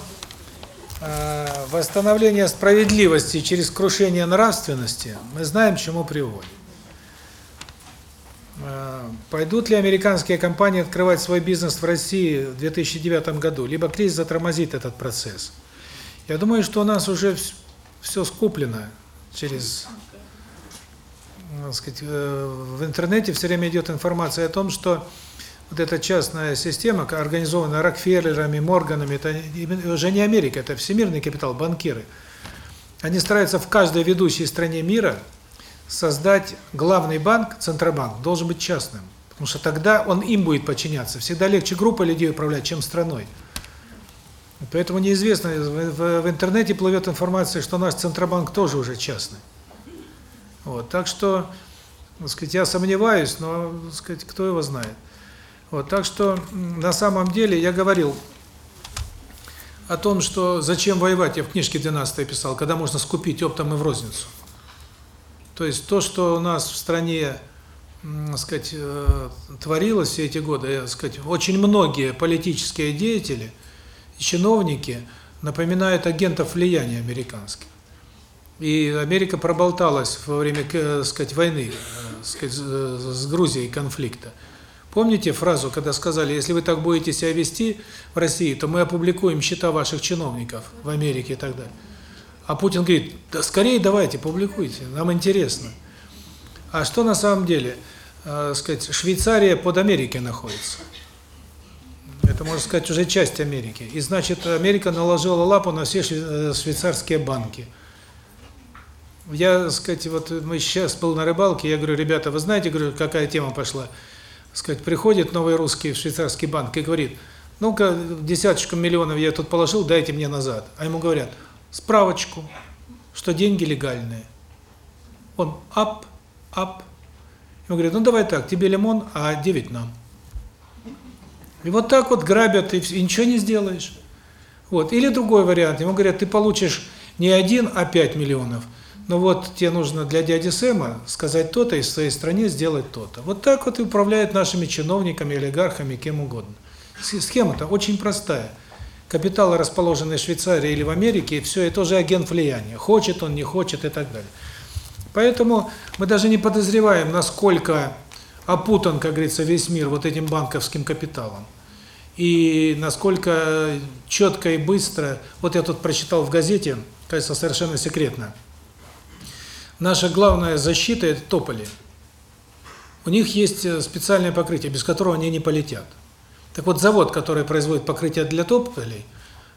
э, восстановление справедливости через крушение нравственности, мы знаем, к чему приводит. Э, пойдут ли американские компании открывать свой бизнес в России в 2009 году, либо кризис затормозит этот процесс? Я думаю, что у нас уже все скуплено через так сказать, э, в интернете все время идет информация о том, что вот эта частная система, организованная Рокфеллерами, Морганами, это уже не Америка, это всемирный капитал, банкиры. Они стараются в каждой ведущей стране мира создать главный банк, Центробанк, должен быть частным. Потому что тогда он им будет подчиняться. Всегда легче группа людей управлять, чем страной. Поэтому неизвестно, в интернете плывет информация, что наш Центробанк тоже уже частный. Вот, так что, так сказать, я сомневаюсь, но, так сказать, кто его знает. Вот, так что на самом деле я говорил о том, что зачем воевать, я в книжке 12 писал, когда можно скупить оптом и в розницу. То есть то, что у нас в стране, так сказать, э, творилось все эти годы, я, сказать, очень многие политические деятели и чиновники напоминают агентов влияния американских. И Америка проболталась во время, так сказать, войны, сказать, с Грузией конфликта. Помните фразу, когда сказали, если вы так будете себя вести в России, то мы опубликуем счета ваших чиновников в Америке и так далее. А Путин говорит, да скорее давайте, публикуйте, нам интересно. А что на самом деле? Э, сказать, Швейцария под Америкой находится. Это, можно сказать, уже часть Америки. И значит, Америка наложила лапу на все швейцарские банки. Я, сказать, вот мы сейчас был на рыбалке, я говорю, ребята, вы знаете, говорю, какая тема пошла? Сказать, приходит новый русский в швейцарский банк и говорит, ну-ка, десяточку миллионов я тут положил, дайте мне назад. А ему говорят, справочку, что деньги легальные. Он ап, ап. Ему говорят, ну давай так, тебе лимон, а 9 нам. И вот так вот грабят, и, и ничего не сделаешь. Вот. Или другой вариант. Ему говорят, ты получишь не один, а 5 миллионов – ну вот тебе нужно для дяди Сэма сказать то-то и в своей стране сделать то-то. Вот так вот и управляют нашими чиновниками, олигархами, кем угодно. Схема-то очень простая. Капиталы, расположенные в Швейцарии или в Америке, все это уже агент влияния. Хочет он, не хочет и так далее. Поэтому мы даже не подозреваем, насколько опутан, как говорится, весь мир вот этим банковским капиталом. И насколько четко и быстро, вот я тут прочитал в газете, кажется, совершенно секретно, Наша главная защита – это тополи. У них есть э, специальное покрытие, без которого они не полетят. Так вот, завод, который производит покрытие для тополей,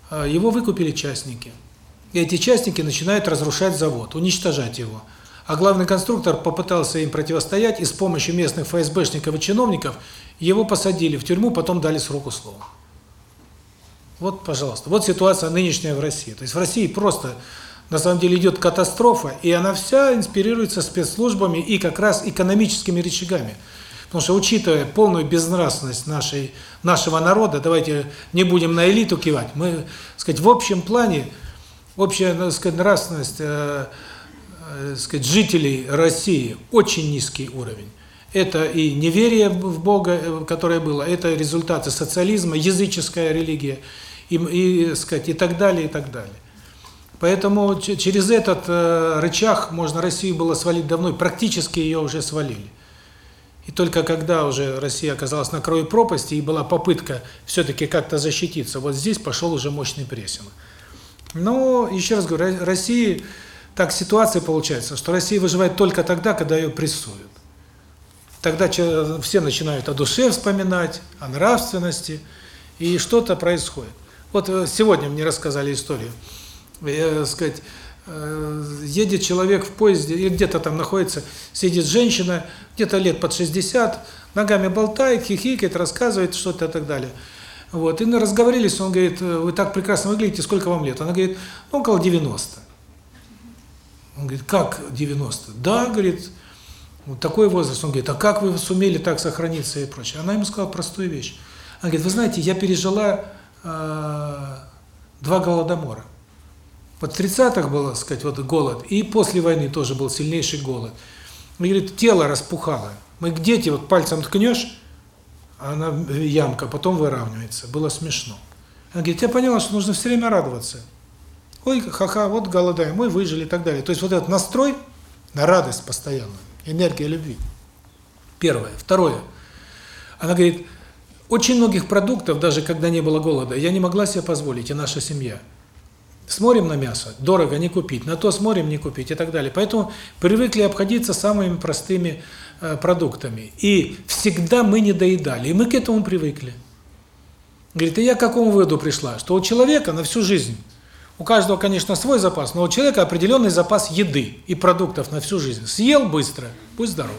э, его выкупили частники. И эти частники начинают разрушать завод, уничтожать его. А главный конструктор попытался им противостоять, и с помощью местных ФСБшников и чиновников его посадили в тюрьму, потом дали срок условно. Вот, пожалуйста. Вот ситуация нынешняя в России. То есть в России просто на самом деле идет катастрофа, и она вся инспирируется спецслужбами и как раз экономическими рычагами. Потому что, учитывая полную безнравственность нашей, нашего народа, давайте не будем на элиту кивать, мы, сказать, в общем плане, общая, так сказать, нравственность, э, э, сказать, жителей России очень низкий уровень. Это и неверие в Бога, э, которое было, это результаты социализма, языческая религия, и, и, сказать, и так далее, и так далее. Поэтому через этот э, рычаг можно Россию было свалить давно, практически ее уже свалили. И только когда уже Россия оказалась на краю пропасти, и была попытка все-таки как-то защититься, вот здесь пошел уже мощный прессинг. Но, еще раз говорю, Россия, так ситуация получается, что Россия выживает только тогда, когда ее прессуют. Тогда все начинают о душе вспоминать, о нравственности, и что-то происходит. Вот э, сегодня мне рассказали историю э, сказать, э, едет человек в поезде, и где-то там находится, сидит женщина, где-то лет под 60, ногами болтает, хихикает, рассказывает что-то и так далее. Вот, и мы разговорились, он говорит, вы так прекрасно выглядите, сколько вам лет? Она говорит, ну, около 90. Он говорит, как 90? Да, говорит, вот такой возраст. Он говорит, а как вы сумели так сохраниться и прочее? Она ему сказала простую вещь. Она говорит, вы знаете, я пережила э, два голодомора. В 30-х был, так сказать, вот голод, и после войны тоже был сильнейший голод. И говорит, тело распухало. Мы к дети вот пальцем ткнешь, она ямка, потом выравнивается. Было смешно. Она говорит, я поняла, что нужно все время радоваться. Ой, ха-ха, вот голодаем, мы выжили и так далее. То есть вот этот настрой на радость постоянно, энергия любви. Первое. Второе. Она говорит, очень многих продуктов, даже когда не было голода, я не могла себе позволить, и наша семья – Смотрим на мясо, дорого не купить, на то смотрим не купить и так далее. Поэтому привыкли обходиться самыми простыми э, продуктами. И всегда мы не доедали, и мы к этому привыкли. Говорит, и я к какому выводу пришла? Что у человека на всю жизнь, у каждого, конечно, свой запас, но у человека определенный запас еды и продуктов на всю жизнь. Съел быстро, будь здоров.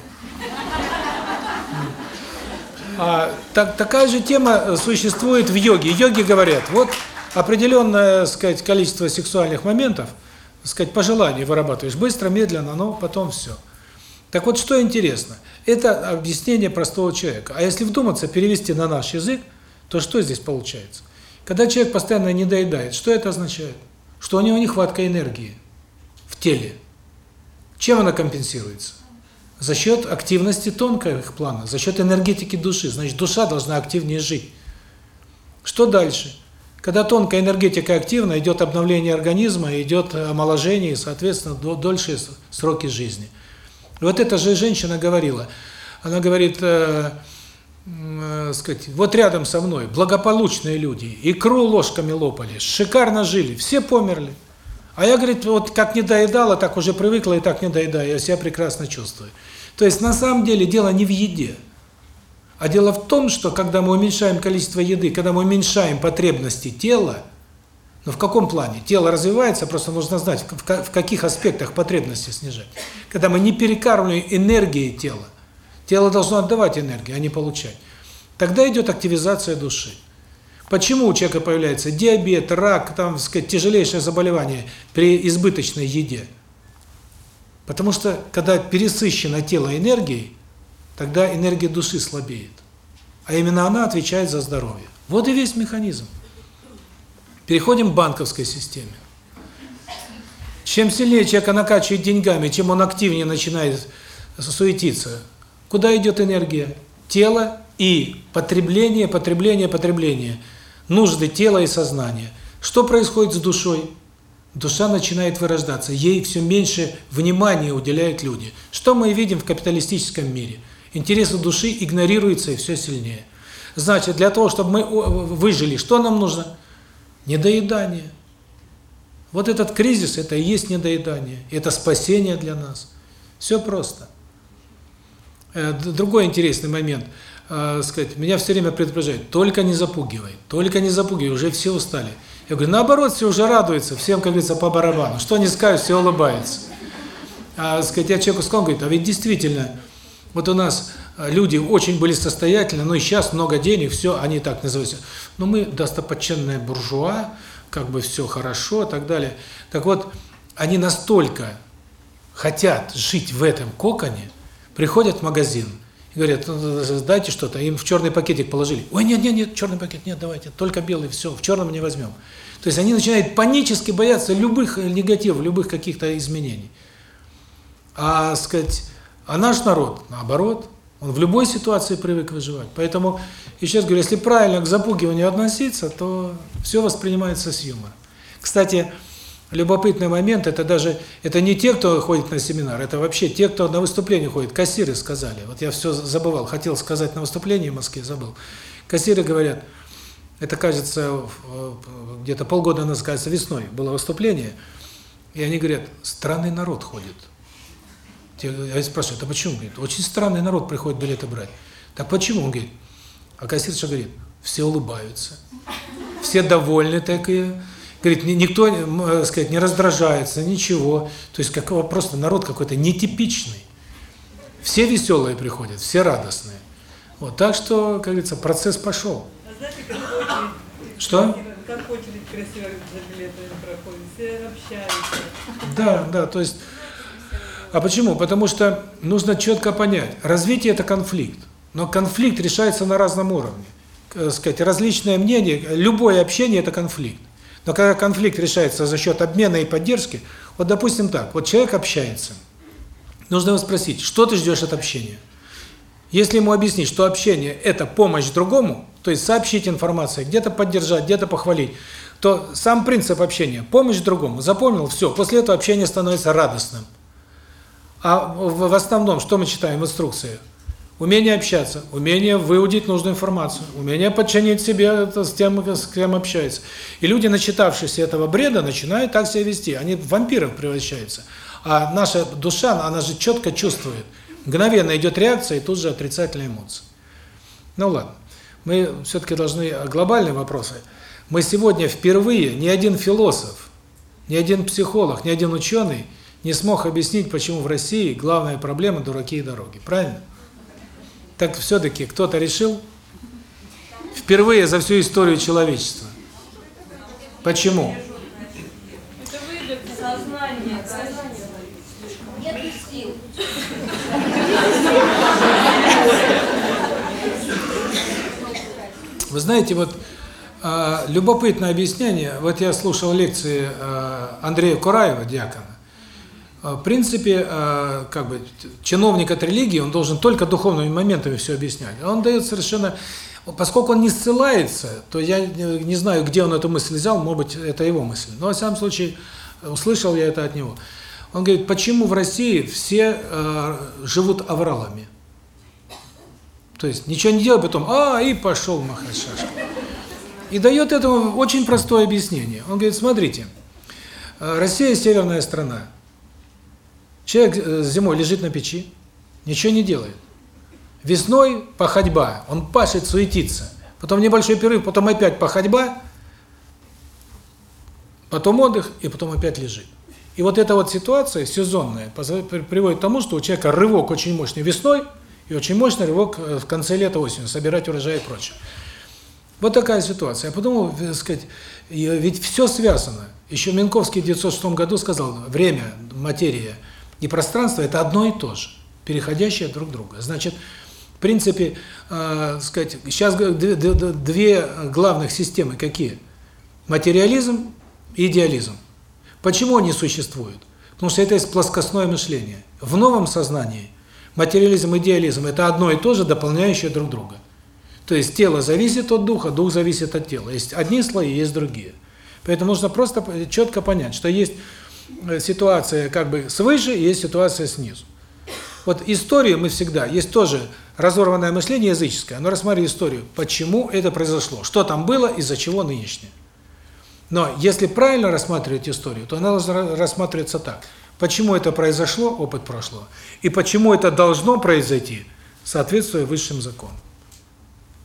А, так, такая же тема существует в йоге. Йоги говорят, вот определенное, сказать, количество сексуальных моментов, сказать, по желанию вырабатываешь быстро, медленно, но потом все. Так вот, что интересно, это объяснение простого человека. А если вдуматься, перевести на наш язык, то что здесь получается? Когда человек постоянно недоедает, что это означает? Что у него нехватка энергии в теле. Чем она компенсируется? За счет активности тонкого плана, за счет энергетики души. Значит, душа должна активнее жить. Что дальше? Когда тонкая энергетика активна, идет обновление организма, идет омоложение и, соответственно, дольшие сроки жизни. Вот эта же женщина говорила, она говорит, э, э, сказать, вот рядом со мной благополучные люди, икру ложками лопали, шикарно жили, все померли. А я, говорит, вот как не доедала, так уже привыкла и так не доедаю, я себя прекрасно чувствую. То есть на самом деле дело не в еде. А дело в том, что когда мы уменьшаем количество еды, когда мы уменьшаем потребности тела, но в каком плане? Тело развивается, просто нужно знать, в каких аспектах потребности снижать. Когда мы не перекармливаем энергией тела, тело должно отдавать энергию, а не получать. Тогда идет активизация души. Почему у человека появляется диабет, рак, там, сказать, тяжелейшее заболевание при избыточной еде? Потому что, когда пересыщено тело энергией, тогда энергия души слабеет. А именно она отвечает за здоровье. Вот и весь механизм. Переходим к банковской системе. Чем сильнее человека накачивает деньгами, чем он активнее начинает суетиться, куда идет энергия? Тело и потребление, потребление, потребление. Нужды тела и сознания. Что происходит с душой? Душа начинает вырождаться, ей все меньше внимания уделяют люди. Что мы видим в капиталистическом мире? Интересы души игнорируются и все сильнее. Значит, для того, чтобы мы выжили, что нам нужно? Недоедание. Вот этот кризис – это и есть недоедание, это спасение для нас. Все просто. Э, другой интересный момент. Э, сказать, меня все время предупреждают, только не запугивай, только не запугивай, уже все устали. Я говорю, наоборот, все уже радуются, всем, как говорится, по барабану. Что не скажут, все улыбаются. А, сказать, я человеку сказал, говорит, а ведь действительно, вот у нас э, люди очень были состоятельны, но и сейчас много денег, все, они так называются. Но мы достоподчинная буржуа, как бы все хорошо и так далее. Так вот, они настолько хотят жить в этом коконе, приходят в магазин и говорят, «Ну, дайте что-то, им в черный пакетик положили. Ой, нет, нет, нет, черный пакет, нет, давайте, только белый, все, в черном не возьмем. То есть они начинают панически бояться любых негативов, любых каких-то изменений. А, сказать, а наш народ, наоборот, он в любой ситуации привык выживать. Поэтому, еще раз говорю, если правильно к запугиванию относиться, то все воспринимается с юмором. Кстати, любопытный момент, это даже, это не те, кто ходит на семинар, это вообще те, кто на выступление ходит. Кассиры сказали, вот я все забывал, хотел сказать на выступлении в Москве, забыл. Кассиры говорят, это, кажется, где-то полгода назад, кажется, весной было выступление, и они говорят, странный народ ходит. Я спрашиваю, а почему? Говорит, очень странный народ приходит билеты брать. Так почему? Он говорит, а кассирша говорит, все улыбаются, все довольны такие. Говорит, никто, э, сказать, не раздражается, ничего. То есть как просто народ какой-то нетипичный. Все веселые приходят, все радостные. Вот, так что, как говорится, процесс пошел. А знаете, как очередь, что? Как очередь красиво за билетами проходит, все общаются. Да, да, то есть а почему? Потому что нужно четко понять, развитие – это конфликт. Но конфликт решается на разном уровне. Э, сказать, различные мнения, любое общение – это конфликт. Но когда конфликт решается за счет обмена и поддержки, вот допустим так, вот человек общается, нужно его спросить, что ты ждешь от общения? Если ему объяснить, что общение – это помощь другому, то есть сообщить информацию, где-то поддержать, где-то похвалить, то сам принцип общения – помощь другому, запомнил, все, после этого общение становится радостным. А в основном, что мы читаем в инструкции? Умение общаться, умение выудить нужную информацию, умение подчинить себе с тем, с кем общается. И люди, начитавшись этого бреда, начинают так себя вести. Они в вампиров превращаются. А наша душа, она же четко чувствует. Мгновенно идет реакция, и тут же отрицательные эмоции. Ну ладно. Мы все-таки должны глобальные вопросы. Мы сегодня впервые, ни один философ, ни один психолог, ни один ученый – не смог объяснить, почему в России главная проблема – дураки и дороги. Правильно? Так все-таки кто-то решил впервые за всю историю человечества. Почему? Это. Нет сил. Вы знаете, вот э, любопытное объяснение. Вот я слушал лекции э, Андрея Кураева, диакона. Э, В принципе, э, как бы чиновник от религии, он должен только духовными моментами все объяснять. А он дает совершенно... Поскольку он не ссылается, то я не знаю, где он эту мысль взял, может быть, это его мысль. Но, во всяком случае, услышал я это от него. Он говорит, почему в России все э, живут авралами? То есть ничего не делай, потом, а, и пошел махать шашку. И дает этому очень простое объяснение. Он говорит, смотрите, Россия северная страна. Человек э, зимой лежит на печи, ничего не делает. Весной походьба, он пашет, суетится. Потом небольшой перерыв, потом опять походьба, потом отдых, и потом опять лежит. И вот эта вот ситуация сезонная приводит к тому, что у человека рывок очень мощный весной и очень мощный рывок э, в конце лета осенью, собирать урожай и прочее. Вот такая ситуация. Я подумал, э, сказать, ведь все связано. Еще Минковский в 1906 году сказал, время, материя и пространство – это одно и то же, переходящее друг друга. Значит, в принципе, э, сказать, сейчас две главных системы какие? Материализм и идеализм. Почему они существуют? Потому что это есть плоскостное мышление. В новом сознании материализм и идеализм – это одно и то же, дополняющее друг друга. То есть тело зависит от духа, дух зависит от тела. Есть одни слои, есть другие. Поэтому нужно просто четко понять, что есть ситуация как бы свыше, есть ситуация снизу. Вот историю мы всегда, есть тоже разорванное мышление языческое, но рассматривай историю, почему это произошло, что там было, из-за чего нынешнее. Но если правильно рассматривать историю, то она должна рассматриваться так. Почему это произошло, опыт прошлого, и почему это должно произойти, соответствуя высшим законам.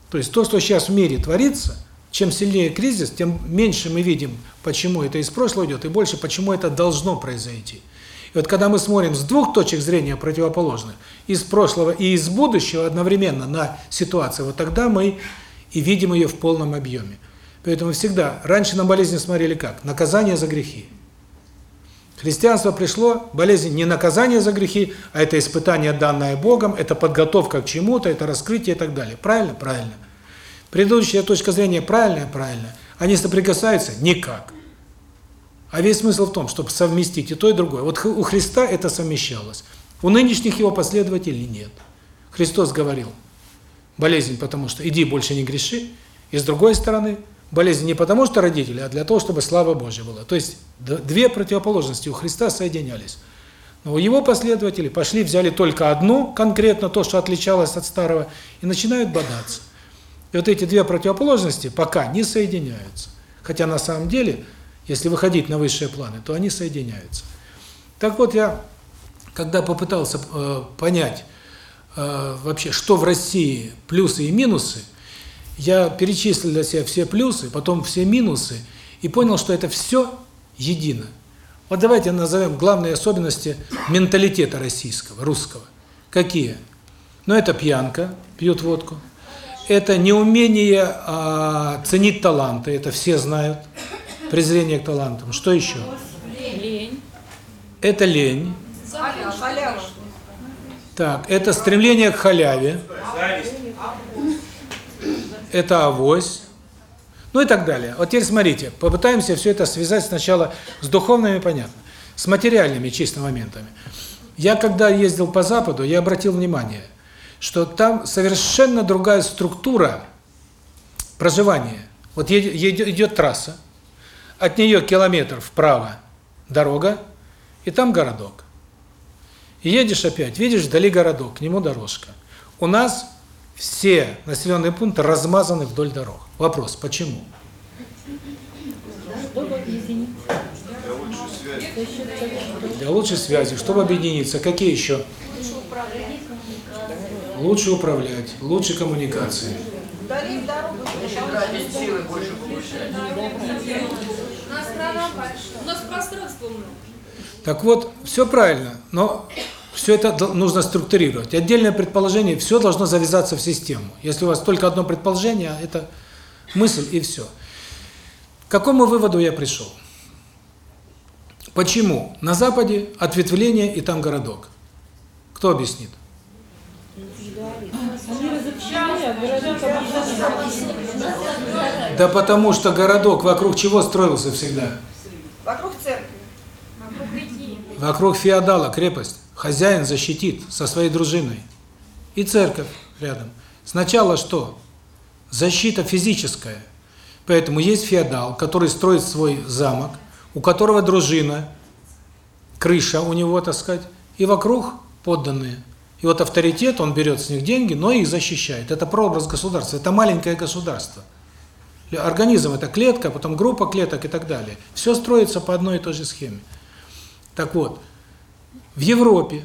То есть то, что сейчас в мире творится, чем сильнее кризис, тем меньше мы видим, почему это из прошлого идет, и больше, почему это должно произойти. И вот когда мы смотрим с двух точек зрения противоположных, из прошлого и из будущего одновременно на ситуацию, вот тогда мы и видим ее в полном объеме. Поэтому всегда, раньше на болезни смотрели как? Наказание за грехи. Христианство пришло, болезнь не наказание за грехи, а это испытание, данное Богом, это подготовка к чему-то, это раскрытие и так далее. Правильно? Правильно. Предыдущая точка зрения правильная? Правильно. Они соприкасаются? Никак. А весь смысл в том, чтобы совместить и то, и другое. Вот у Христа это совмещалось. У нынешних его последователей нет. Христос говорил, болезнь потому что иди больше не греши, и с другой стороны, болезнь не потому что родители, а для того, чтобы слава Божья была. То есть две противоположности у Христа соединялись. Но его последователей пошли, взяли только одну, конкретно то, что отличалось от старого, и начинают бодаться. И вот эти две противоположности пока не соединяются. Хотя на самом деле, если выходить на высшие планы, то они соединяются. Так вот, я, когда попытался э, понять э, вообще, что в России плюсы и минусы, я перечислил для себя все плюсы, потом все минусы, и понял, что это все едино. Вот давайте назовем главные особенности менталитета российского, русского. Какие? Ну, это пьянка, пьют водку. Это неумение а, ценить таланты, это все знают. Презрение к талантам. Что еще? Лень. Это лень. Халява. Так, это стремление к халяве. Это авось. Ну и так далее. Вот теперь смотрите, попытаемся все это связать сначала с духовными, понятно, с материальными чисто моментами. Я когда ездил по Западу, я обратил внимание, что там совершенно другая структура проживания. Вот идет трасса, от нее километр вправо дорога, и там городок. И едешь опять, видишь вдали городок, к нему дорожка. У нас все населенные пункты размазаны вдоль дорог. Вопрос, почему? Для лучшей связи, чтобы объединиться. Какие еще? Лучше управлять, лучше коммуникации. Дарить дорогу. силы больше получать. У нас страна большая. У нас пространства много. Так вот, все правильно, но все это нужно структурировать. Отдельное предположение, все должно завязаться в систему. Если у вас только одно предположение, это мысль и все. К какому выводу я пришел? Почему на Западе ответвление и там городок? Кто объяснит? Они разобщены, а городок объединен. Да потому что городок вокруг чего строился всегда? Вокруг церкви. Вокруг феодала крепость. Хозяин защитит со своей дружиной. И церковь рядом. Сначала что? Защита физическая. Поэтому есть феодал, который строит свой замок, у которого дружина, крыша у него, так сказать, и вокруг подданные. И вот авторитет, он берет с них деньги, но их защищает. Это прообраз государства, это маленькое государство. Организм – это клетка, потом группа клеток и так далее. Все строится по одной и той же схеме. Так вот, в Европе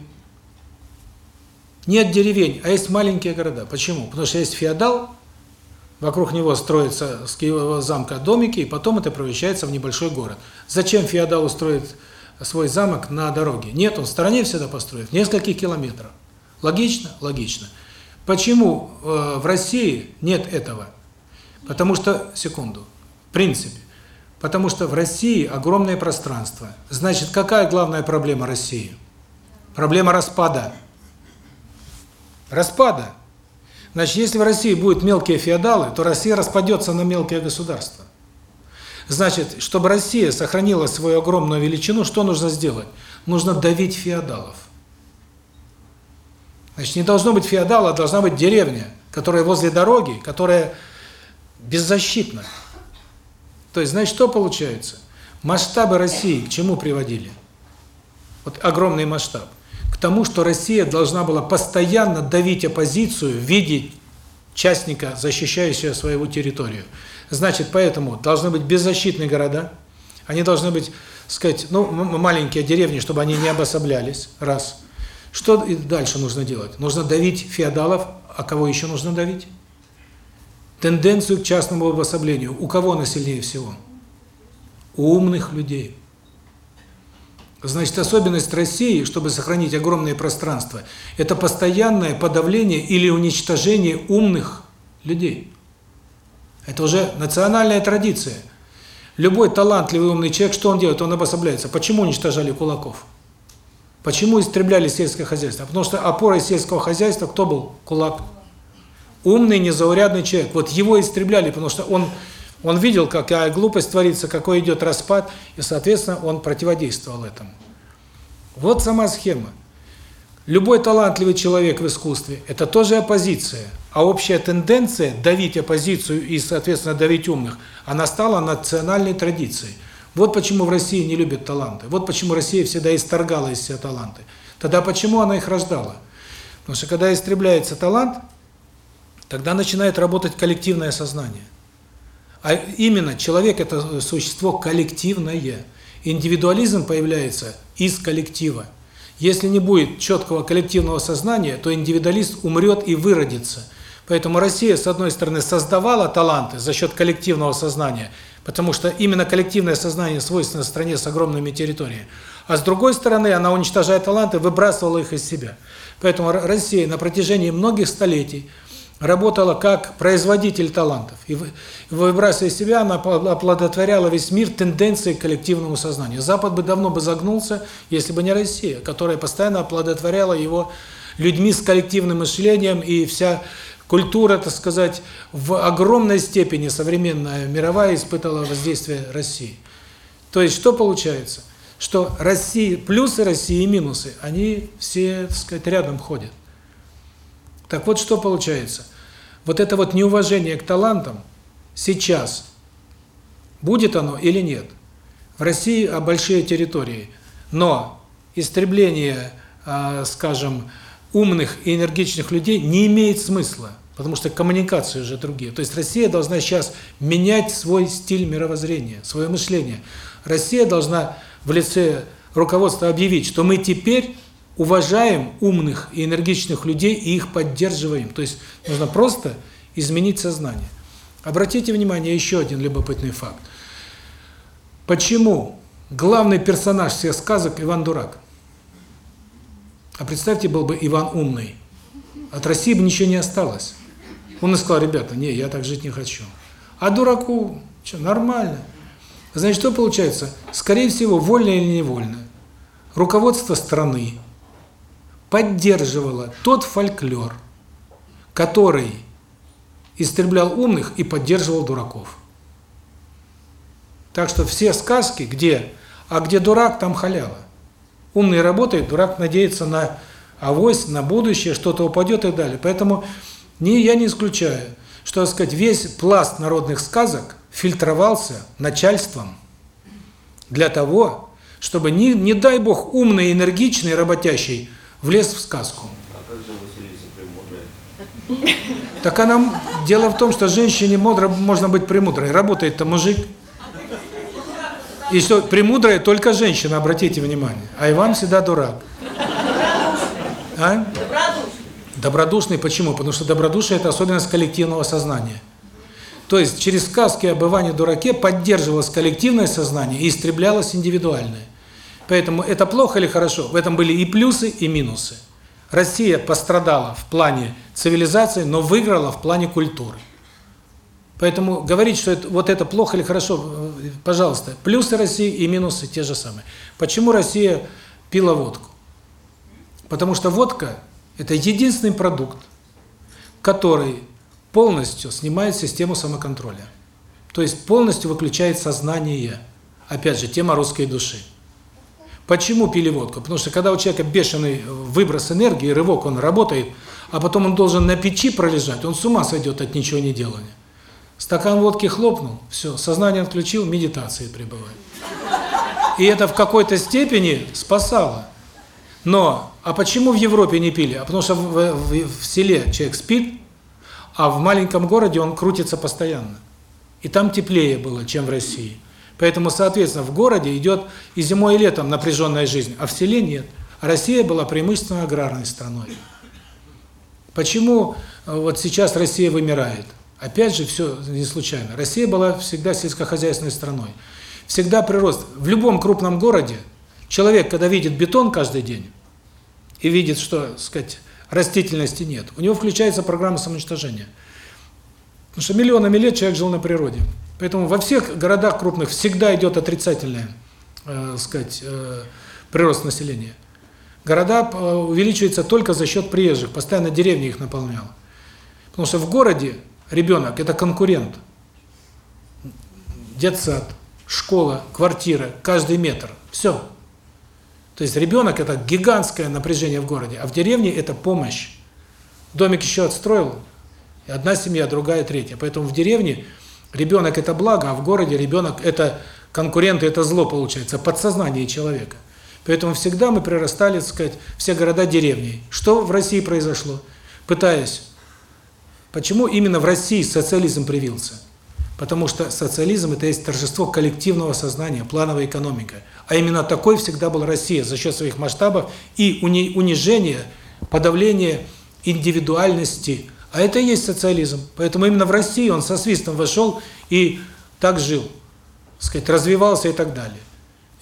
нет деревень, а есть маленькие города. Почему? Потому что есть феодал, вокруг него строятся с его замка домики, и потом это превращается в небольшой город. Зачем феодал устроит свой замок на дороге? Нет, он в стороне всегда построит, в нескольких километрах. Логично? Логично. Почему э, в России нет этого? Потому что, секунду, в принципе, потому что в России огромное пространство. Значит, какая главная проблема России? Проблема распада. Распада. Значит, если в России будут мелкие феодалы, то Россия распадется на мелкие государства. Значит, чтобы Россия сохранила свою огромную величину, что нужно сделать? Нужно давить феодалов. Значит, не должно быть феодала, а должна быть деревня, которая возле дороги, которая беззащитна. То есть, значит, что получается? Масштабы России к чему приводили? Вот огромный масштаб. К тому, что Россия должна была постоянно давить оппозицию в виде частника, защищающего свою территорию. Значит, поэтому должны быть беззащитные города, они должны быть, сказать, ну, маленькие деревни, чтобы они не обособлялись, раз. Что дальше нужно делать? Нужно давить феодалов, а кого еще нужно давить? Тенденцию к частному обособлению. У кого она сильнее всего? У умных людей. Значит, особенность России, чтобы сохранить огромное пространство, это постоянное подавление или уничтожение умных людей. Это уже национальная традиция. Любой талантливый умный человек, что он делает? Он обособляется. Почему уничтожали кулаков? Почему истребляли сельское хозяйство? Потому что опорой сельского хозяйства кто был? Кулак. Умный, незаурядный человек. Вот его истребляли, потому что он он видел, какая глупость творится, какой идет распад, и, соответственно, он противодействовал этому. Вот сама схема. Любой талантливый человек в искусстве – это тоже оппозиция. А общая тенденция давить оппозицию и, соответственно, давить умных, она стала национальной традицией. Вот почему в России не любят таланты. Вот почему Россия всегда исторгала из себя таланты. Тогда почему она их рождала? Потому что когда истребляется талант, тогда начинает работать коллективное сознание. А именно, человек – это существо коллективное. Индивидуализм появляется из коллектива. Если не будет четкого коллективного сознания, то индивидуалист умрет и выродится. Поэтому Россия, с одной стороны, создавала таланты за счет коллективного сознания, потому что именно коллективное сознание свойственно стране с огромными территориями. А с другой стороны, она, уничтожая таланты, выбрасывала их из себя. Поэтому Россия на протяжении многих столетий работала как производитель талантов. И выбрасывая себя, она оплодотворяла весь мир тенденцией к коллективному сознанию. Запад бы давно бы загнулся, если бы не Россия, которая постоянно оплодотворяла его людьми с коллективным мышлением, и вся культура, так сказать, в огромной степени современная мировая испытала воздействие России. То есть что получается? Что Россия, плюсы России и минусы, они все, так сказать, рядом ходят. Так вот, что получается? Вот это вот неуважение к талантам сейчас, будет оно или нет? В России а, большие территории, но истребление, э, скажем, умных и энергичных людей не имеет смысла, потому что коммуникации уже другие. То есть Россия должна сейчас менять свой стиль мировоззрения, свое мышление. Россия должна в лице руководства объявить, что мы теперь уважаем умных и энергичных людей и их поддерживаем. То есть нужно просто изменить сознание. Обратите внимание, еще один любопытный факт. Почему главный персонаж всех сказок Иван Дурак? А представьте, был бы Иван умный. От России бы ничего не осталось. Он и сказал, ребята, не, я так жить не хочу. А дураку, что, нормально. Значит, что получается? Скорее всего, вольно или невольно, руководство страны поддерживало тот фольклор, который истреблял умных и поддерживал дураков. Так что все сказки, где, а где дурак, там халява. Умный работает, дурак надеется на авось, на будущее, что-то упадет и так далее. Поэтому не, я не исключаю, что, так сказать, весь пласт народных сказок фильтровался начальством для того, чтобы, не, не дай бог, умный, энергичный, работящий влез в сказку. А? Так она, дело в том, что женщине мудро можно быть премудрой. Работает-то мужик. И что, премудрая только женщина, обратите внимание. А Иван всегда дурак. А? Добродушный. Почему? Потому что добродушие – это особенность коллективного сознания. То есть через сказки об Иване Дураке поддерживалось коллективное сознание и истреблялось индивидуальное. Поэтому это плохо или хорошо? В этом были и плюсы, и минусы. Россия пострадала в плане цивилизации, но выиграла в плане культуры. Поэтому говорить, что это, вот это плохо или хорошо, пожалуйста, плюсы России и минусы те же самые. Почему Россия пила водку? Потому что водка – это единственный продукт, который полностью снимает систему самоконтроля. То есть полностью выключает сознание. Опять же, тема русской души. Почему пили водку? Потому что когда у человека бешеный выброс энергии, рывок, он работает, а потом он должен на печи пролежать, он с ума сойдет от ничего не делания. Стакан водки хлопнул, все, сознание отключил, медитации пребывает. И это в какой-то степени спасало. Но, а почему в Европе не пили? А потому что в, в, в селе человек спит, а в маленьком городе он крутится постоянно. И там теплее было, чем в России. Поэтому, соответственно, в городе идет и зимой, и летом напряженная жизнь, а в селе нет. Россия была преимущественно аграрной страной. Почему э, вот сейчас Россия вымирает? Опять же, все не случайно. Россия была всегда сельскохозяйственной страной. Всегда прирост. В любом крупном городе человек, когда видит бетон каждый день и видит, что, сказать, растительности нет, у него включается программа самоуничтожения. Потому что миллионами лет человек жил на природе. Поэтому во всех городах крупных всегда идет отрицательный, э, сказать, э, прирост населения. Города э, увеличиваются только за счет приезжих, постоянно деревни их наполняла. Потому что в городе ребенок – это конкурент. Детсад, школа, квартира, каждый метр. Все. То есть ребенок – это гигантское напряжение в городе, а в деревне – это помощь. Домик еще отстроил, одна семья, другая, третья. Поэтому в деревне ребенок – это благо, а в городе ребенок – это конкурент, это зло получается, подсознание человека. Поэтому всегда мы прирастали, так сказать, все города деревней. Что в России произошло? Пытаясь. Почему именно в России социализм привился? Потому что социализм – это есть торжество коллективного сознания, плановая экономика. А именно такой всегда была Россия за счет своих масштабов и унижения, подавления индивидуальности. А это и есть социализм. Поэтому именно в России он со свистом вошел и так жил, сказать, развивался и так далее.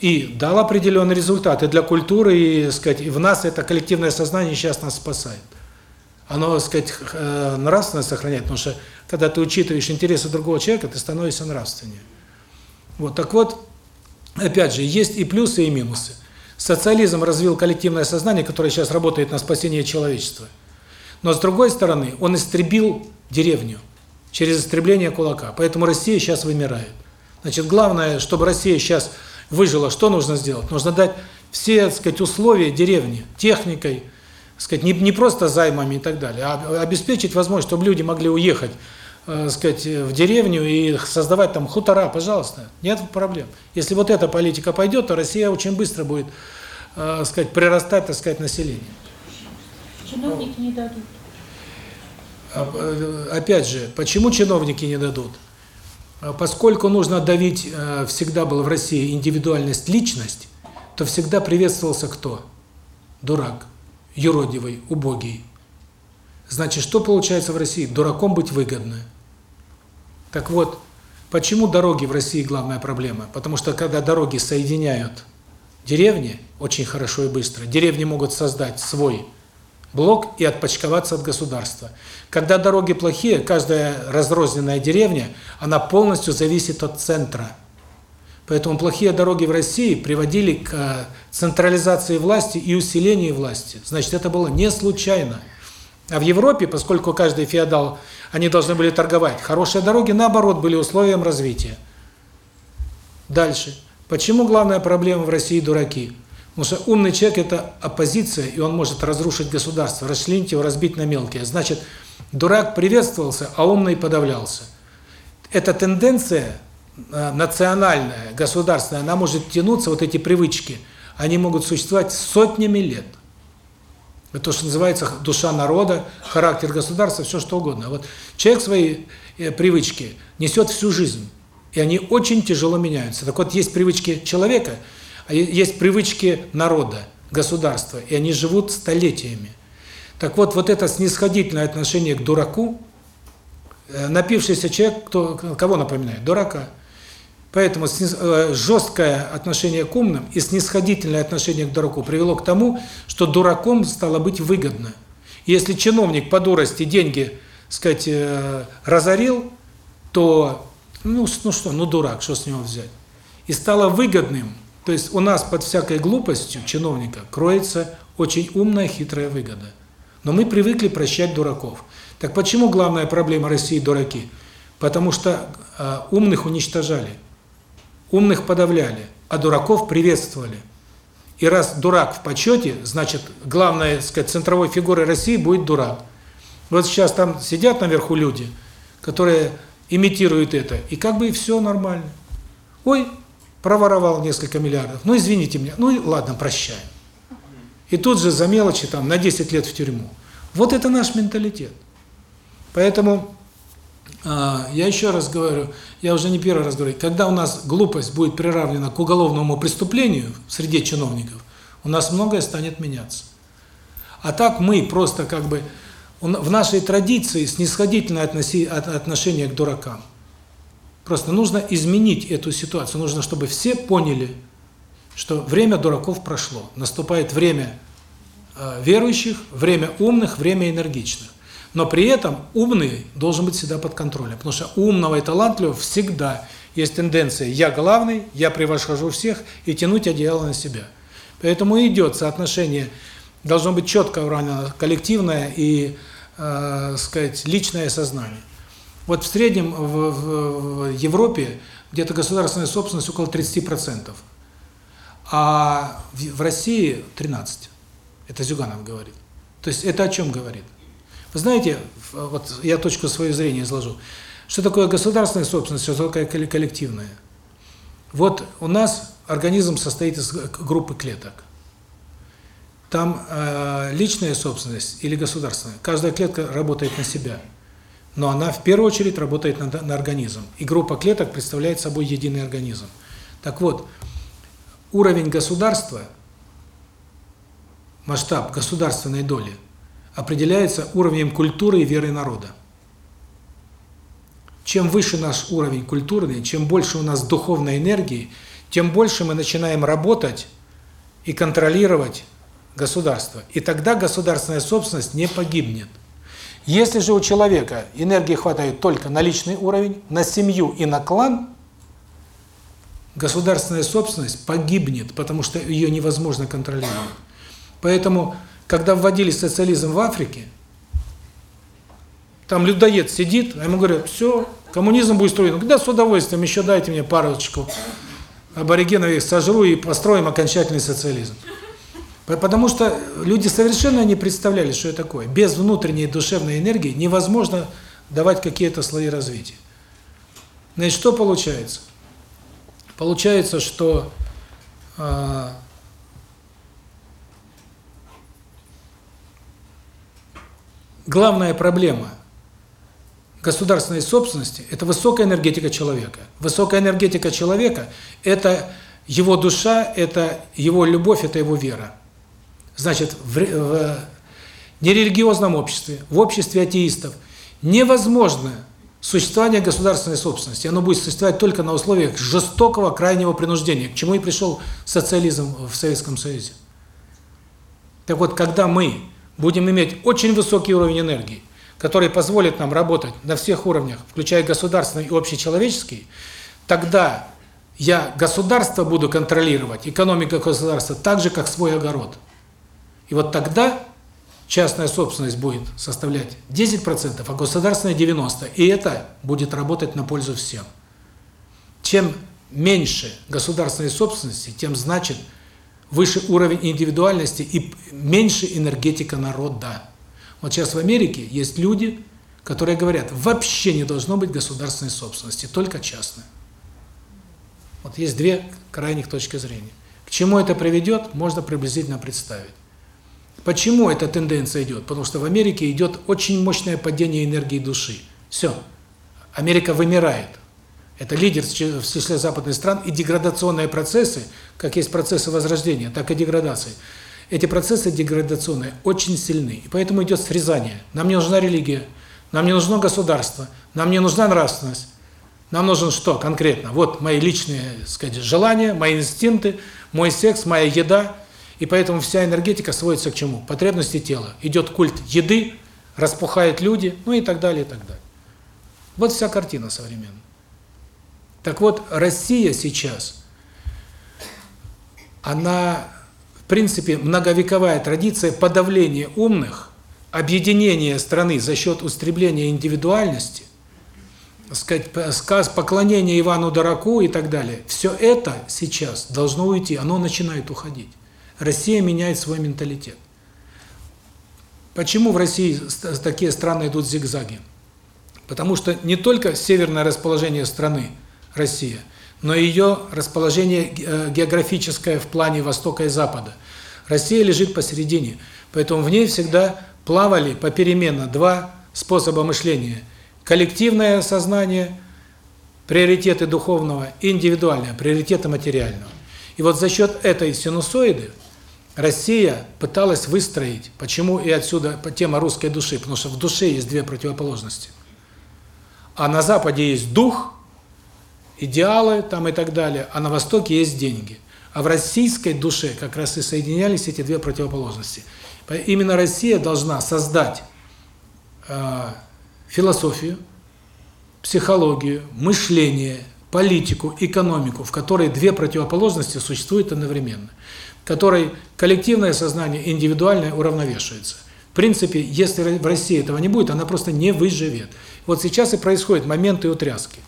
И дал определенный результат и для культуры, и, сказать, и в нас это коллективное сознание сейчас нас спасает. Оно, сказать, э, нравственность сохраняет, потому что когда ты учитываешь интересы другого человека, ты становишься нравственнее. Вот, так вот, опять же, есть и плюсы, и минусы. Социализм развил коллективное сознание, которое сейчас работает на спасение человечества. Но с другой стороны, он истребил деревню через истребление кулака. Поэтому Россия сейчас вымирает. Значит, главное, чтобы Россия сейчас выжила, что нужно сделать? Нужно дать все, так сказать, условия деревни, техникой, сказать, не, не просто займами и так далее, а обеспечить возможность, чтобы люди могли уехать, э, сказать, в деревню и создавать там хутора, пожалуйста, нет проблем. Если вот эта политика пойдет, то Россия очень быстро будет, э, сказать, прирастать, так сказать, население. Чиновники не дадут. А, э, опять же, почему чиновники не дадут? А поскольку нужно давить, э, всегда была в России индивидуальность, личность, то всегда приветствовался кто? Дурак юродивый, убогий. Значит, что получается в России? Дураком быть выгодно. Так вот, почему дороги в России главная проблема? Потому что когда дороги соединяют деревни очень хорошо и быстро, деревни могут создать свой блок и отпочковаться от государства. Когда дороги плохие, каждая разрозненная деревня, она полностью зависит от центра. Поэтому плохие дороги в России приводили к э, централизации власти и усилению власти. Значит, это было не случайно. А в Европе, поскольку каждый феодал, они должны были торговать, хорошие дороги, наоборот, были условием развития. Дальше. Почему главная проблема в России – дураки? Потому что умный человек – это оппозиция, и он может разрушить государство, расчленить его, разбить на мелкие. Значит, дурак приветствовался, а умный подавлялся. Эта тенденция э, национальная, государственная, она может тянуться, вот эти привычки, они могут существовать сотнями лет. Это то, что называется душа народа, характер государства, все что угодно. Вот человек свои э, привычки несет всю жизнь, и они очень тяжело меняются. Так вот, есть привычки человека, а есть привычки народа, государства, и они живут столетиями. Так вот, вот это снисходительное отношение к дураку, э, напившийся человек, кто, кого напоминает? Дурака. Поэтому э, жесткое отношение к умным и снисходительное отношение к дураку привело к тому, что дураком стало быть выгодно. Если чиновник по дурости деньги, сказать, э, разорил, то, ну, ну что, ну дурак, что с него взять? И стало выгодным. То есть у нас под всякой глупостью чиновника кроется очень умная, хитрая выгода. Но мы привыкли прощать дураков. Так почему главная проблема России – дураки? Потому что э, умных уничтожали. Умных подавляли, а дураков приветствовали. И раз дурак в почете, значит, главной, так сказать, центровой фигурой России будет дурак. Вот сейчас там сидят наверху люди, которые имитируют это, и как бы и все нормально. Ой, проворовал несколько миллиардов, ну извините меня, ну ладно, прощаем. И тут же за мелочи там на 10 лет в тюрьму. Вот это наш менталитет. Поэтому я еще раз говорю, я уже не первый раз говорю, когда у нас глупость будет приравнена к уголовному преступлению в среде чиновников, у нас многое станет меняться. А так мы просто как бы в нашей традиции снисходительное отношение к дуракам. Просто нужно изменить эту ситуацию. Нужно, чтобы все поняли, что время дураков прошло. Наступает время э, верующих, время умных, время энергичных. Но при этом умный должен быть всегда под контролем. Потому что умного и талантливого всегда есть тенденция «я главный, я превосхожу всех» и тянуть одеяло на себя. Поэтому идет соотношение, должно быть четко уравнено коллективное и, э, сказать, личное сознание. Вот в среднем в, в- в Европе где-то государственная собственность около 30%, а в, в России 13%. Это Зюганов говорит. То есть это о чем говорит? Вы знаете, вот я точку своего зрения изложу. Что такое государственная собственность, что такое колле- коллективная? Вот у нас организм состоит из группы клеток. Там э, личная собственность или государственная. Каждая клетка работает на себя. Но она в первую очередь работает на, на организм. И группа клеток представляет собой единый организм. Так вот, уровень государства, масштаб государственной доли определяется уровнем культуры и веры народа. Чем выше наш уровень культурный, чем больше у нас духовной энергии, тем больше мы начинаем работать и контролировать государство. И тогда государственная собственность не погибнет. Если же у человека энергии хватает только на личный уровень, на семью и на клан, государственная собственность погибнет, потому что ее невозможно контролировать. Поэтому, когда вводили социализм в Африке, там людоед сидит, а ему говорят, все, коммунизм будет строен. Да, с удовольствием, еще дайте мне парочку аборигенов, их сожру и построим окончательный социализм. По- Потому что люди совершенно не представляли, что это такое. Без внутренней душевной энергии невозможно давать какие-то слои развития. Значит, что получается? Получается, что э, главная проблема государственной собственности – это высокая энергетика человека. Высокая энергетика человека – это его душа, это его любовь, это его вера. Значит, в, в нерелигиозном обществе, в обществе атеистов невозможно существование государственной собственности. Оно будет существовать только на условиях жестокого крайнего принуждения, к чему и пришел социализм в Советском Союзе. Так вот, когда мы будем иметь очень высокий уровень энергии, который позволит нам работать на всех уровнях, включая государственный и общечеловеческий, тогда я государство буду контролировать, экономика государства, так же, как свой огород. И вот тогда частная собственность будет составлять 10%, а государственная 90%. И это будет работать на пользу всем. Чем меньше государственной собственности, тем значит выше уровень индивидуальности и меньше энергетика народа. Вот сейчас в Америке есть люди, которые говорят, вообще не должно быть государственной собственности, только частная. Вот есть две крайних точки зрения. К чему это приведет, можно приблизительно представить. Почему эта тенденция идет? Потому что в Америке идет очень мощное падение энергии души. Все. Америка вымирает. Это лидер в числе западных стран, и деградационные процессы, как есть процессы возрождения, так и деградации. Эти процессы деградационные очень сильны, и поэтому идет срезание. Нам не нужна религия, нам не нужно государство, нам не нужна нравственность. Нам нужен что конкретно? Вот мои личные, сказать, желания, мои инстинкты, мой секс, моя еда. И поэтому вся энергетика сводится к чему? Потребности тела. Идет культ еды, распухают люди, ну и так далее, и так далее. Вот вся картина современная. Так вот, Россия сейчас, она, в принципе, многовековая традиция подавления умных, объединения страны за счет устребления индивидуальности, сказ поклонения Ивану Дураку и так далее. Все это сейчас должно уйти, оно начинает уходить. Россия меняет свой менталитет. Почему в России такие страны идут зигзаги? Потому что не только северное расположение страны, Россия, но ее расположение географическое в плане Востока и Запада. Россия лежит посередине, поэтому в ней всегда плавали попеременно два способа мышления. Коллективное сознание, приоритеты духовного, индивидуальное, приоритеты материального. И вот за счет этой синусоиды Россия пыталась выстроить, почему и отсюда тема русской души, потому что в душе есть две противоположности. А на Западе есть дух, идеалы там и так далее, а на Востоке есть деньги. А в российской душе как раз и соединялись эти две противоположности. Именно Россия должна создать э, философию, психологию, мышление, политику, экономику, в которой две противоположности существуют одновременно, в которой коллективное сознание и индивидуальное уравновешиваются. В принципе, если в России этого не будет, она просто не выживет. Вот сейчас и происходят моменты утряски.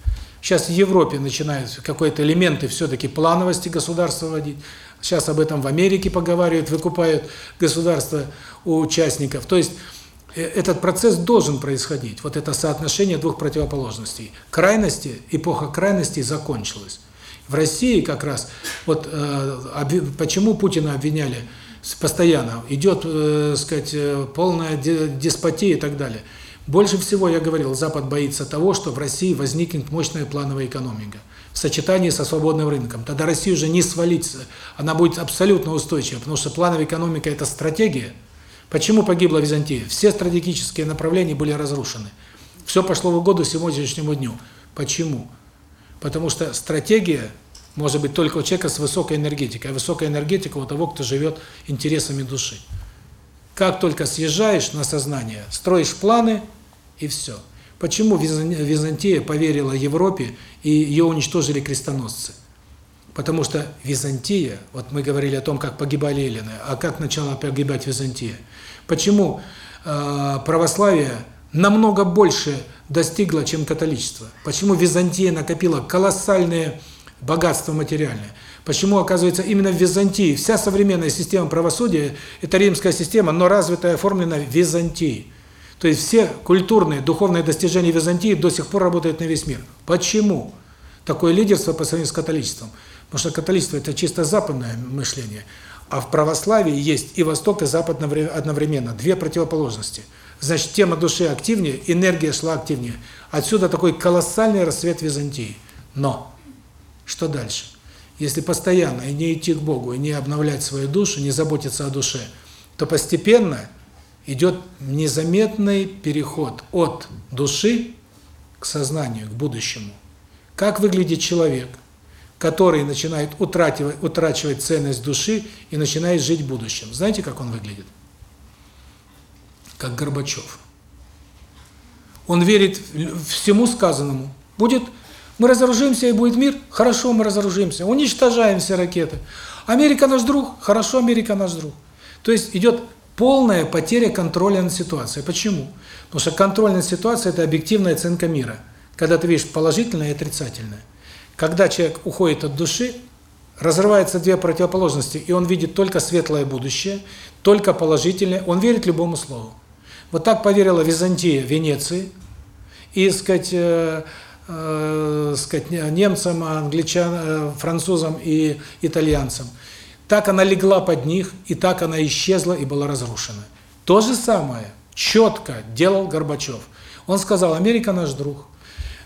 Сейчас в Европе начинают какие-то элементы все-таки плановости государства вводить. Сейчас об этом в Америке поговаривают, выкупают государства у участников. То есть этот процесс должен происходить. Вот это соотношение двух противоположностей. Крайности, эпоха крайностей закончилась. В России как раз, вот э, почему Путина обвиняли постоянно, идет, э, сказать, полная деспотия и так далее – больше всего, я говорил, Запад боится того, что в России возникнет мощная плановая экономика в сочетании со свободным рынком. Тогда Россию уже не свалить, она будет абсолютно устойчива, потому что плановая экономика – это стратегия. Почему погибла Византия? Все стратегические направления были разрушены. Все пошло в угоду сегодняшнему дню. Почему? Потому что стратегия может быть только у человека с высокой энергетикой, а высокая энергетика у того, кто живет интересами души. Как только съезжаешь на сознание, строишь планы и все. Почему Византия поверила Европе и ее уничтожили крестоносцы? Потому что Византия, вот мы говорили о том, как погибали эллины, а как начала погибать Византия. Почему э, православие намного больше достигло, чем католичество? Почему Византия накопила колоссальные богатства материальные? Почему, оказывается, именно в Византии вся современная система правосудия – это римская система, но развитая, оформлена в Византии. То есть все культурные, духовные достижения Византии до сих пор работают на весь мир. Почему? Такое лидерство по сравнению с католичеством. Потому что католичество – это чисто западное мышление, а в православии есть и Восток, и Запад одновременно, две противоположности. Значит, тема души активнее, энергия шла активнее. Отсюда такой колоссальный рассвет Византии. Но что дальше? Если постоянно и не идти к Богу, и не обновлять свою душу, не заботиться о душе, то постепенно идет незаметный переход от души к сознанию, к будущему. Как выглядит человек, который начинает утрачивать, утрачивать ценность души и начинает жить в будущем? Знаете, как он выглядит? Как Горбачев. Он верит всему сказанному. Будет мы разоружимся и будет мир? Хорошо, мы разоружимся. Уничтожаем все ракеты. Америка наш друг? Хорошо, Америка наш друг. То есть идет полная потеря контроля над ситуацией. Почему? Потому что контроль над ситуацией – это объективная оценка мира. Когда ты видишь положительное и отрицательное. Когда человек уходит от души, разрываются две противоположности, и он видит только светлое будущее, только положительное, он верит любому слову. Вот так поверила Византия Венеции, и, сказать, э, э, сказать, немцам, англичанам, э, французам и итальянцам. Так она легла под них, и так она исчезла и была разрушена. То же самое четко делал Горбачев. Он сказал, Америка наш друг,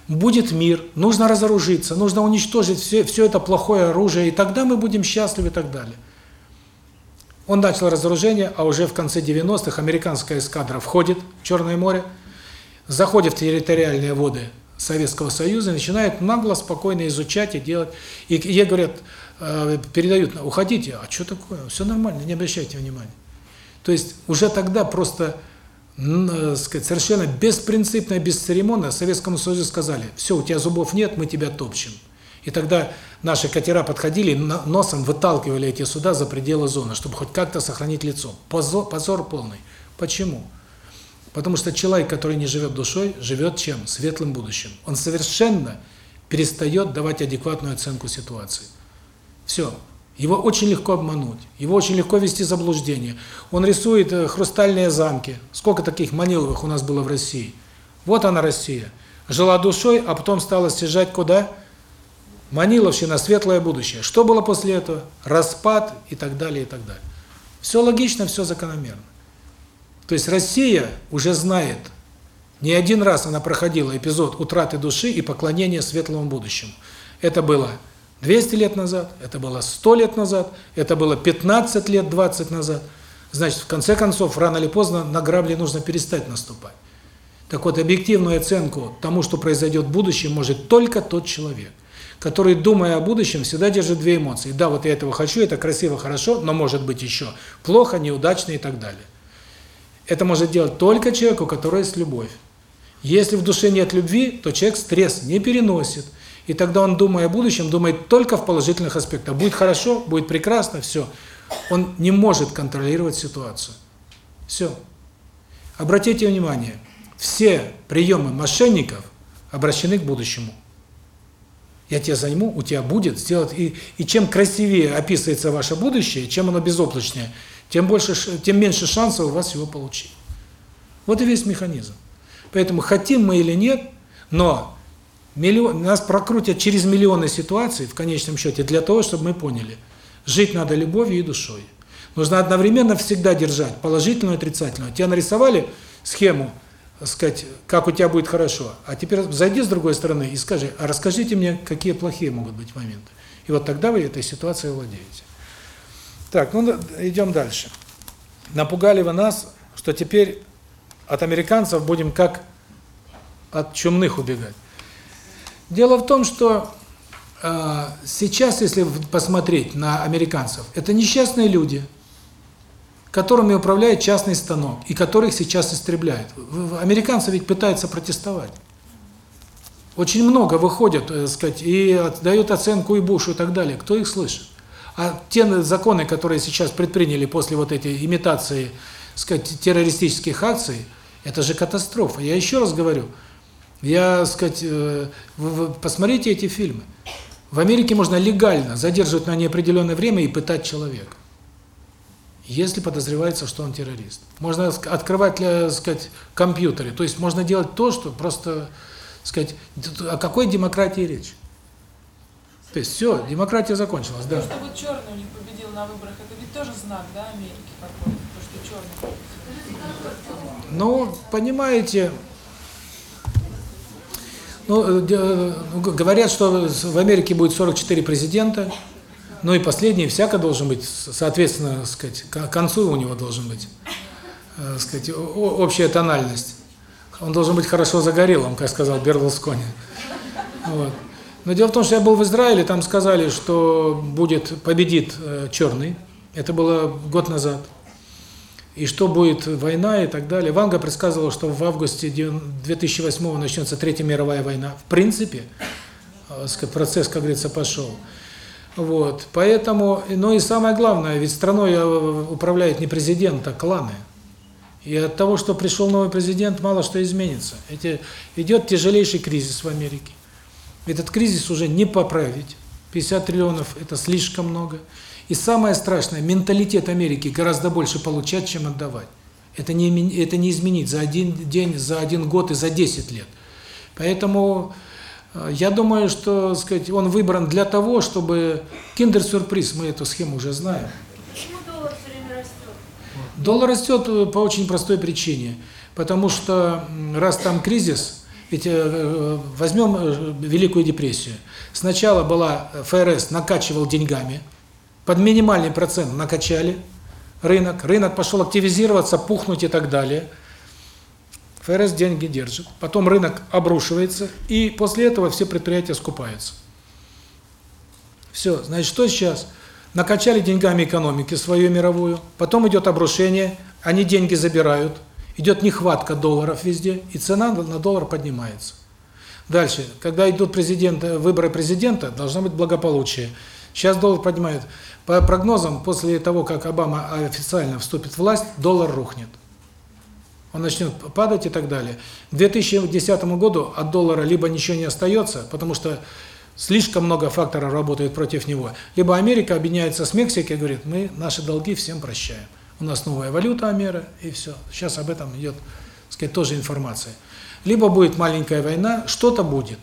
будет мир, нужно разоружиться, нужно уничтожить все, все это плохое оружие, и тогда мы будем счастливы и так далее. Он начал разоружение, а уже в конце 90-х американская эскадра входит в Черное море, заходит в территориальные воды Советского Союза, начинает нагло, спокойно изучать и делать. И ей говорят, передают, уходите, а что такое? Все нормально, не обращайте внимания. То есть уже тогда просто э, сказать, совершенно беспринципно и бесцеремонно Советскому Союзу сказали, все, у тебя зубов нет, мы тебя топчем. И тогда наши катера подходили, носом выталкивали эти суда за пределы зоны, чтобы хоть как-то сохранить лицо. Позор, позор полный. Почему? Потому что человек, который не живет душой, живет чем? Светлым будущим. Он совершенно перестает давать адекватную оценку ситуации. Все. Его очень легко обмануть, его очень легко ввести в заблуждение. Он рисует э, хрустальные замки. Сколько таких маниловых у нас было в России? Вот она Россия. Жила душой, а потом стала съезжать куда? Маниловщина, светлое будущее. Что было после этого? Распад и так далее, и так далее. Все логично, все закономерно. То есть Россия уже знает, не один раз она проходила эпизод утраты души и поклонения светлому будущему. Это было 200 лет назад, это было 100 лет назад, это было 15 лет, 20 назад. Значит, в конце концов, рано или поздно на грабли нужно перестать наступать. Так вот, объективную оценку тому, что произойдет в будущем, может только тот человек, который, думая о будущем, всегда держит две эмоции. Да, вот я этого хочу, это красиво, хорошо, но может быть еще плохо, неудачно и так далее. Это может делать только человек, у которого есть любовь. Если в душе нет любви, то человек стресс не переносит. И тогда он, думая о будущем, думает только в положительных аспектах. Будет хорошо, будет прекрасно, все. Он не может контролировать ситуацию. Все. Обратите внимание, все приемы мошенников обращены к будущему. Я тебя займу, у тебя будет сделать. И, и чем красивее описывается ваше будущее, чем оно безоблачнее, тем больше, тем меньше шансов у вас его получить. Вот и весь механизм. Поэтому хотим мы или нет, но миллион, нас прокрутят через миллионы ситуаций в конечном счете для того, чтобы мы поняли, жить надо любовью и душой. Нужно одновременно всегда держать положительную и отрицательную. Тебя нарисовали схему, сказать, как у тебя будет хорошо. А теперь зайди с другой стороны и скажи, а расскажите мне, какие плохие могут быть моменты. И вот тогда вы этой ситуацией владеете. Так, ну идем дальше. Напугали вы нас, что теперь от американцев будем как от чумных убегать. Дело в том, что э, сейчас, если посмотреть на американцев, это несчастные люди, которыми управляет частный станок, и которых сейчас истребляют. Американцы ведь пытаются протестовать. Очень много выходят, так э, сказать, и дают оценку и Бушу и так далее. Кто их слышит? А те законы, которые сейчас предприняли после вот этой имитации, сказать, террористических акций, это же катастрофа. Я еще раз говорю, я, сказать, э, посмотрите эти фильмы. В Америке можно легально задерживать на неопределенное время и пытать человека. Если подозревается, что он террорист. Можно открывать, так сказать, компьютеры. То есть можно делать то, что просто, сказать, о какой демократии речь? То есть все, демократия закончилась, да. То, что вот черный у них победил на выборах, это ведь тоже знак, да, Америки какой-то, то, что черный. Ну, понимаете, ну, э, ну говорят, что в Америке будет 44 президента, ну и последний всяко должен быть, соответственно, сказать, к концу у него должен быть, э, сказать, общая тональность. Он должен быть хорошо загорелым, как сказал Берлускони. Вот. Но дело в том, что я был в Израиле, там сказали, что будет победит э, черный. Это было год назад. И что будет война и так далее. Ванга предсказывал, что в августе 2008 начнется Третья мировая война. В принципе, э, процесс, как говорится, пошел. Вот, поэтому, ну и самое главное, ведь страной э, управляет не президент, а кланы. И от того, что пришел новый президент, мало что изменится. Эти, идет тяжелейший кризис в Америке. Этот кризис уже не поправить. 50 триллионов – это слишком много. И самое страшное, менталитет Америки гораздо больше получать, чем отдавать. Это не, это не изменить за один день, за один год и за 10 лет. Поэтому э, я думаю, что сказать, он выбран для того, чтобы киндер-сюрприз, мы эту схему уже знаем. Почему доллар все время растет? Доллар растет э, по очень простой причине. Потому что раз там кризис, ведь э, возьмем Великую депрессию. Сначала была ФРС накачивал деньгами, под минимальный процент накачали рынок, рынок пошел активизироваться, пухнуть и так далее. ФРС деньги держит, потом рынок обрушивается, и после этого все предприятия скупаются. Все, значит, что сейчас? Накачали деньгами экономики свою мировую, потом идет обрушение, они деньги забирают, идет нехватка долларов везде, и цена на доллар поднимается. Дальше, когда идут президент, выборы президента, должно быть благополучие. Сейчас доллар поднимает. По прогнозам, после того, как Обама официально вступит в власть, доллар рухнет. Он начнет падать и так далее. К 2010 году от доллара либо ничего не остается, потому что слишком много факторов работает против него, либо Америка объединяется с Мексикой и говорит, мы наши долги всем прощаем. У нас новая валюта Амера, и все. Сейчас об этом идет, так сказать, тоже информация. Либо будет маленькая война, что-то будет.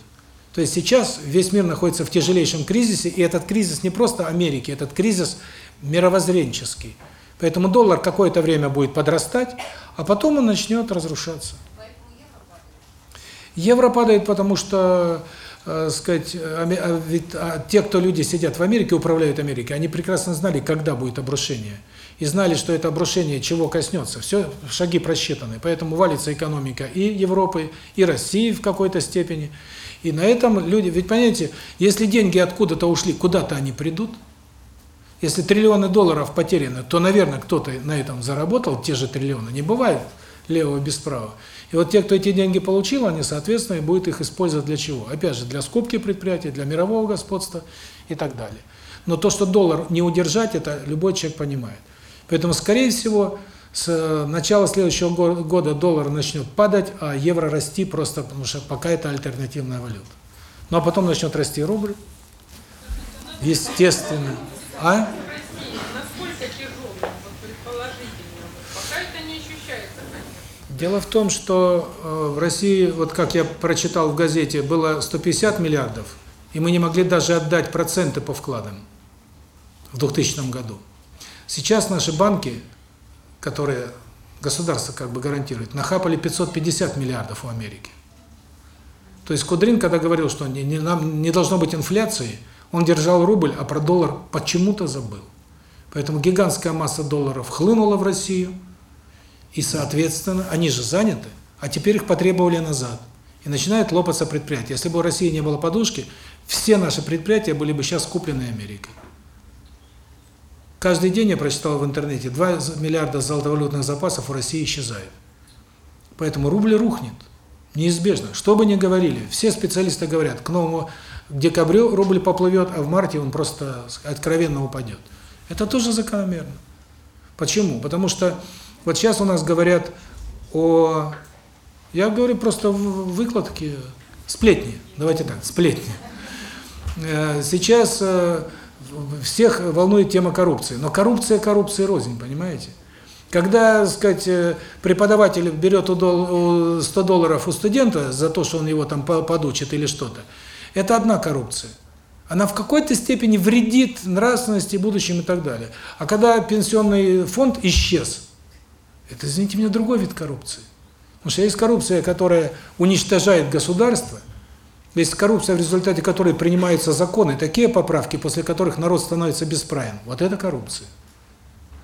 То есть сейчас весь мир находится в тяжелейшем кризисе, и этот кризис не просто Америки, этот кризис мировоззренческий. Поэтому доллар какое-то время будет подрастать, а потом он начнет разрушаться. Евро падает, потому что, э, сказать, а ведь а, те, кто люди сидят в Америке, управляют Америкой, они прекрасно знали, когда будет обрушение. И знали, что это обрушение чего коснется. Все, шаги просчитаны. Поэтому валится экономика и Европы, и России в какой-то степени. И на этом люди, ведь понимаете, если деньги откуда-то ушли, куда-то они придут. Если триллионы долларов потеряны, то, наверное, кто-то на этом заработал те же триллионы. Не бывает левого без права. И вот те, кто эти деньги получил, они, соответственно, и будут их использовать для чего? Опять же, для скупки предприятий, для мирового господства и так далее. Но то, что доллар не удержать, это любой человек понимает. Поэтому, скорее всего, с начала следующего го- года доллар начнет падать, а евро расти просто потому, что пока это альтернативная валюта. Ну а потом начнет расти рубль. Естественно. А? Дело в том, что э, в России, вот как я прочитал в газете, было 150 миллиардов, и мы не могли даже отдать проценты по вкладам в 2000 году. Сейчас наши банки, которые государство как бы гарантирует, нахапали 550 миллиардов у Америки. То есть Кудрин, когда говорил, что не, не, нам не должно быть инфляции, он держал рубль, а про доллар почему-то забыл. Поэтому гигантская масса долларов хлынула в Россию, и, соответственно, они же заняты, а теперь их потребовали назад. И начинает лопаться предприятия. Если бы у России не было подушки, все наши предприятия были бы сейчас куплены Америкой. Каждый день я прочитал в интернете, 2 миллиарда золотовалютных запасов у России исчезает. Поэтому рубль рухнет. Неизбежно. Что бы ни говорили, все специалисты говорят, к новому декабрю рубль поплывет, а в марте он просто откровенно упадет. Это тоже закономерно. Почему? Потому что вот сейчас у нас говорят о... Я говорю просто в выкладке, сплетни, давайте так, сплетни. Э, Сейчас э, всех волнует тема коррупции, но коррупция коррупции рознь, понимаете? Когда, сказать, э, преподаватель берет у дол- у 100 долларов у студента за то, что он его там по- подучит или что-то, это одна коррупция. Она в какой-то степени вредит нравственности, будущем и так далее. А когда пенсионный фонд исчез, это, извините меня, другой вид коррупции. Потому что есть коррупция, которая уничтожает государство, есть коррупция, в результате которой принимаются законы, такие поправки, после которых народ становится бесправен. Вот это коррупция.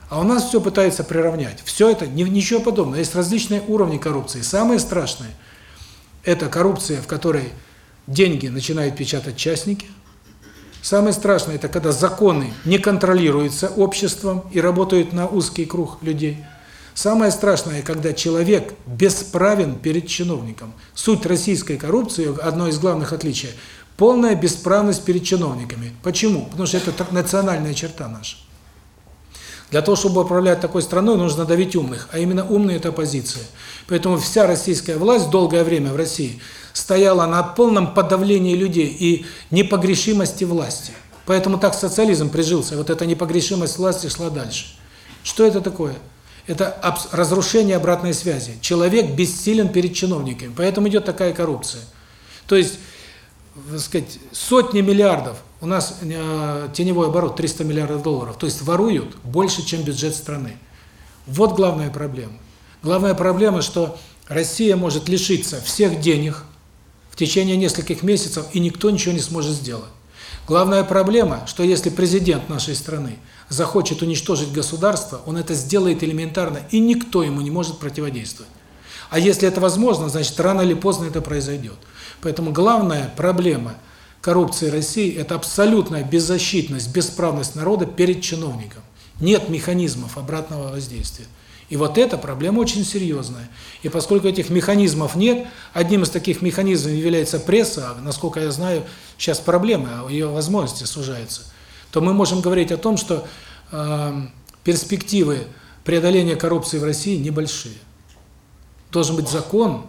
А у нас все пытается приравнять. Все это, ни- ничего подобного. Есть различные уровни коррупции. Самое страшное – это коррупция, в которой деньги начинают печатать частники. Самое страшное – это когда законы не контролируются обществом и работают на узкий круг людей. Самое страшное, когда человек бесправен перед чиновником. Суть российской коррупции, одно из главных отличий, Полная бесправность перед чиновниками. Почему? Потому что это национальная черта наша. Для того, чтобы управлять такой страной, нужно давить умных, а именно умные – это оппозиция. Поэтому вся российская власть долгое время в России стояла на полном подавлении людей и непогрешимости власти. Поэтому так социализм прижился, вот эта непогрешимость власти шла дальше. Что это такое? Это разрушение обратной связи. Человек бессилен перед чиновниками, поэтому идет такая коррупция. То есть, сказать, сотни миллиардов, у нас э, теневой оборот 300 миллиардов долларов, то есть воруют больше, чем бюджет страны. Вот главная проблема. Главная проблема, что Россия может лишиться всех денег в течение нескольких месяцев, и никто ничего не сможет сделать. Главная проблема, что если президент нашей страны захочет уничтожить государство, он это сделает элементарно, и никто ему не может противодействовать. А если это возможно, значит, рано или поздно это произойдет. Поэтому главная проблема коррупции России – это абсолютная беззащитность, бесправность народа перед чиновником. Нет механизмов обратного воздействия. И вот эта проблема очень серьезная. И поскольку этих механизмов нет, одним из таких механизмов является пресса, насколько я знаю, сейчас проблемы, а ее возможности сужаются, то мы можем говорить о том, что э, перспективы преодоления коррупции в России небольшие. Должен быть закон,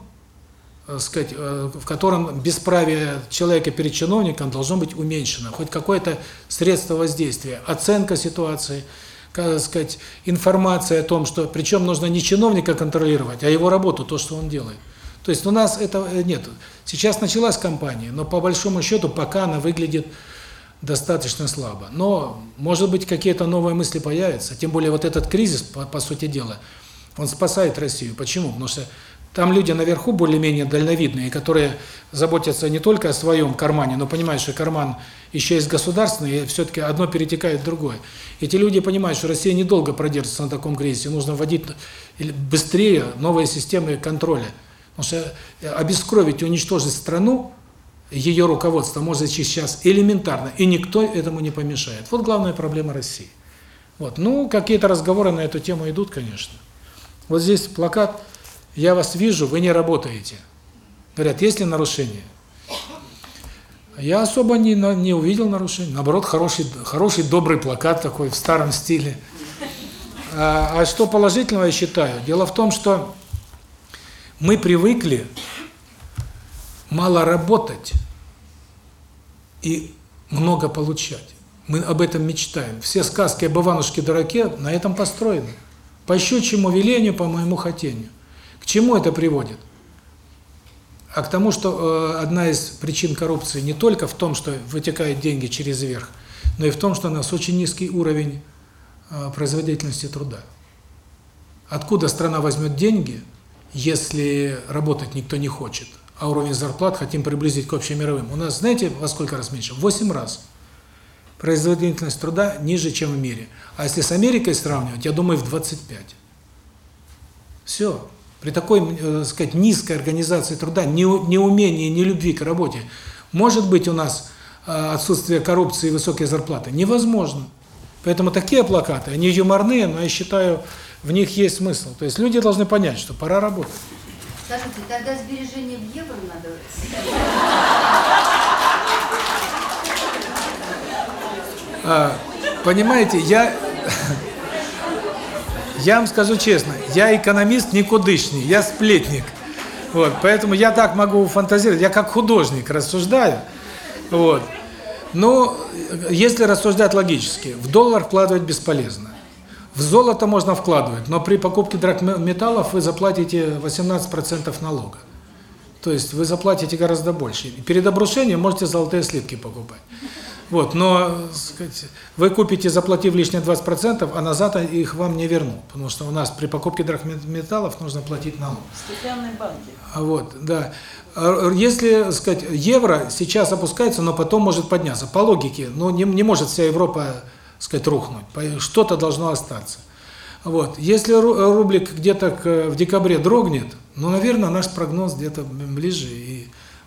э, сказать, э, в котором бесправие человека перед чиновником должно быть уменьшено, хоть какое-то средство воздействия, оценка ситуации – как сказать, информация о том, что причем нужно не чиновника контролировать, а его работу, то, что он делает. То есть у нас этого нет. Сейчас началась кампания, но по большому счету пока она выглядит достаточно слабо. Но, может быть, какие-то новые мысли появятся. Тем более вот этот кризис, по, по сути дела, он спасает Россию. Почему? Потому что там люди наверху более-менее дальновидные, которые заботятся не только о своем кармане, но понимают, что карман еще есть государственный, и все-таки одно перетекает в другое. Эти люди понимают, что Россия недолго продержится на таком кризисе, нужно вводить быстрее новые системы контроля. Потому что обескровить и уничтожить страну, ее руководство может сейчас элементарно, и никто этому не помешает. Вот главная проблема России. Вот. Ну, какие-то разговоры на эту тему идут, конечно. Вот здесь плакат я вас вижу, вы не работаете. Говорят, есть ли нарушение? Я особо не не увидел нарушений. Наоборот, хороший хороший добрый плакат такой в старом стиле. А, а что положительного я считаю? Дело в том, что мы привыкли мало работать и много получать. Мы об этом мечтаем. Все сказки об Иванушке-дураке на этом построены. По щучьему велению, по моему хотению. К чему это приводит? А к тому, что э, одна из причин коррупции не только в том, что вытекают деньги через верх, но и в том, что у нас очень низкий уровень э, производительности труда. Откуда страна возьмет деньги, если работать никто не хочет, а уровень зарплат хотим приблизить к общемировым? У нас, знаете, во сколько раз меньше? В 8 раз. Производительность труда ниже, чем в мире. А если с Америкой сравнивать, я думаю, в 25. Все. При такой, э, сказать, низкой организации труда, неумении, не любви к работе, может быть у нас э, отсутствие коррупции и высокие зарплаты? Невозможно. Поэтому такие плакаты, они юморные, но я считаю, в них есть смысл. То есть люди должны понять, что пора работать. Скажите, тогда сбережения в евро надо? А, понимаете, я я вам скажу честно, я экономист никудышний, я сплетник. Вот, поэтому я так могу фантазировать, я как художник рассуждаю. Вот. Но если рассуждать логически, в доллар вкладывать бесполезно. В золото можно вкладывать, но при покупке драгметаллов вы заплатите 18% налога. То есть вы заплатите гораздо больше. Перед обрушением можете золотые слитки покупать. Вот, но, сказать, вы купите, заплатив лишние 20%, а назад их вам не вернут, потому что у нас при покупке драгметаллов нужно платить налог. Стеклянные банки. А вот, да. А, если, сказать, евро сейчас опускается, но потом может подняться. По логике, ну не, не может вся Европа, сказать, рухнуть. Что-то должно остаться. Вот. Если рублик где-то в декабре дрогнет, ну, наверное, наш прогноз где-то ближе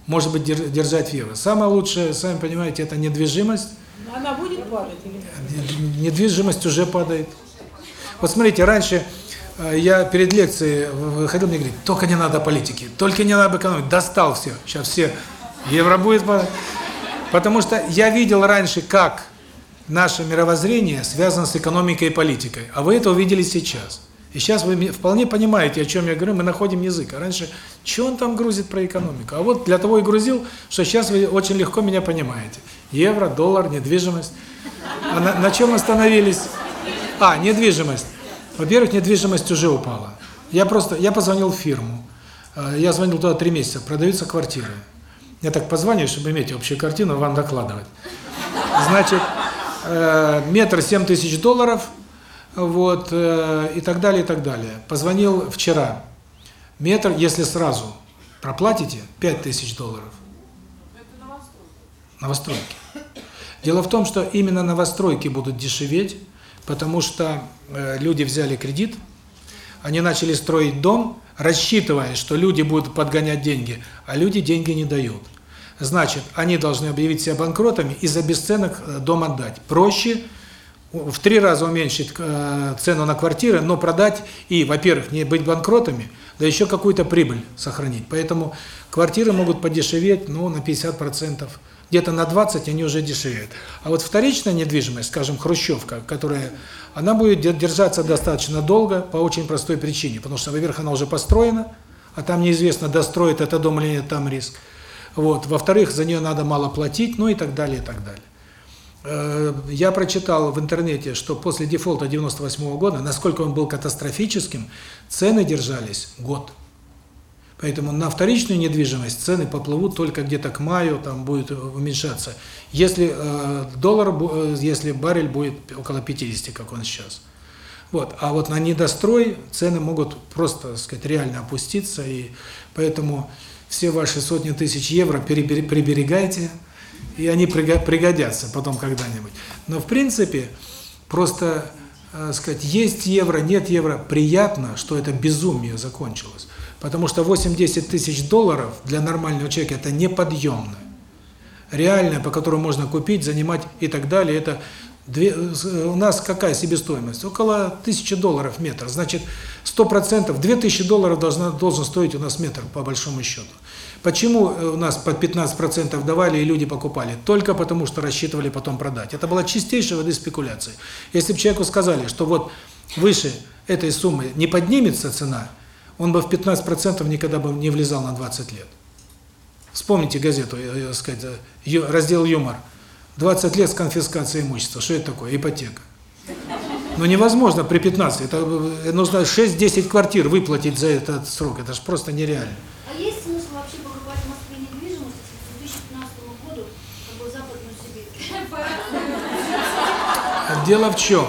может быть, держать в евро. Самое лучшее, сами понимаете, это недвижимость. Но она будет падать или нет? Недвижимость уже падает. Вот смотрите, раньше э, я перед лекцией выходил, мне говорит, только не надо политики, только не надо экономить. Достал все. Сейчас все, евро будет падать. Потому что я видел раньше, как наше мировоззрение связано с экономикой и политикой, а вы это увидели сейчас. И сейчас вы вполне понимаете, о чем я говорю, мы находим язык. А раньше, что он там грузит про экономику? А вот для того и грузил, что сейчас вы очень легко меня понимаете. Евро, доллар, недвижимость. А на, на чем остановились? А, недвижимость. Во-первых, недвижимость уже упала. Я просто, я позвонил в фирму. Э, Я звонил туда три месяца, продаются квартиры. Я так позвоню, чтобы иметь общую картину, вам докладывать. Значит, э, метр семь тысяч долларов, вот, э, и так далее, и так далее. Позвонил вчера. Метр, если сразу проплатите, пять тысяч долларов. Новостройки. Дело в том, что именно новостройки будут дешеветь, потому что э, люди взяли кредит, они начали строить дом, рассчитывая, что люди будут подгонять деньги, а люди деньги не дают. Значит, они должны объявить себя банкротами и за бесценок э, дом отдать. Проще в три раза уменьшить э, цену на квартиры, но продать и, во-первых, не быть банкротами, да еще какую-то прибыль сохранить. Поэтому квартиры могут подешеветь, ну, на 50%. Где-то на 20 они уже дешевеют. А вот вторичная недвижимость, скажем, хрущевка, которая, она будет дер- держаться достаточно долго по очень простой причине. Потому что, во-первых, она уже построена, а там неизвестно, достроит это дом или нет, там риск. Вот. Во-вторых, за нее надо мало платить, ну и так далее, и так далее. Э, Я прочитал в интернете, что после дефолта 98 года, насколько он был катастрофическим, цены держались год. Поэтому на вторичную недвижимость цены поплывут только где-то к маю, там будет уменьшаться. Если э, доллар, э, если баррель будет около 50, как он сейчас. Вот. А вот на недострой цены могут просто, так сказать, реально опуститься, и поэтому все ваши сотни тысяч евро приберегайте, и они приго- пригодятся потом когда-нибудь. Но в принципе, просто, э, сказать, есть евро, нет евро, приятно, что это безумие закончилось. Потому что 8-10 тысяч долларов для нормального человека это неподъемно. Реальное, по которому можно купить, занимать и так далее, это две, э, у нас какая себестоимость? Около 1000 долларов метр. Значит, 100%, 2000 долларов должна, должен стоить у нас метр, по большому счету. Почему э, у нас по 15% давали и люди покупали? Только потому, что рассчитывали потом продать. Это была чистейшая воды спекуляция. Если бы человеку сказали, что вот выше этой суммы не поднимется цена, он бы в 15% никогда бы не влезал на 20 лет. Вспомните газету, э, э, сказать, э, ю- раздел юмор. 20 лет с конфискацией имущества. Что это такое? Ипотека. Но невозможно при 15. Это нужно 6-10 квартир выплатить за этот срок. Это же просто нереально. А есть смысл вообще покупать в Москве недвижимость, если к 2015 году как бы Западную Сибирь? Дело в чем?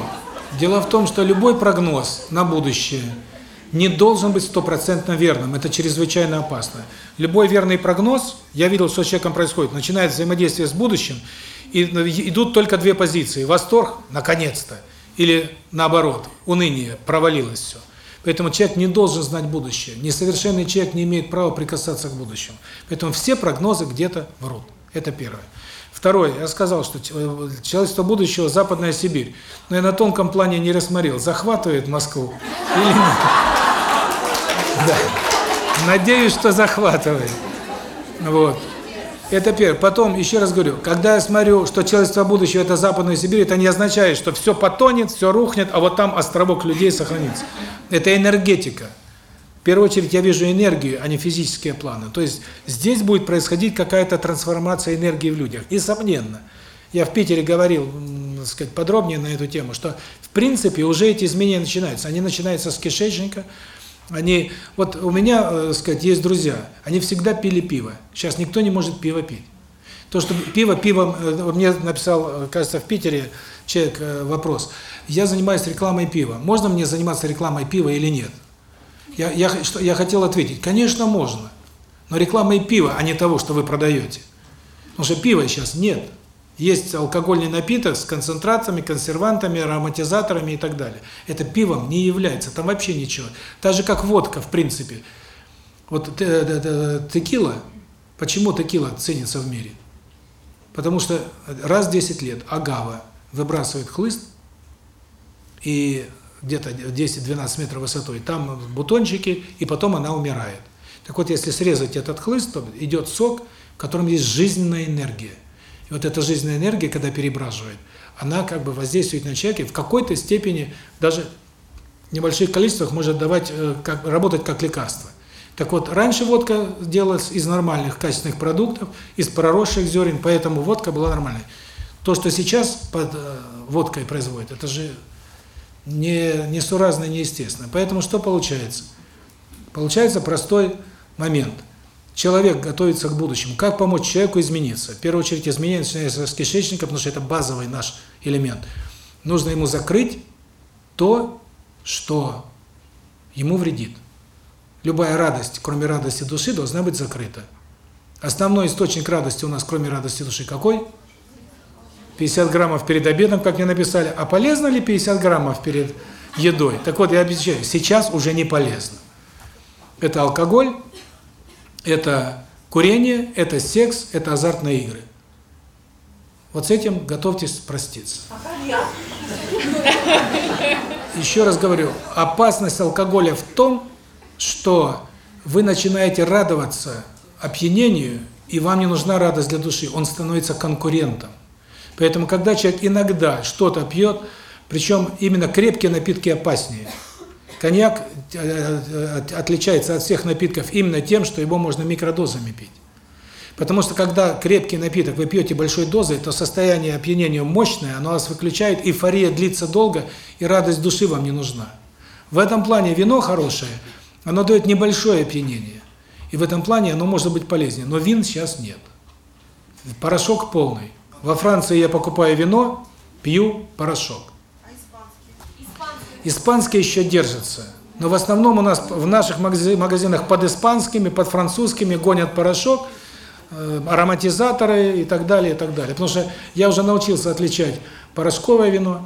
Дело в том, что любой прогноз на будущее не должен быть стопроцентно верным. Это чрезвычайно опасно. Любой верный прогноз, я видел, что с человеком происходит, начинает взаимодействие с будущим, и идут только две позиции. Восторг, наконец-то, или наоборот, уныние, провалилось все. Поэтому человек не должен знать будущее. Несовершенный человек не имеет права прикасаться к будущему. Поэтому все прогнозы где-то врут. Это первое. Второе, я сказал, что человечество будущего – Западная Сибирь. Но я на тонком плане не рассмотрел, захватывает Москву или нет. Да. Надеюсь, что захватывает. Вот. Это первое. Потом, еще раз говорю, когда я смотрю, что человечество будущего – это Западная Сибирь, это не означает, что все потонет, все рухнет, а вот там островок людей сохранится. Это энергетика. Первую очередь я вижу энергию, а не физические планы. То есть здесь будет происходить какая-то трансформация энергии в людях. Несомненно. Я в Питере говорил, так сказать, подробнее на эту тему, что в принципе уже эти изменения начинаются. Они начинаются с кишечника. Они вот у меня, э, так сказать, есть друзья, они всегда пили пиво. Сейчас никто не может пиво пить. То, что пиво пивом, э, мне написал, э, кажется, в Питере человек вопрос. Я занимаюсь рекламой пива. Можно мне заниматься рекламой пива или нет? Я я что я хотел ответить. Конечно, можно. Но рекламой пива, а не того, что вы продаете. Потому что пива сейчас нет. Есть алкогольный напиток с концентратами, консервантами, ароматизаторами и так далее. Это пивом не является, там вообще ничего. Так же, как водка, в принципе. Вот те- те- те- текила, почему текила ценится в мире? Потому что раз в 10 лет агава выбрасывает хлыст, и где-то 10-12 метров высотой, там бутончики, и потом она умирает. Так вот, если срезать этот хлыст, то идет сок, в котором есть жизненная энергия. И вот эта жизненная энергия, когда перебраживает, она как бы воздействует на человека и в какой-то степени даже в небольших количествах может давать, э, как, работать как лекарство. Так вот, раньше водка делалась из нормальных качественных продуктов, из проросших зерен, поэтому водка была нормальной. То, что сейчас под э, водкой производят, это же не несуразно, неестественно. Поэтому что получается? Получается простой момент. Человек готовится к будущему. Как помочь человеку измениться? В первую очередь изменение начинается с кишечника, потому что это базовый наш элемент. Нужно ему закрыть то, что ему вредит. Любая радость, кроме радости души, должна быть закрыта. Основной источник радости у нас, кроме радости души, какой? 50 граммов перед обедом, как мне написали. А полезно ли 50 граммов перед едой? Так вот, я обещаю, сейчас уже не полезно. Это алкоголь, это курение, это секс, это азартные игры. Вот с этим готовьтесь проститься. Еще раз говорю, опасность алкоголя в том, что вы начинаете радоваться опьянению, и вам не нужна радость для души, он становится конкурентом. Поэтому, когда человек иногда что-то пьет, причем именно крепкие напитки опаснее. Коньяк э, отличается от всех напитков именно тем, что его можно микродозами пить. Потому что когда крепкий напиток вы пьете большой дозой, то состояние опьянения мощное, оно вас выключает, эйфория длится долго, и радость души вам не нужна. В этом плане вино хорошее, оно дает небольшое опьянение. И в этом плане оно может быть полезнее. Но вин сейчас нет. Порошок полный. Во Франции я покупаю вино, пью порошок. Испанский еще держится. Но в основном у нас в наших магазинах под испанскими, под французскими гонят порошок, э, ароматизаторы и так далее, и так далее. Потому что я уже научился отличать порошковое вино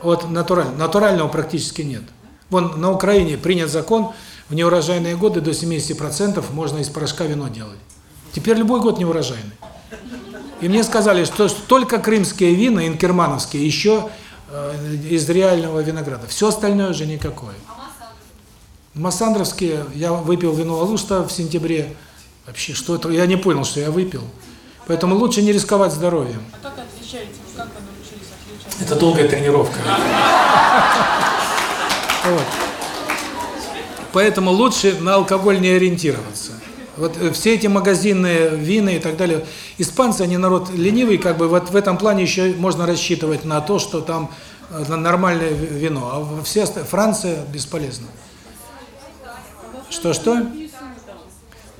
от натурального. Натурального практически нет. Вон на Украине принят закон, в неурожайные годы до 70% можно из порошка вино делать. Теперь любой год неурожайный. И мне сказали, что только крымские вина, инкермановские, еще э, из реального винограда. Все остальное уже никакое. Массандровские, я выпил вино Алуста в сентябре. Вообще, что это? Я не понял, что я выпил. Поэтому лучше не рисковать здоровьем. А как отличаете? Вы как вы научились отличать? Это долгая тренировка. Вот. Поэтому лучше на алкоголь не ориентироваться. Вот э, все эти магазинные вины и так далее. Испанцы, они народ ленивый, как бы вот в этом плане еще можно рассчитывать на то, что там э, нормальное вино. А все остальные, Франция бесполезно. Что-что?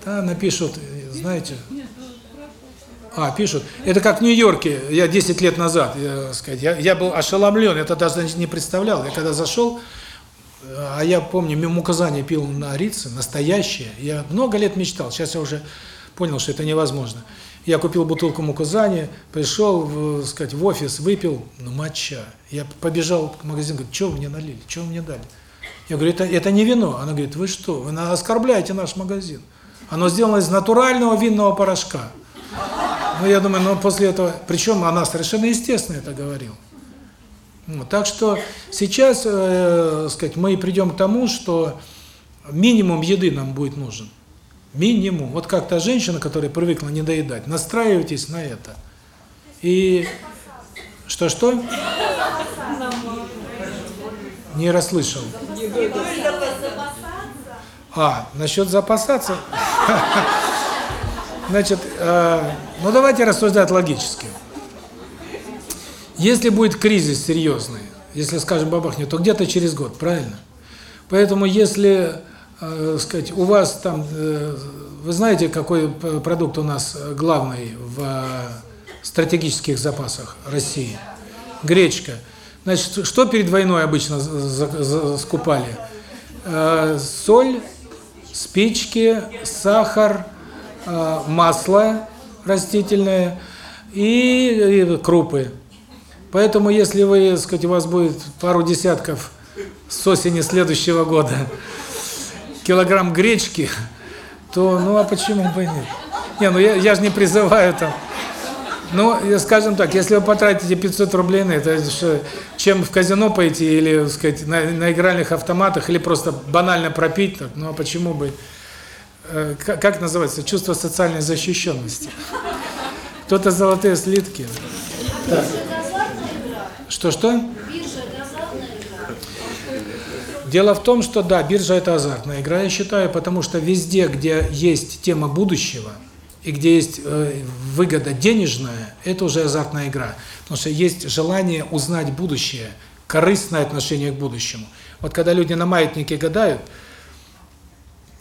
Да, напишут, знаете. А, пишут. Это как в Нью-Йорке, я 10 лет назад, я, сказать, я, я был ошеломлен, это даже не представлял. Я когда зашел, а я помню, мимуказание пил на Рице, настоящее. Я много лет мечтал, сейчас я уже понял, что это невозможно. Я купил бутылку муказания, пришел, в, сказать, в офис, выпил, ну матча. Я побежал к магазину, говорю, что вы мне налили, что вы мне дали? Я говорю, это, это не вино. Она говорит, вы что, вы оскорбляете наш магазин. Оно сделано из натурального винного порошка. Ну, я думаю, ну, после этого... Причем она совершенно естественно это говорила. Так что сейчас, э, сказать, мы придем к тому, что минимум еды нам будет нужен. Минимум. Вот как та женщина, которая привыкла не доедать, настраивайтесь на это. И что-что? Не расслышал. А, насчет запасаться? Значит, э, ну давайте рассуждать логически. Если будет кризис серьезный, если, скажем, бабахнет, то где-то через год, правильно? Поэтому если, э, сказать, у вас там, э, вы знаете, какой продукт у нас главный в э, стратегических запасах России? Гречка. Значит, что перед войной обычно скупали? Э, соль, спички, сахар, э, масло растительное и, и крупы. Поэтому, если вы, так сказать, у вас будет пару десятков с осени следующего года килограмм гречки, то, ну, а почему бы нет? Не, ну, я, я же не призываю там. Ну, скажем так, если вы потратите 500 рублей на это, чем в казино пойти, или, так сказать, на, на игральных автоматах, или просто банально пропить, так, ну, а почему бы... Э, как, как называется? Чувство социальной защищенности. кто-то золотые слитки. А биржа это азартная игра? Что-что? Биржа это азартная игра? Дело в том, что да, биржа это азартная игра, я считаю, потому что везде, где есть тема будущего и где есть э, выгода денежная, это уже азартная игра. Потому что есть желание узнать будущее, корыстное отношение к будущему. Вот когда люди на маятнике гадают,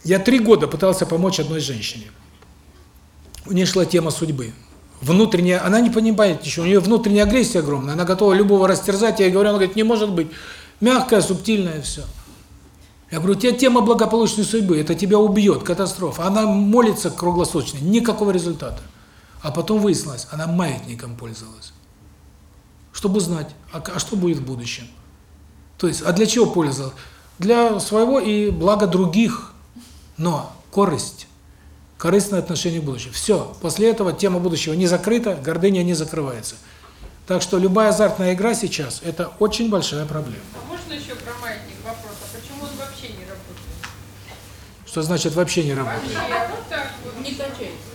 я три года пытался помочь одной женщине. У нее шла тема судьбы. Внутренняя, она не понимает ничего, у нее внутренняя агрессия огромная, она готова любого растерзать, я ей говорю, она говорит, не может быть. Мягкое, субтильное, все. Я говорю, у тебя тема благополучной судьбы, это тебя убьет, катастрофа. Она молится круглосуточно, никакого результата. А потом выяснилось, она маятником пользовалась. Чтобы узнать, а, а что будет в будущем. То есть, а для чего пользовалась? Для своего и блага других. Но корысть, корыстное отношение к будущему. Все, после этого тема будущего не закрыта, гордыня не закрывается. Так что любая азартная игра сейчас – это очень большая проблема. А можно еще про маятник вопрос? А почему он вообще не работает? Что значит вообще не работает? Вообще, вот так вот. Не качается.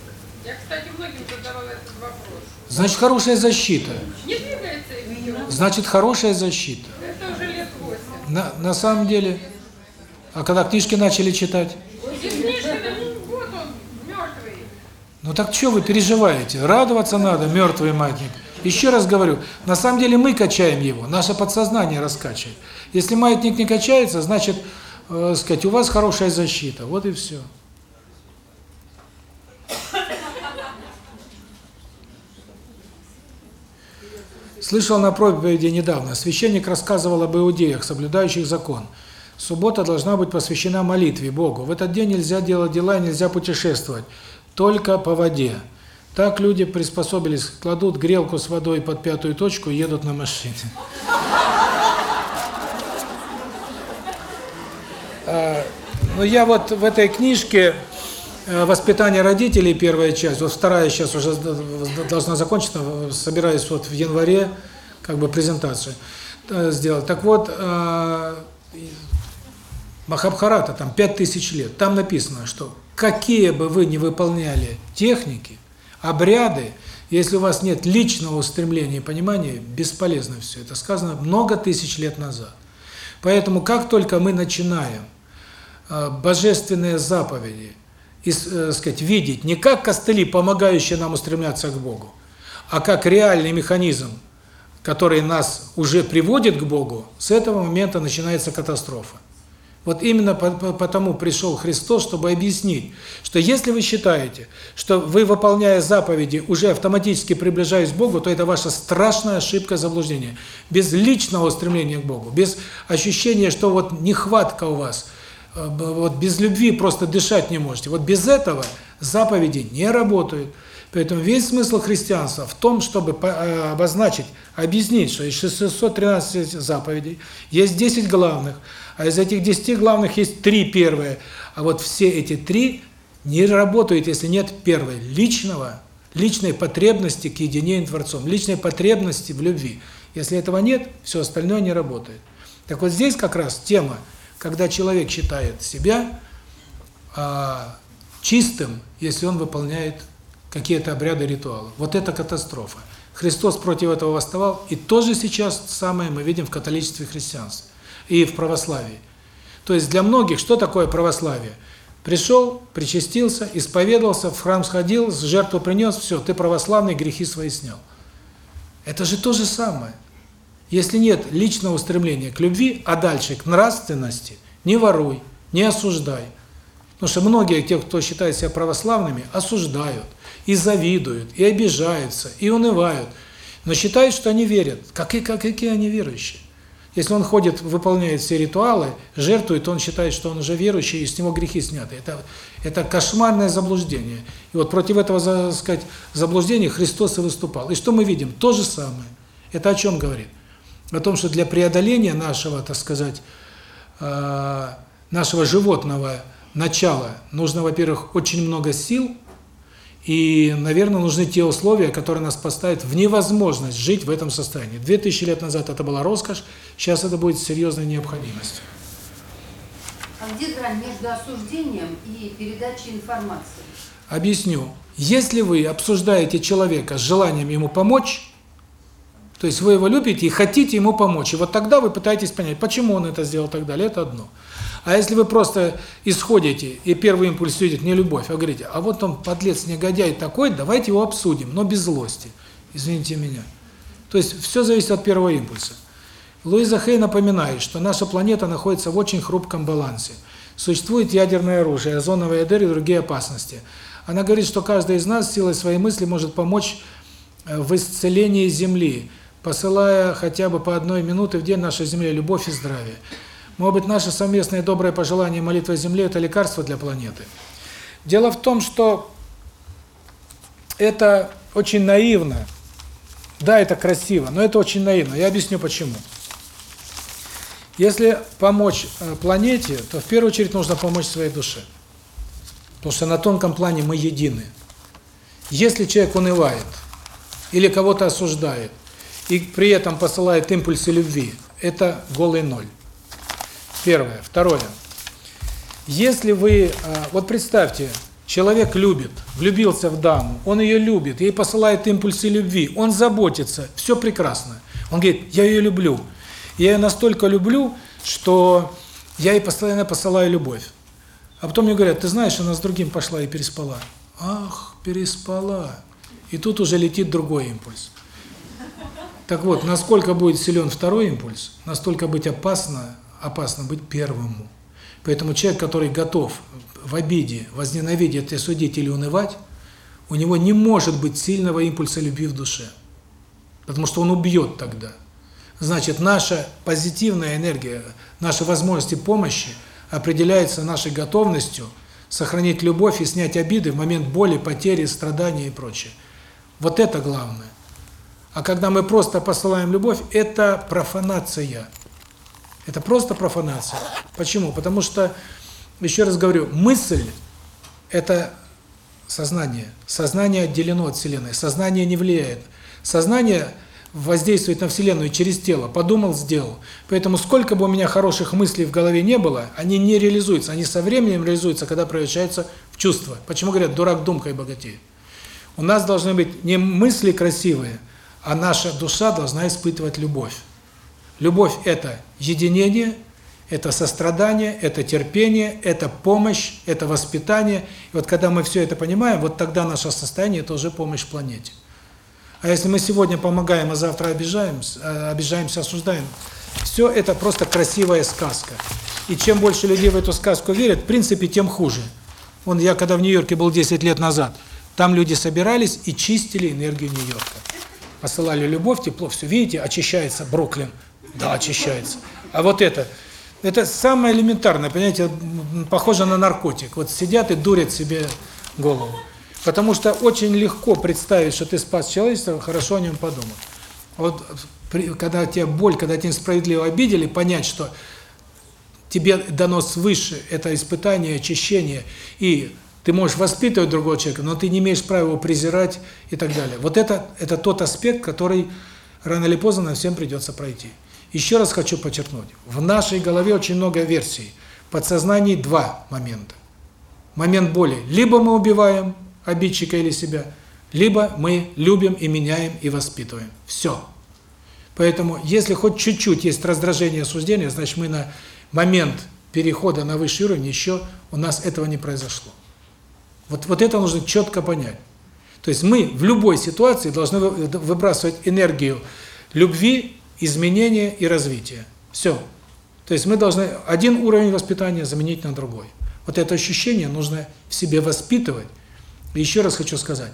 Я, кстати, многим задавала этот вопрос. Значит, хорошая защита. Не двигается все. Значит, хорошая защита. Это уже лет восемь. На, на самом деле, а когда книжки начали читать? И книжка, ну, вот он, мертвый. Ну так что вы переживаете? Радоваться надо, мертвый маятник. Еще раз говорю, на самом деле мы качаем его, наше подсознание раскачивает. Если маятник не качается, значит, э, сказать, у вас хорошая защита. Вот и все. Слышал на проповеди недавно, священник рассказывал об иудеях, соблюдающих закон. Суббота должна быть посвящена молитве Богу. В этот день нельзя делать дела, нельзя путешествовать, только по воде. Так люди приспособились, кладут грелку с водой под пятую точку и едут на машине. А, Ну я вот в этой книжке э, «Воспитание родителей» первая часть, вот вторая сейчас уже должна закончиться, собираюсь вот в январе как бы презентацию э, сделать. Так вот, э, Махабхарата, там 5000 лет, там написано, что какие бы вы ни выполняли техники, обряды, если у вас нет личного устремления и понимания, бесполезно все. Это сказано много тысяч лет назад. Поэтому как только мы начинаем э, божественные заповеди, и, э, сказать, видеть не как костыли, помогающие нам устремляться к Богу, а как реальный механизм, который нас уже приводит к Богу, с этого момента начинается катастрофа. Вот именно по по потому пришел Христос, чтобы объяснить, что если вы считаете, что вы, выполняя заповеди, уже автоматически приближаясь к Богу, то это ваша страшная ошибка, заблуждение. Без личного устремления к Богу, без ощущения, что вот нехватка у вас, э, вот без любви просто дышать не можете. Вот без этого заповеди не работают. Поэтому весь смысл христианства в том, чтобы э, обозначить, объяснить, что из 613 заповедей есть 10 главных, а из этих 10 главных есть три первые. А вот все эти три не работают, если нет первой личного, личной потребности к единению Творцом, личной потребности в любви. Если этого нет, все остальное не работает. Так вот здесь как раз тема, когда человек считает себя а, чистым, если он выполняет какие-то обряды, ритуалы. Вот это катастрофа. Христос против этого восставал, и тоже сейчас самое мы видим в католичестве христианстве, и в православии. То есть для многих что такое православие? Пришел, причастился, исповедовался, в храм сходил, жертву принес, все, ты православный, грехи свои снял. Это же то же самое. Если нет личного устремления к любви, а дальше к нравственности, не воруй, не осуждай. Потому что многие, те, кто считает себя православными, осуждают, и завидуют, и обижаются, и унывают, но считают, что они верят. Какие, как, какие они верующие? Если он ходит, выполняет все ритуалы, жертвует, он считает, что он уже верующий, и с него грехи сняты. Это, это кошмарное заблуждение. И вот против этого, так сказать, заблуждения Христос и выступал. И что мы видим? То же самое. Это о чем говорит? О том, что для преодоления нашего, так сказать, нашего животного начала нужно, во-первых, очень много сил, и, наверное, нужны те условия, которые нас поставят в невозможность жить в этом состоянии. Две тысячи лет назад это была роскошь, сейчас это будет серьезной необходимостью. А где грань между осуждением и передачей информации? Объясню. Если вы обсуждаете человека с желанием ему помочь, то есть вы его любите и хотите ему помочь, и вот тогда вы пытаетесь понять, почему он это сделал и так далее, это одно. А если вы просто исходите, и первый импульс идет не любовь, а говорите, а вот он подлец, негодяй такой, давайте его обсудим, но без злости, извините меня. То есть все зависит от первого импульса. Луиза Хей напоминает, что наша планета находится в очень хрупком балансе. Существует ядерное оружие, озоновая дыры и другие опасности. Она говорит, что каждый из нас силой своей мысли может помочь э, в исцелении Земли, посылая хотя бы по одной минуты в день нашей Земле любовь и здравие. Может быть, наше совместное доброе пожелание молитва Земле – это лекарство для планеты. Дело в том, что это очень наивно. Да, это красиво, но это очень наивно. Я объясню почему. Если помочь э, планете, то в первую очередь нужно помочь своей душе. Потому что на тонком плане мы едины. Если человек унывает или кого-то осуждает, и при этом посылает импульсы любви, это голый ноль. Первое. Второе. Если вы, а, вот представьте, человек любит, влюбился в даму, он ее любит, ей посылает импульсы любви, он заботится, все прекрасно. Он говорит, я ее люблю. Я ее настолько люблю, что я ей постоянно посылаю любовь. А потом мне говорят, ты знаешь, она с другим пошла и переспала. Ах, переспала. И тут уже летит другой импульс. Так вот, насколько будет силен второй импульс, настолько быть опасно, опасно быть первому. Поэтому человек, который готов в обиде, возненавидеть, осудить или унывать, у него не может быть сильного импульса любви в душе. Потому что он убьет тогда. Значит, наша позитивная энергия, наши возможности помощи определяются нашей готовностью сохранить любовь и снять обиды в момент боли, потери, страдания и прочее. Вот это главное. А когда мы просто посылаем любовь, это профанация. Это просто профанация. Почему? Потому что, еще раз говорю, мысль – это сознание. Сознание отделено от Вселенной. Сознание не влияет. Сознание воздействует на Вселенную через тело. Подумал, сделал. Поэтому сколько бы у меня хороших мыслей в голове не было, они не реализуются. Они со временем реализуются, когда превращаются в чувства. Почему говорят «дурак думкой богатеет»? У нас должны быть не мысли красивые, а наша душа должна испытывать любовь. Любовь – это единение, это сострадание, это терпение, это помощь, это воспитание. И вот когда мы все это понимаем, вот тогда наше состояние – это уже помощь планете. А если мы сегодня помогаем, а завтра обижаемся, обижаемся, осуждаем, все это просто красивая сказка. И чем больше людей в эту сказку верят, в принципе, тем хуже. Вон я когда в Нью-Йорке был 10 лет назад, там люди собирались и чистили энергию Нью-Йорка. Посылали любовь, тепло, все, видите, очищается Бруклин. Да, очищается. А вот это, это самое элементарное, понимаете, похоже на наркотик. Вот сидят и дурят себе голову. Потому что очень легко представить, что ты спас человечество, хорошо о нем подумать. Вот когда тебя боль, когда тебя несправедливо обидели, понять, что тебе дано свыше это испытание, очищение, и ты можешь воспитывать другого человека, но ты не имеешь права его презирать и так далее. Вот это это тот аспект, который рано или поздно всем придется пройти. Еще раз хочу подчеркнуть, в нашей голове очень много версий. В подсознании два момента. Момент боли. Либо мы убиваем обидчика или себя, либо мы любим и меняем и воспитываем. Все. Поэтому, если хоть чуть-чуть есть раздражение, осуждение, значит мы на момент перехода на высший уровень еще у нас этого не произошло. Вот, вот это нужно четко понять. То есть мы в любой ситуации должны выбрасывать энергию любви, изменения и развития. Все. То есть мы должны один уровень воспитания заменить на другой. Вот это ощущение нужно в себе воспитывать. И еще раз хочу сказать,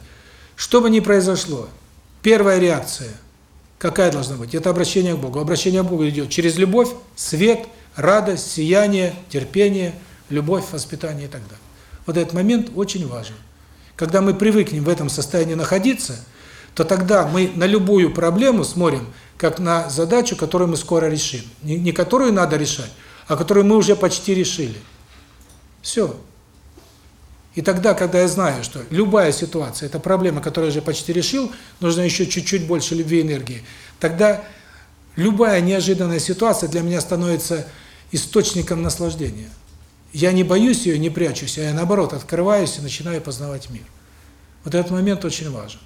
что бы ни произошло, первая реакция, какая должна быть? Это обращение к Богу. Обращение к Богу идет через любовь, свет, радость, сияние, терпение, любовь, воспитание и так далее. Вот этот момент очень важен. Когда мы привыкнем в этом состоянии находиться, то тогда мы на любую проблему смотрим как на задачу, которую мы скоро решим. Не, которую надо решать, а которую мы уже почти решили. Все. И тогда, когда я знаю, что любая ситуация – это проблема, которую я уже почти решил, нужно еще чуть-чуть больше любви и энергии, тогда любая неожиданная ситуация для меня становится источником наслаждения. я не боюсь ее, не прячусь, а я наоборот открываюсь и начинаю познавать мир. Вот этот момент очень важен.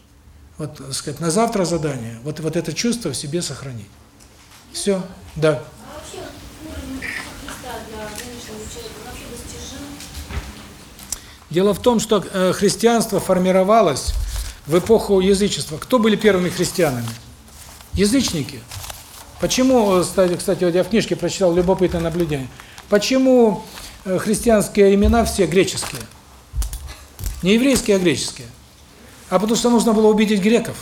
Вот, сказать, на завтра задание, вот, вот это чувство в себе сохранить. Все, да. А вообще Христа для достижим? Дело в том, что э, христианство формировалось в эпоху язычества. Кто были первыми христианами? Язычники. Почему, э, кстати, кстати, вот я в книжке прочитал любопытное наблюдение. Почему э, христианские имена все греческие? Не еврейские, а греческие. А потому что нужно было убедить греков,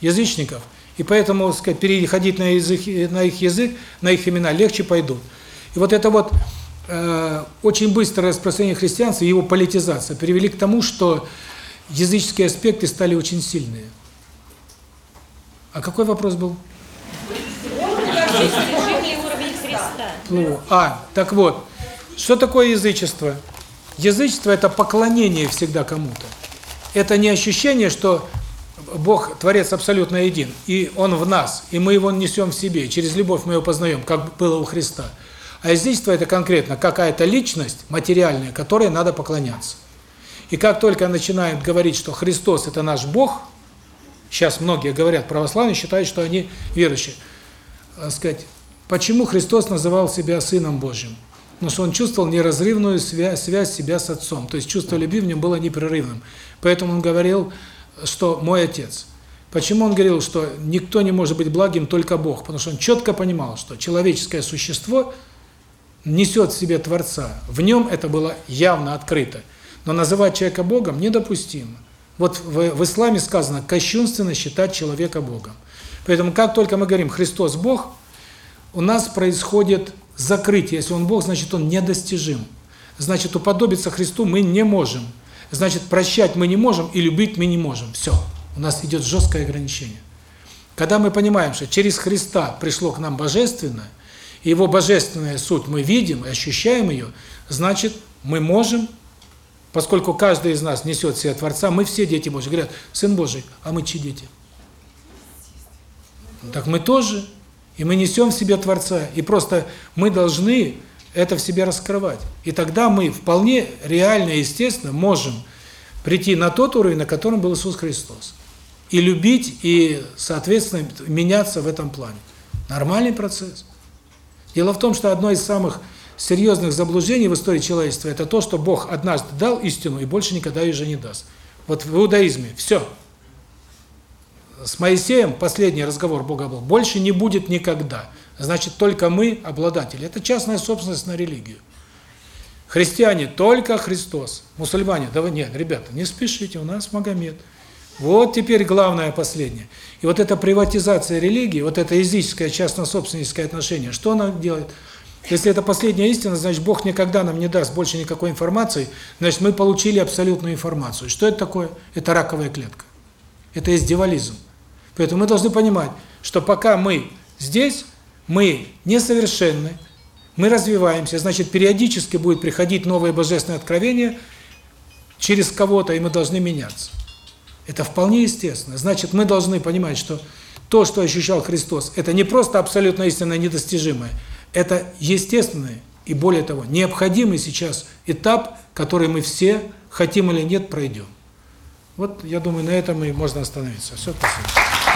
язычников, и поэтому, так сказать, переходить на язык, на их язык, на их имена легче пойдут. И вот это вот э, очень быстрое распространение христианства и его политизация привели к тому, что языческие аспекты стали очень сильные. А какой вопрос был? Ну, а, так вот, что такое язычество? Язычество – это поклонение всегда кому-то. Это не ощущение, что Бог, Творец абсолютно един, и Он в нас, и мы Его несем в себе, через любовь мы Его познаем, как было у Христа. А язычество – это конкретно какая-то личность материальная, которой надо поклоняться. И как только начинают говорить, что Христос – это наш Бог, сейчас многие говорят, православные считают, что они верующие, так сказать, почему Христос называл себя Сыном Божьим? Потому что он чувствовал неразрывную связь, связь себя с Отцом, то есть чувство любви в нем было непрерывным. Поэтому он говорил, что «мой Отец». Почему он говорил, что никто не может быть благим, только Бог? Потому что он четко понимал, что человеческое существо несет в себе Творца. В нем это было явно открыто. Но называть человека Богом недопустимо. Вот в, в исламе сказано, кощунственно считать человека Богом. Поэтому как только мы говорим «Христос Бог», у нас происходит закрытие. Если Он Бог, значит Он недостижим. Значит, уподобиться Христу мы не можем. Значит, прощать мы не можем и любить мы не можем. Все. У нас идет жесткое ограничение. Когда мы понимаем, что через Христа пришло к нам Божественное, и Его Божественная суть мы видим и ощущаем ее, значит, мы можем, поскольку каждый из нас несет в себе Творца, мы все дети Божьи. Говорят, Сын Божий, а мы чьи дети? Так мы тоже. И мы несем в себе Творца. И просто мы должны это в себе раскрывать. И тогда мы вполне реально и естественно можем прийти на тот уровень, на котором был Иисус Христос. И любить, и, соответственно, меняться в этом плане. Нормальный процесс. Дело в том, что одно из самых серьезных заблуждений в истории человечества – это то, что Бог однажды дал истину и больше никогда ее уже не даст. Вот в иудаизме все. С Моисеем последний разговор Бога был. Больше не будет никогда. Значит, только мы обладатели. Это частная собственность на религию. Христиане только Христос. Мусульмане, да вы нет, ребята, не спешите, у нас Магомед. Вот теперь главное последнее. И вот эта приватизация религии, вот это языческое частно-собственническое отношение, что она делает? Если это последняя истина, значит, Бог никогда нам не даст больше никакой информации, значит, мы получили абсолютную информацию. Что это такое? Это раковая клетка. Это дьяволизм. Поэтому мы должны понимать, что пока мы здесь, мы несовершенны, мы развиваемся, значит, периодически будет приходить новое божественное откровение через кого-то, и мы должны меняться. Это вполне естественно. Значит, мы должны понимать, что то, что ощущал Христос, это не просто абсолютно истинное недостижимое, это естественный и, более того, необходимый сейчас этап, который мы все, хотим или нет, пройдем. Вот, я думаю, на этом и можно остановиться. Все, спасибо.